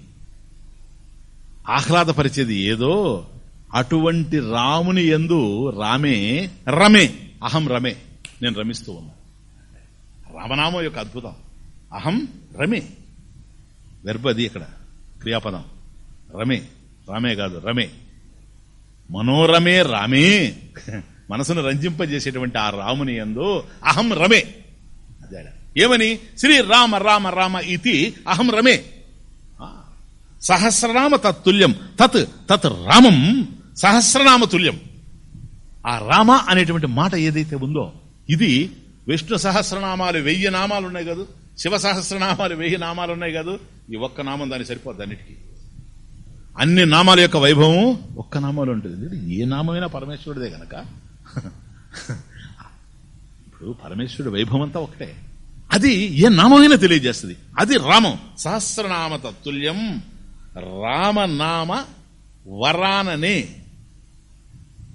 ఆహ్లాదపరిచేది ఏదో అటువంటి రాముని ఎందు రామే రమే. అహం రమే. నేను రమిస్తూ ఉన్నా. రామనామం యొక్క అద్భుతం. అహం రమే. వెర్బది ఇక్కడ. క్రియాపదం. రమే. రామే కాదు రమే. మనోరమే రామే. మనసును రంజింపజేసేటువంటి ఆ రాముని ఎందు అహం రమే. అదే ఏమని? శ్రీ రామ రామ రామ అహం రమే. సహస్రనామ తత్తుల్యం. తత్ తత్ రామం సహస్రనామ తుల్యం. ఆ రామ అనేటువంటి మాట ఏదైతే ఉందో ఇది విష్ణు సహస్రనామాలు వెయ్యి నామాలు ఉన్నాయి కదా శివ సహస్రనామాలు వెయ్యి నామాలు ఉన్నాయి కదా ఈ ఒక్క నామం దాన్ని సరిపోద్ది అన్నిటికీ. అన్ని నామాల యొక్క వైభవం ఒక్క నామాలు ఉంటుంది. ఏ నామైనా పరమేశ్వరుడిదే గనక. ఇప్పుడు పరమేశ్వరుడు వైభవం అంతా ఒకటే అది ఏ నామైనా తెలియజేస్తుంది. అది రామం. సహస్రనామ తత్తుల్యం రామనామ వరాననే.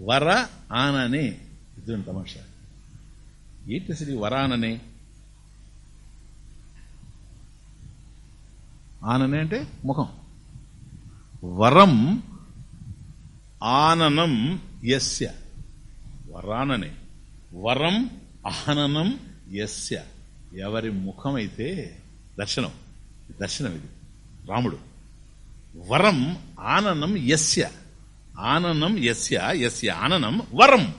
వర ఆననే ఇది తమాషా? ఏంటి అసలు ఈ వరాననే? ఆననే అంటే ముఖం. వరం ఆననం యస్య. వరాననే. వరం ఆననం యస్య. ఎవరి ముఖమైతే దర్శనం. దర్శనం ఇది. రాముడు. వరం ఆననం యస్య. ఆననం యస్య యస్య ఆననం వరం.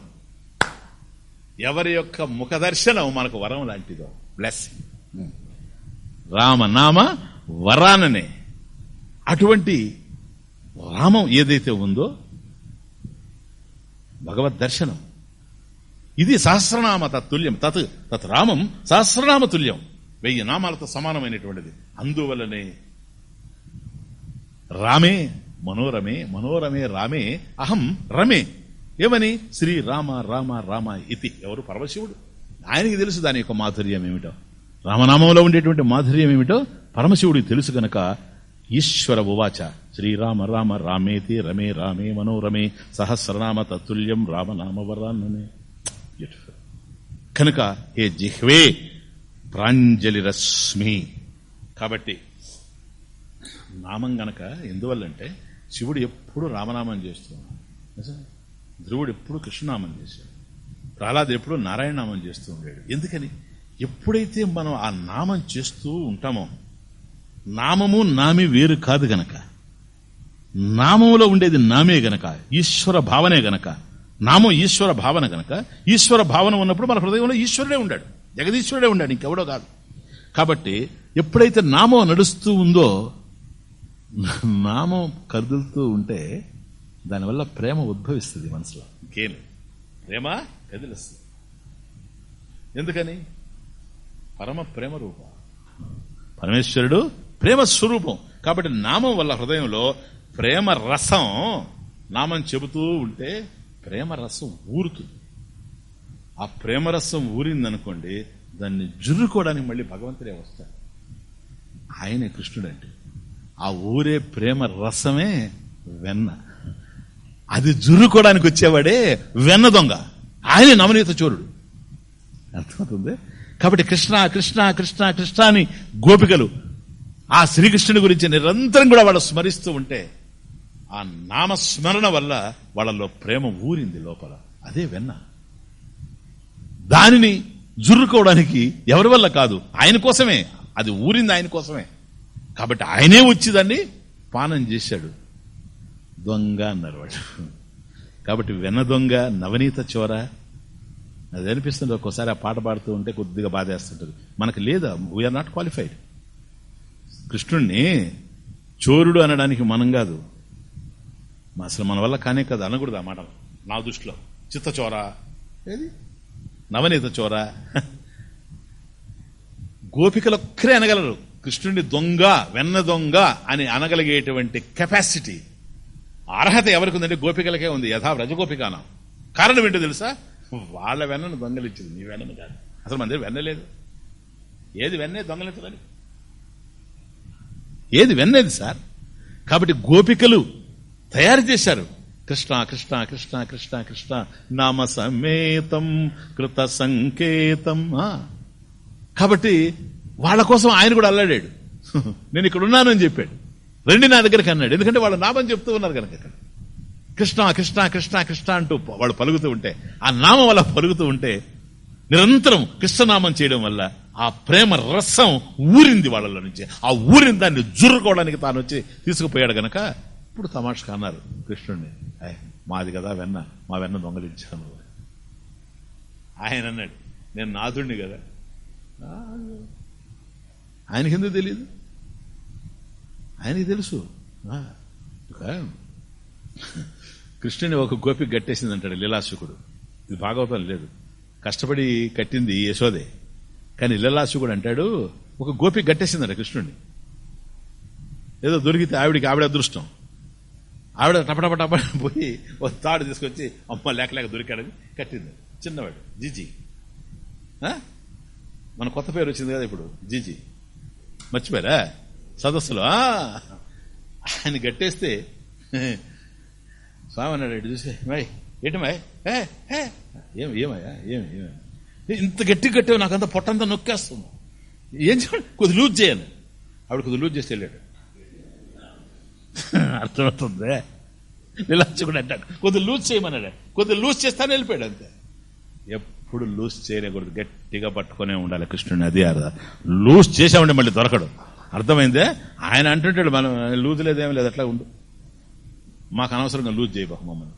ఎవరి యొక్క ముఖ దర్శనం మనకు వరం లాంటిదో. బ్లెస్సింగ్ రామనామ వరాననే. అటువంటి రామం ఏదైతే ఉందో భగవద్ దర్శనం. ఇది సహస్రనామ తత్తుల్యం. తత్ తత్ రామం సహస్రనామ తుల్యం. వెయ్యి నామాలతో సమానమైనటువంటిది. అందువలనే రామే మనోరమే మనోరమే రామే అహం రమే. ఏమని? శ్రీ రామ రామ రామ ఇతి ఎవరు? పరమశివుడు. ఆయనకి తెలుసు దాని యొక్క మాధుర్యం ఏమిటో రామనామంలో ఉండేటువంటి మాధుర్యం ఏమిటో పరమశివుడికి తెలుసు గనక ఈశ్వర ఉవాచ. శ్రీరామ రామ రామేతి రమే రామే మనోరమే సహస్రనామ తత్తుల్యం రామనామవరాన్ననే కనుక హే జిహ్వే ప్రాంజలి రశ్మి. కాబట్టి నామం గనక ఎందువల్లంటే శివుడు ఎప్పుడు రామనామం చేస్తున్నాడు. ధ్రువుడు ఎప్పుడు కృష్ణనామం చేశాడు. ప్రహ్లాద్ ఎప్పుడు నారాయణ నామం చేస్తూ ఉండేడు. ఎందుకని? ఎప్పుడైతే మనం ఆ నామం చేస్తూ ఉంటామో నామము నామి వేరు కాదు గనక. నామములో ఉండేది నామే గనక ఈశ్వర భావనే గనక. నామం ఈశ్వర భావన గనక. ఈశ్వర భావన ఉన్నప్పుడు మన హృదయంలో ఈశ్వరుడే ఉండాడు. జగదీశ్వరుడే ఉండాడు ఇంకెవడో కాదు. కాబట్టి ఎప్పుడైతే నామం నడుస్తూ ఉందో నామం కదులుతూ ఉంటే దానివల్ల ప్రేమ ఉద్భవిస్తుంది మనసులో. ఇంకేం. ప్రేమ కదిలిస్తుంది. ఎందుకని? పరమ ప్రేమ రూపం. పరమేశ్వరుడు ప్రేమ స్వరూపం. కాబట్టి నామం వల్ల హృదయంలో ప్రేమ రసం నామం చెబుతూ ఉంటే ప్రేమ రసం ఊరుతుంది. ఆ ప్రేమరసం ఊరిందనుకోండి దాన్ని జుర్రుకోవడానికి మళ్ళీ భగవంతుడే వస్తాడు. ఆయనే కృష్ణుడు అంటే ఆ ఊరే ప్రేమ రసమే వెన్న. అది జుర్రుకోవడానికి వచ్చేవాడే వెన్న దొంగ. ఆయనే నవనీత చోరుడు. అర్థమవుతుంది? కాబట్టి కృష్ణ కృష్ణ కృష్ణ కృష్ణ అని గోపికలు ఆ శ్రీకృష్ణుని గురించి నిరంతరం కూడా వాళ్ళు స్మరిస్తూ ఉంటే ఆ నామస్మరణ వల్ల వాళ్ళలో ప్రేమ ఊరింది లోపల. అదే వెన్న. దానిని జుర్రుకోవడానికి ఎవరి వల్ల కాదు? ఆయన కోసమే. అది ఊరింది ఆయన కోసమే. కాబట్టి ఆయనే వచ్చి దాన్ని పానం చేశాడు. దొంగ అన్నారు వాడు. కాబట్టి వెన్న దొంగ నవనీత చోర. అది అనిపిస్తుంది ఒక్కోసారి ఆ పాట పాడుతూ ఉంటే కొద్దిగా బాధేస్తుంటుంది. మనకు లేదా? వీఆర్ నాట్ క్వాలిఫైడ్ కృష్ణుణ్ణి చోరుడు అనడానికి మనం కాదు. అసలు మన వల్ల కానే కాదు అనకూడదు ఆ మాట నా దృష్టిలో. చిత్తచోర ఏది? నవనీత చోర. గోపికలొక్కరే అనగలరు. కృష్ణుడిని దొంగ వెన్న దొంగ అని అనగలిగేటువంటి కెపాసిటీ అర్హత ఎవరికి ఉందంటే గోపికలకే ఉంది. యథా వ్రజగోపికానం. కారణం ఏంటో తెలుసా? వాళ్ళ వెన్నను దొంగలించింది నీ వెన్నను కాదు. అసలు మన దగ్గర వెన్నలేదు ఏది వెన్నే దొంగలించదని? ఏది వెన్నది సార్? కాబట్టి గోపికలు తయారు చేశారు. కృష్ణ కృష్ణ కృష్ణ కృష్ణ కృష్ణ నామ సమేతం కృత సంకేతం కాబట్టి వాళ్ళ కోసం ఆయన కూడా అల్లాడాడు. నేను ఇక్కడ ఉన్నానని చెప్పాడు. రండి నా దగ్గరికి అన్నాడు. ఎందుకంటే వాళ్ళ నామం చెప్తూ ఉన్నారు కనుక ఇక్కడ. కృష్ణ కృష్ణ కృష్ణ కృష్ణ అంటూ వాళ్ళు పలుకుతూ ఉంటే ఆ నామం వల్ల పలుకుతూ ఉంటే నిరంతరం కృష్ణనామం చేయడం వల్ల ఆ ప్రేమ రసం ఊరింది వాళ్ళలో నుంచి. ఆ ఊరిన దాన్ని జుర్రుకోవడానికి తాను వచ్చి తీసుకుపోయాడు గనక ఇప్పుడు తమాషగా అన్నారు కృష్ణుడిని. మాది కదా వెన్న మా వెన్న దొంగలించాను. ఆయన అన్నాడు నేను నాథుడిని కదా. ఆయనకి ఎందుకు తెలియదు ఆయనకి తెలుసు. ఆ, ఒక కృష్ణుని ఒక గోపి గట్టేసింది అంటాడు లీలాశుకుడు. ఇది భాగవతం లేదు. కష్టపడి కట్టింది యశోదే. కానీ లీలాశుకుడు అంటాడు ఒక గోపి గట్టేసిందట కృష్ణుడిని. ఏదో దొరికితే ఆవిడికి ఆవిడ అదృష్టం. ఆవిడ టపటపటప పోయి ఒక తాడు తీసుకొచ్చి అమ్మ లేక లేక దొరికాడని కట్టింది. చిన్నవాడు జిజి. మన కొత్త పేరు వచ్చింది కదా ఇప్పుడు జిజి. మర్చిపోయారా? సదస్సులో ఆ! ఆయన గట్టేస్తే స్వామి అన్నాడు ఇటు చూసి మై ఏంటమ్మాయి ఏ ఏ? ఏం ఏమయ్యా? ఏమి ఏమయ్యా? ఇంత గట్టి కట్టావు నాకంత పొట్టంతా నొక్కేస్తుంది. ఏం చేయాలి? కొద్ది లూజ్ చేయను ఆవిడ కొద్ది లూజ్ చేసి వెళ్ళాడు. అర్థమవుతుంది? నిలాచుకుని అంటాడు. కొద్ది లూజ్ చేయమన్నాడు. కొద్ది లూజ్ చేస్తానే వెళ్ళిపోయాడు అంతే. ఎప్పుడు లూజ్ చేయలేకూడదు గట్టిగా పట్టుకునే ఉండాలి కృష్ణుడిని. అది అర్థం. లూజ్ చేసామండి మళ్ళీ దొరకడు. అర్థమైందే? ఆయన అంటుంటాడు మనం లూజ్ లేదేం లేదు అట్లా ఉండు. మాకు అనవసరంగా లూజ్ చేయబోకు మమ్మల్ని.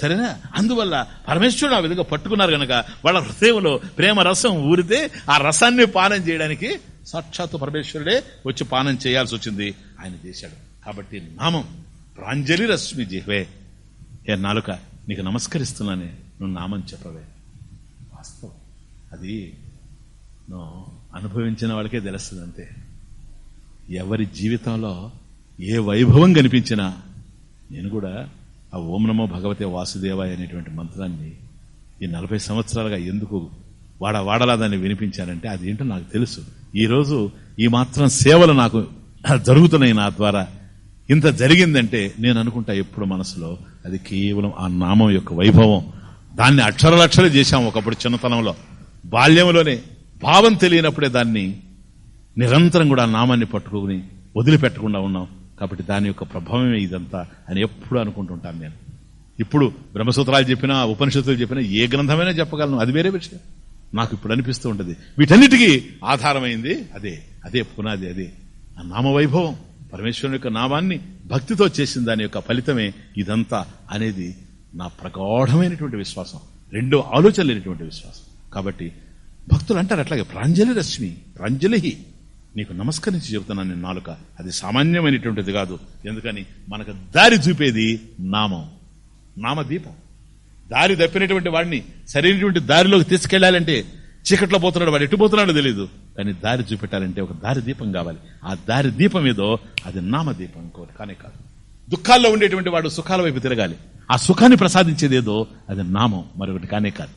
సరేనా? అందువల్ల పరమేశ్వరుడు ఆ విధంగా పట్టుకున్నారు గనక వాళ్ళ హృదయంలో ప్రేమ రసం ఊరితే ఆ రసాన్ని పానం చేయడానికి సాక్షాత్తు పరమేశ్వరుడే వచ్చి పానం చేయాల్సి వచ్చింది. ఆయన చేశాడు. కాబట్టి నామం ప్రాంజలి రశ్మి జిహ్వే. ఏ నాలుక నీకు నమస్కరిస్తున్నానే. నువ్వు నామం చెప్పవే. వాస్తవం. అది నువ్వు అనుభవించిన వాళ్ళకే తెలుస్తుంది అంతే. ఎవరి జీవితంలో ఏ వైభవం కనిపించినా నేను కూడా ఆ ఓం నమో భగవతే వాసుదేవాయ అనేటువంటి మంత్రాన్ని ఈ నలభై సంవత్సరాలుగా ఎందుకు వాడ వాడలా దాన్ని వినిపించానంటే అదేంటో నాకు తెలుసు. ఈరోజు ఈ మాత్రం సేవలు నాకు జరుగుతున్నాయి నా ద్వారా. ఇంత జరిగిందంటే నేను అనుకుంటా ఎప్పుడు మనసులో అది కేవలం ఆ నామం యొక్క వైభవం. దాన్ని అక్షరలక్షలు చేశాం ఒకప్పుడు చిన్నతనంలో. బాల్యంలోనే భావం తెలియనప్పుడే దాన్ని నిరంతరం కూడా ఆ నామాన్ని పట్టుకుని వదిలిపెట్టకుండా ఉన్నాం. కాబట్టి దాని యొక్క ప్రభావమే ఇదంతా అని ఎప్పుడు అనుకుంటుంటాను నేను. ఇప్పుడు బ్రహ్మసూత్రాలు చెప్పినా ఉపనిషత్తులు చెప్పినా ఏ గ్రంథమైనా చెప్పగలను. అది వేరే విషయం. నాకు ఇప్పుడు అనిపిస్తూ ఉంటుంది. వీటన్నిటికీ ఆధారమైంది అదే. అదే పునాది అదే. ఆ నామవైభవం. పరమేశ్వరుని యొక్క నామాన్ని భక్తితో చేసిన దాని యొక్క ఫలితమే ఇదంతా అనేది నా ప్రగాఢమైనటువంటి విశ్వాసం. రెండో ఆలోచన లేనటువంటి విశ్వాసం. కాబట్టి భక్తులు అంటారు అట్లాగే ప్రాంజలి రశ్మి ప్రాంజలి నీకు నమస్కరించి చెబుతున్నాను నేను నాలుక. అది సామాన్యమైనటువంటిది కాదు. ఎందుకని? మనకు దారి చూపేది నామం. నామదీపం. దారి తప్పినటువంటి వాడిని సరైనటువంటి దారిలోకి తీసుకెళ్ళాలంటే చీకట్లో పోతున్నాడు వాడు ఎటు పోతున్నాడో తెలియదు కానీ దారి చూపెట్టాలంటే ఒక దారి దీపం కావాలి. ఆ దారి దీపం ఏదో అది నామదీపం ఇంకోటి కానే కాదు. దుఃఖాల్లో ఉండేటువంటి వాడు సుఖాల వైపు తిరగాలి. ఆ సుఖాన్ని ప్రసాదించేది ఏదో అది నామం. మరొకటి కానే కాదు.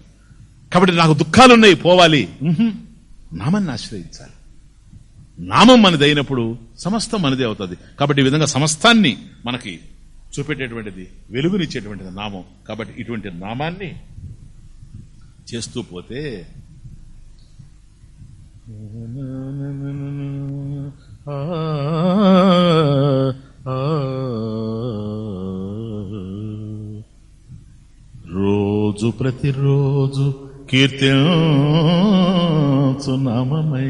కాబట్టి నాకు దుఃఖాలున్నాయి పోవాలి. నామాన్ని ఆశ్రయించాలి. నామం మనది అయినప్పుడు సమస్తం మనదే అవుతుంది. కాబట్టి ఈ విధంగా సమస్తాన్ని మనకి చూపెట్టేటువంటిది వెలుగునిచ్చేటువంటిది నామం. కాబట్టి ఇటువంటి నామాన్ని చేస్తూ పోతే రోజు ప్రతిరోజు కీర్తి నామమై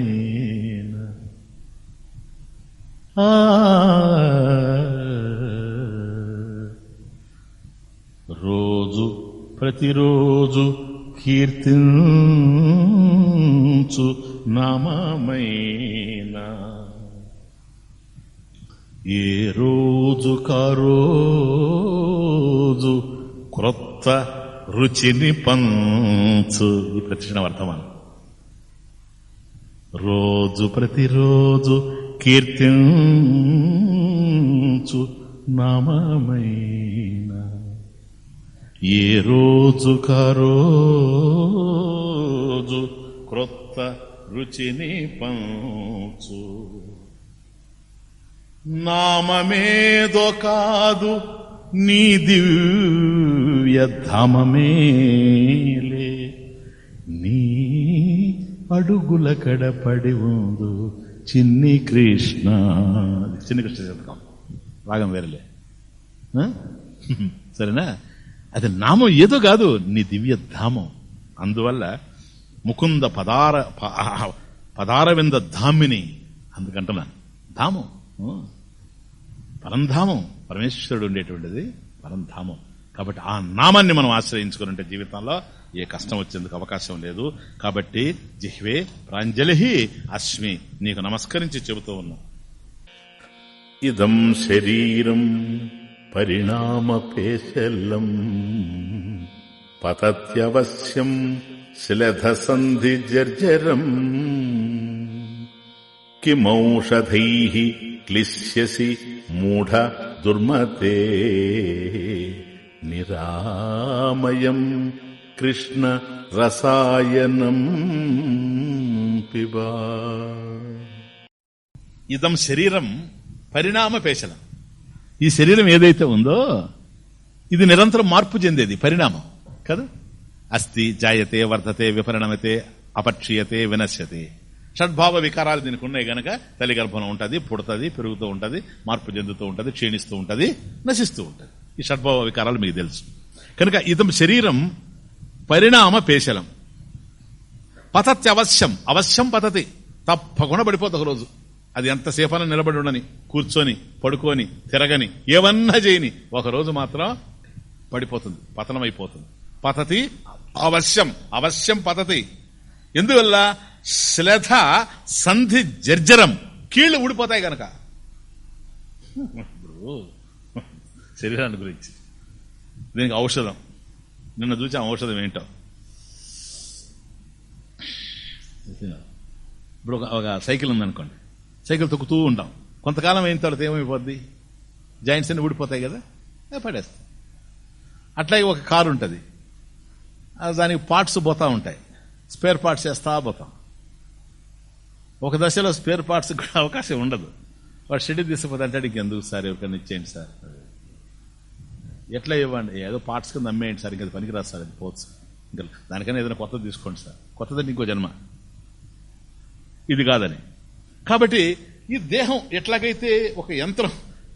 రోజు ప్రతిరోజు కీర్తించు నామైనా ఏ రోజు కారోజు క్రొత్త రుచిని పంచు. ఈ ప్రతిష్ణ వర్తమానం రోజు ప్రతిరోజు కీర్తించు నామైన ఏ రోజు కరోజు క్రొత్త రుచిని పంచు. నామమేదో కాదు నీ దివ్యధామమేలే నీ అడుగుల కడపడి ఉందో చిన్ని కృష్ణ. చిన్ని కృష్ణ చెప్తాం రాగం వేరలే. సరేనా? అది నామం ఏదో కాదు నీ దివ్య ధామం. అందువల్ల ముకుంద పదార ప- పదారవింద ధామిని అందుకంటున్నాను. ధామం. పరంధామం. పరమేశ్వరుడు ఉండేటువంటిది పరంధామం. కాబట్టి ఆ నామాన్ని మనం ఆశ్రయించుకుని ఉంటే జీవితంలో ఏ కష్టం వచ్చేందుకు అవకాశం లేదు. కాబట్టి జిహ్వే ప్రాంజలి అశ్మి నీకు నమస్కరించి చెబుతూ ఉన్నా. ఇదం శరీరం పరిణామపేశల్లం పతత్యవశ్యం శిలధసంధి జర్జరం కిమౌషధై క్లిశ్యసి మూఢ దుర్మతే నిరామయం కృష్ణ రసాయనం పిబా. ఇదం శరీరం పరిణామ పేశలం ఈ శరీరం ఏదైతే ఉందో ఇది నిరంతరం మార్పు చెందేది పరిణామం కదా? అస్థి జాయతే వర్ధతే విపరిణమతే అపక్షీయతే వినశ్యతే. షడ్భావ వికారాలు దీనికి ఉన్నాయి గనక తల్లి గర్భంలో ఉంటుంది పుడుతుంది పెరుగుతూ ఉంటుంది మార్పు చెందుతూ ఉంటుంది క్షీణిస్తూ ఉంటది నశిస్తూ ఉంటుంది. ఈ షడ్భావ వికారాలు మీకు తెలుసు. కనుక ఇదం శరీరం పరిణామ పేశలం. పతత్తి అవశ్యం. అవశ్యం పతతి. తప్పకుండా పడిపోతుంది ఒక రోజు. అది ఎంతసేపన నిలబడి ఉండని కూర్చొని పడుకొని తిరగని ఏమన్నా చేయని ఒకరోజు మాత్రం పడిపోతుంది. పతనం అయిపోతుంది పతతి అవశ్యం. అవశ్యం పతతి. ఎందువల్ల? శ్లథ సంధి జర్జరం. కీళ్ళు ఊడిపోతాయి గనక. శరీరాన్ని గురించి. దీనికి ఔషధం. నిన్న చూసాం ఔషధం ఏంటో. ఇప్పుడు ఒక సైకిల్ ఉందనుకోండి. సైకిల్ తొక్కుతూ ఉంటాం. కొంతకాలం అయిన తర్వాత ఏమైపోద్ది? జాయింట్స్ అన్ని ఊడిపోతాయి కదా? ఏ పడేస్తాం. అట్లాగే ఒక కారు ఉంటుంది. దానికి పార్ట్స్ పోతా ఉంటాయి. స్పేర్ పార్ట్స్ వేస్తా పోతాం. ఒక దశలో స్పేర్ పార్ట్స్ కూడా అవకాశం ఉండదు. వాడు షెడ్యూల్ తీసుకుపోతే అంటే ఇంకెందుకు సార్? ఎవరికైనా ఇచ్చేయండి సార్. ఎట్లా ఇవ్వండి? ఏదో పార్ట్స్ కింద అమ్మేయండి సార్ ఇంకా పనికి పనికిరాదు సార్ అది పోవచ్చు ఇంకా దానికైనా ఏదైనా కొత్తది తీసుకోండి సార్. కొత్తదంటే ఇంకో జన్మ. ఇది కాదని. కాబట్టి ఈ దేహం ఎట్లాగైతే ఒక యంత్రం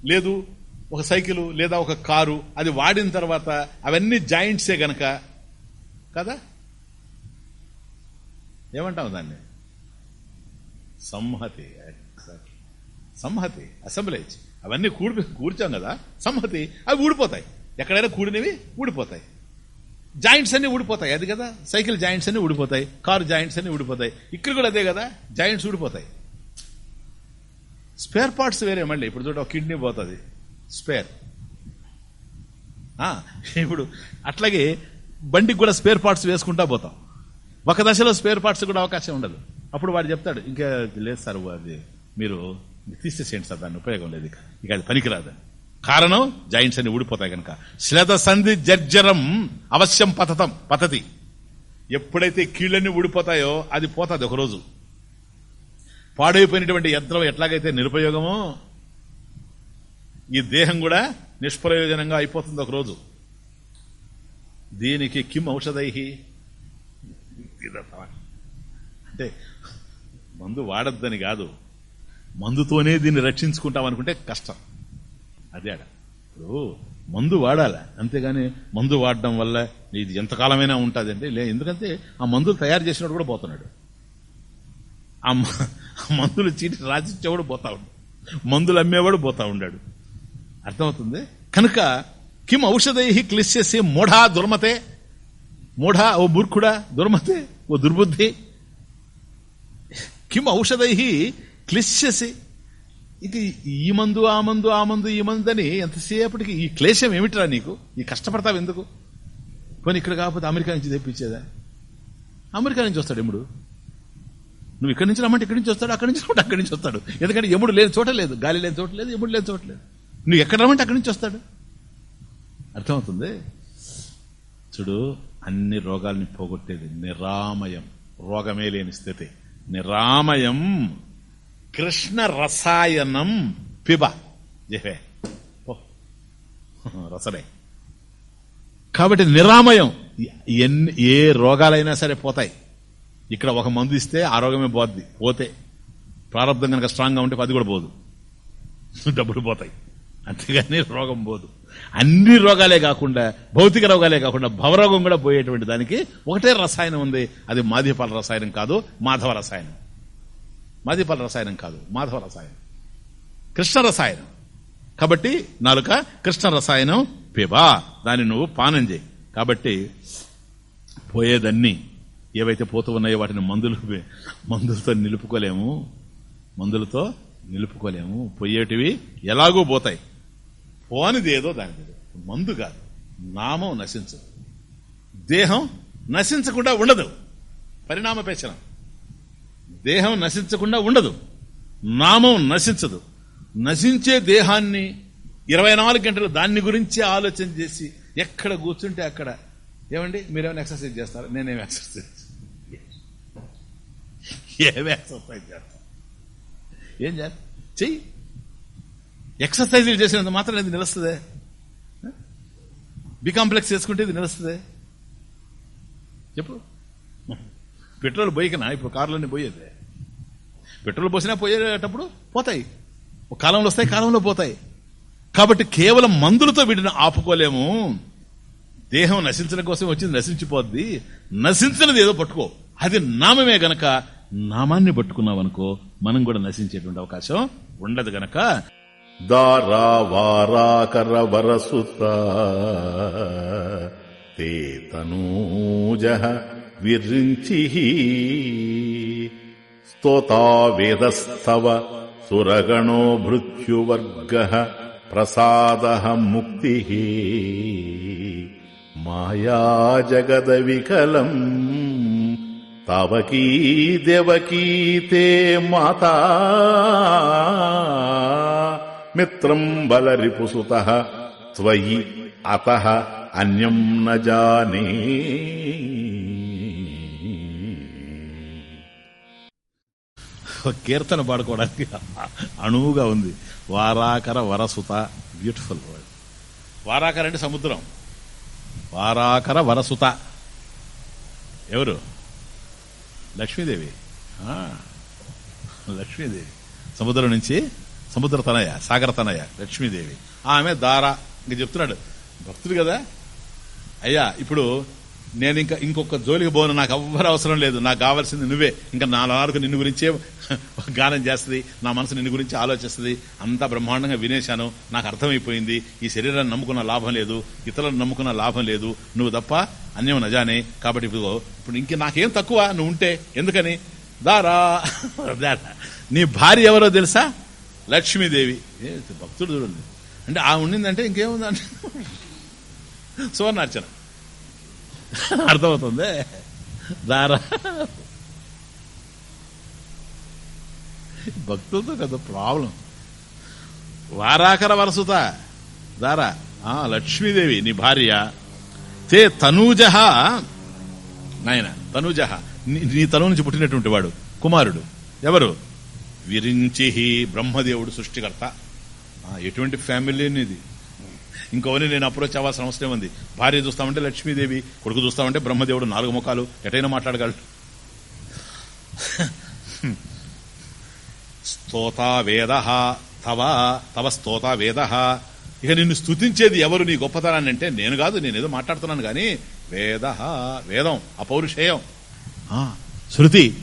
లేదు ఒక సైకిల్ లేదా ఒక కారు అది వాడిన తర్వాత అవన్నీ జాయింట్సే గనక కదా? ఏమంటాం దాన్ని? సంహతి సంహతి అసెంబ్లేజ్ అవన్నీ కూడి కూర్చాం కదా? సంహతి అవి ఊడిపోతాయి. ఎక్కడైనా కూడినవి ఊడిపోతాయి. జాయింట్స్ అన్ని ఊడిపోతాయి అది కదా? సైకిల్ జాయింట్స్ అన్ని ఊడిపోతాయి కారు జాయింట్స్ అన్ని ఊడిపోతాయి. ఇక్కడ కూడా అదే కదా? జాయింట్స్ ఊడిపోతాయి. స్పేర్ పార్ట్స్ వేరే మళ్ళీ ఇప్పుడు చూడ కిడ్నీ పోతుంది. స్పేర్ ఇప్పుడు అట్లాగే బండికి కూడా స్పేర్ పార్ట్స్ వేసుకుంటా పోతాం. ఒక దశలో స్పేర్ పార్ట్స్ కూడా అవకాశం ఉండదు. అప్పుడు వాడు చెప్తాడు ఇంకా లేదు సార్ అది మీరు తీసేసేయండి సార్ దాన్ని ఉపయోగం లేదు ఇక. ఇక అది పనికిరాదు. కారణం జాయింట్స్ అన్ని ఊడిపోతాయి కనుక శ్లద సంధి జర్జరం అవశ్యం పతతం పతతి. ఎప్పుడైతే కీళ్ళన్నీ ఊడిపోతాయో అది పోతుంది ఒకరోజు. పాడైపోయినటువంటి యంత్రం ఎట్లాగైతే నిరుపయోగమో ఈ దేహం కూడా నిష్ప్రయోజనంగా అయిపోతుంది ఒకరోజు. దీనికి కిం ఔషధైహి? అంటే మందు వాడద్దని కాదు. మందుతోనే దీన్ని రక్షించుకుంటాం అనుకుంటే కష్టం. అదే ఇప్పుడు మందు వాడాలి? అంతేగాని మందు వాడడం వల్ల ఇది ఎంతకాలమైనా ఉంటుంది అంటే లే ఎందుకంటే ఆ మందులు తయారు చేసినప్పుడు కూడా పోతున్నాడు. ఆ మందులు చీటి రాసిచ్చేవాడు పోతా ఉన్నాడు మందులు అమ్మేవాడు పోతా ఉన్నాడు అర్థమవుతుంది? కనుక కిం ఔషధై క్లిశ్యసి మూఢా దుర్మతే? మూఢా? ఓ మూర్ఖుడా? దుర్మతే? ఓ దుర్బుద్ధి? కిం ఔషధై క్లిశ్యసి ఇక ఈ మందు ఆ మందు ఆ మందు ఈ మందు అని ఎంతసేపటికి ఈ క్లేశం ఏమిట్రా నీకు? ఈ కష్టపడతావు ఎందుకు? పోనీ ఇక్కడ కాకపోతే అమెరికా నుంచి తెప్పించేదా? అమెరికా నుంచి వస్తాడు ఎముడు నువ్వు ఇక్కడి నుంచి రమ్మంటే ఇక్కడి నుంచి వస్తాడు అక్కడి నుంచి రమ్మంటే అక్కడి నుంచి వస్తాడు. ఎందుకంటే ఎముడు లేని చోట లేదు గాలి లేని చోట లేదు ఎముడు లేని చోట లేదు. నువ్వు ఎక్కడ రమ్మంటే అక్కడి నుంచి వస్తాడు? అర్థమవుతుంది? చూడు అన్ని రోగాల్ని పోగొట్టేది నిరామయం. రోగమే లేని స్థితి. నిరామయం. కృష్ణ రసాయనం పిబ. జహే రసడే కాబట్టి నిరామయం. ఎన్ని ఏ రోగాలైనా సరే పోతాయి. ఇక్కడ ఒక మందు ఇస్తే ఆరోగ్యమే పోద్ది. పోతే ప్రారంభం కనుక స్ట్రాంగ్గా ఉంటే అది కూడా పోదు. డబ్బులు పోతాయి. అంతేగాని రోగం పోదు. అన్ని రోగాలే కాకుండా భౌతిక రోగాలే కాకుండా భవరోగం కూడా పోయేటువంటి దానికి ఒకటే రసాయనం ఉంది. అది మాదిపాల రసాయనం కాదు మాధవ రసాయనం. మాదిపాల రసాయనం కాదు మాధవ రసాయనం. కృష్ణ రసాయనం. కాబట్టి నాలుక కృష్ణ రసాయనం పిబా దాన్ని నువ్వు పానం చేయి. కాబట్టి పోయేదన్నీ ఏవైతే పోతూ ఉన్నాయో వాటిని మందులు మందులతో నిలుపుకోలేము. మందులతో నిలుపుకోలేము. పోయేటివి ఎలాగో పోతాయి. పోనిది ఏదో దాని మందు కాదు. నామం నశించదు. దేహం నశించకుండా ఉండదు. పరిణామ పేచనం దేహం నశించకుండా ఉండదు. నామం నశించదు. నశించే దేహాన్ని ఇరవై నాలుగు గంటలు దాన్ని గురించి ఆలోచన చేసి ఎక్కడ కూర్చుంటే అక్కడ. ఏమండి? మీరేమైనా ఎక్సర్సైజ్ చేస్తారా? నేనేమి ఎక్సర్సైజ్ ఏమి ఎక్సర్సైజ్ చేస్తా? ఏం చేస్తా చెయ్యి. ఎక్సర్సైజులు చేసినంత మాత్రం ఇది నిలుస్తుంది. బికాంప్లెక్స్ చేసుకుంటే ఇది నిలుస్తుంది. చెప్పు. పెట్రోల్ పోయికనా ఇప్పుడు కార్లోనే పోయేది పెట్రోల్ పోసినా పోయేటప్పుడు పోతాయి. కాలంలో వస్తాయి కాలంలో పోతాయి. కాబట్టి కేవలం మందులతో వీటిని ఆపుకోలేము. దేహం నశించడం కోసం వచ్చింది నశించిపోద్ది. నశించినది ఏదో పట్టుకో. అది నామమే గనక నామాన్ని పట్టుకున్నావనుకో మనం కూడా నశించేటువంటి అవకాశం ఉండదు గనక. దారావారాకర వరసుత తే తనూజ విరించి స్తోతా వేదస్తవ సురగణో భృత్యువర్గ ప్రసాద ముక్తి మాయా జగద వికలం తవకీ దేవకీ తే మాతా మిత్రం బలరిపుసుత త్వయి అత అన్యం న కీర్తన పాడుకోవడానికి అణువుగా ఉంది. వారాకర వరసుత బ్యూటిఫుల్ వర్డ్ వారాకర అంటే సముద్రం. వారాకర వరసుత. ఎవరు? లక్ష్మీదేవి. లక్ష్మీదేవి. సముద్రం నుంచి సముద్ర తనయ సాగర తనయ లక్ష్మీదేవి. ఆమె దార. ఇంకా చెప్తున్నాడు భక్తుడు కదా? అయ్యా ఇప్పుడు నేను ఇంకా ఇంకొక జోలికి పోను నాకు ఎవ్వరు అవసరం లేదు. నాకు కావాల్సింది నువ్వే. ఇంకా నా నాలుగు నిన్ను గురించే గానం చేస్తుంది. నా మనసు నిన్ను గురించి ఆలోచిస్తుంది. అంతా బ్రహ్మాండంగా వినేశాను. నాకు అర్థమైపోయింది. ఈ శరీరాన్ని నమ్ముకున్న లాభం లేదు. ఇతరులను నమ్ముకున్న లాభం లేదు. నువ్వు తప్ప అన్యం నజానే. కాబట్టి ఇప్పుడు ఇప్పుడు ఇంక నాకేం తక్కువ? నువ్వు ఉంటే. ఎందుకని? దారా. దారా. నీ భార్య ఎవరో తెలుసా? లక్ష్మీదేవి. ఏ భక్తుడు చూడండి. అంటే ఆ ఉండిందంటే ఇంకేముందంటే? సువర్ణార్చన. అర్థమవుతుంది? దారా. భక్తులతో కదా ప్రాబ్లం. వారాకర వరసుత. దారా ఆ, లక్ష్మీదేవి నీ భార్య. తే తనూజ నాయన తనూజ నీ తను నుంచి పుట్టినటువంటి వాడు కుమారుడు. ఎవరు? విరించి బ్రహ్మదేవుడు సృష్టికర్త. ఆ, ఎటువంటి ఫ్యామిలీ ఇది ఇంకోని నేను అప్రోచ్ అవ్వాల్సిన అవసరం ఉంది. భార్య చూస్తామంటే లక్ష్మీదేవి కొడుకు చూస్తామంటే బ్రహ్మదేవుడు నాలుగు ముఖాలు. ఎటైనా మాట్లాడగలడు. స్తోత వేద తవ తవ స్తోత వేద. ఇక నిన్ను స్తుతించేది ఎవరు నీ గొప్పతనాన్ని అంటే నేను కాదు నేను ఏదో మాట్లాడుతున్నాను కానీ వేద వేదం అపౌరుషేయం. ఆ, శృతి.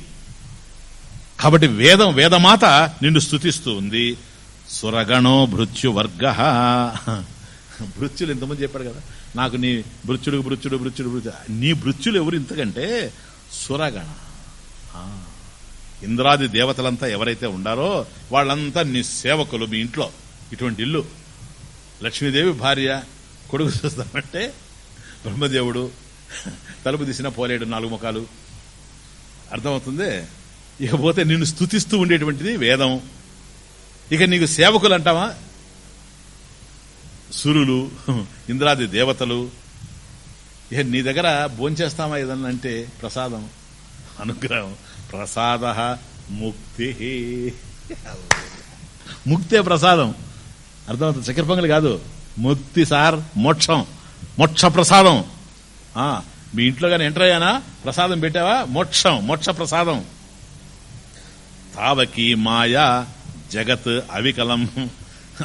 కాబట్టి వేదం వేదమాత నిన్ను స్తుతిస్తూ ఉంది సురగణో భృత్యువర్గ. భృత్యులు ఇంతమంది చెప్పాడు కదా? నాకు నీ భృత్యుడు భృత్యుడు భృత్యుడు భృత్యు నీ భృత్యులు ఎవరు ఇంతకంటే? సురగణ. ఆ, ఇంద్రాది దేవతలంతా ఎవరైతే ఉండారో వాళ్ళంతా నీ సేవకులు మీ ఇంట్లో. ఇటువంటి ఇల్లు. లక్ష్మీదేవి భార్య కొడుకు చూస్తామంటే బ్రహ్మదేవుడు తలుపు తీసిన పోలేడు నాలుగు ముఖాలు. అర్థమవుతుంది? ఇకపోతే నిన్ను స్తుతిస్తూ ఉండేటువంటిది వేదం. ఇక నీకు సేవకులు అంటావా? సురులు ఇంద్రాది దేవతలు. ఏ నీ దగ్గర భోంచేస్తామా ఏదన్నా అంటే ప్రసాదం? అనుగ్రహం. ప్రసాద ముక్తి. ముక్తే ప్రసాదం. అర్థమవుతుంది? చక్కెర పొంగలి కాదు. ముక్తి సార్ మోక్షం. మోక్ష ప్రసాదం ఆ, మీ ఇంట్లో కానీ ఎంటర్ అయ్యానా? ప్రసాదం పెట్టావా? మోక్షం మోక్ష ప్రసాదం తావకి మాయా జగత్ అవికలం.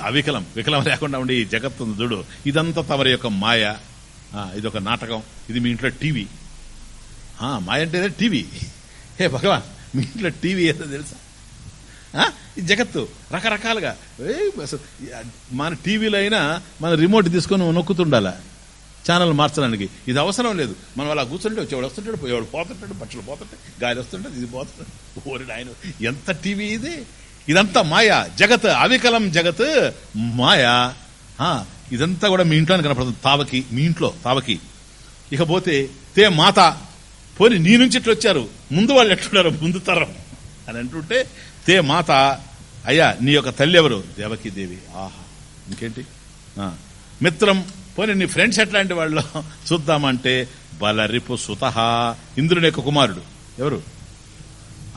అవికలం వికలం లేకుండా ఉండే ఈ జగత్తు ఉంది చూడు. ఇదంతా తమరి యొక్క మాయ. ఆ, ఇదొక నాటకం. ఇది మీ ఇంట్లో టీవీ. ఆ, మాయ అంటేనే టీవీ. హే భగవాన్ మీ ఇంట్లో టీవీ ఏదో తెలుసా? ఆ? ఈ జగత్తు రకరకాలుగా. ఏ, మన టీవీలో అయినా మన రిమోట్ తీసుకొని నొక్కుతుండాలా? ఛానల్ మార్చడానికి. ఇది అవసరం లేదు. మనం అలా కూర్చుంటే వచ్చేవాడు వస్తుంటాడు? పోయేవాడు పోతుంటాడు? పక్షులు పోతుంటాయి గాలి వస్తుంటాడు ఇది పోతుంటాడు ఓరి ఆయన ఎంత టీవీ ఇది? ఇదంతా మాయ. జగత్ అవికలం జగత్ మాయ. ఆ, ఇదంతా కూడా మీ ఇంట్లోనే కనపడుతుంది. తావకి మీ ఇంట్లో తావకి. ఇకపోతే తే మాత పోని నీ నుంచి ఇట్లా వచ్చారు. ముందు వాళ్ళు ఎట్లున్నారు ముందు తరం. అని అంటుంటే తే మాత అయ్యా నీ యొక్క తల్లి ఎవరు? దేవకి దేవి. ఆహా ఇంకేంటి? ఆ, మిత్రం పోనీ నీ ఫ్రెండ్స్ ఎట్లాంటి వాళ్ళు? చూద్దామంటే బలరిపు సుత ఇంద్రుని యొక్క కుమారుడు. ఎవరు?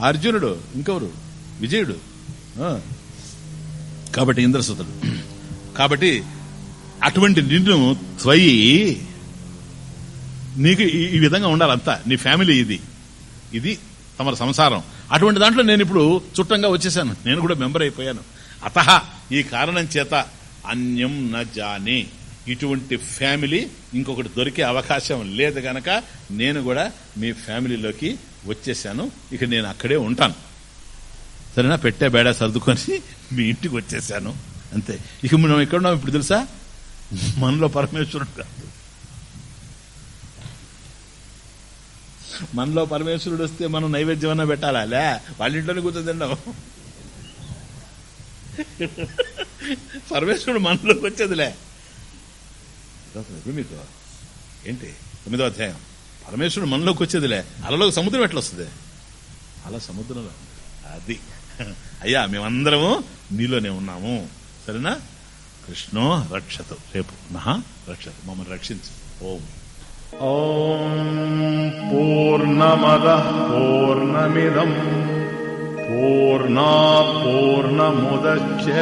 అర్జునుడు ఇంకెవరు? విజయుడు. కాబట్టి ఇంద్రసుతుడు. కాబట్టి అటువంటి నిన్ను త్వయి నీకు ఈ- ఈ విధంగా ఉండాలంతా. నీ ఫ్యామిలీ ఇది. ఇది తమ సంసారం. అటువంటి దాంట్లో నేను ఇప్పుడు చుట్టంగా వచ్చేసాను. నేను కూడా మెంబర్ అయిపోయాను. అత ఈ కారణం చేత అన్యం న ఇటువంటి ఫ్యామిలీ ఇంకొకటి దొరికే అవకాశం లేదు గనక నేను కూడా మీ ఫ్యామిలీలోకి వచ్చేసాను. ఇక నేను అక్కడే ఉంటాను. సరేనా పెట్టే బేడా సర్దుకొని మీ ఇంటికి వచ్చేసాను. అంతే. ఇక మనం ఎక్కడున్నాం ఇప్పుడు తెలుసా? మనలో పరమేశ్వరుడు కాదు. మనలో పరమేశ్వరుడు వస్తే మనం నైవేద్యం అన్నా పెట్టాలా? లే వాళ్ళ ఇంట్లోనే కూర్చొని తిన్నాం పరమేశ్వరుడు మనలోకి వచ్చేదిలే మీకు ఏంటి? తొమ్మిదో అధ్యాయం. పరమేశ్వరుడు మనలోకి వచ్చేదిలే అలలోకి సముద్రం ఎట్లా వస్తుంది? అలా సముద్రంలో. అది. అయ్యా మేమందరము నీలోనే ఉన్నాము. సరేనా? కృష్ణో రక్షతు. రేపు నహ రక్షతు. మమ్మల్ని రక్షించు. ఓం. ఓం పూర్ణమద పూర్ణమిదం. పూర్ణా పూర్ణముద్య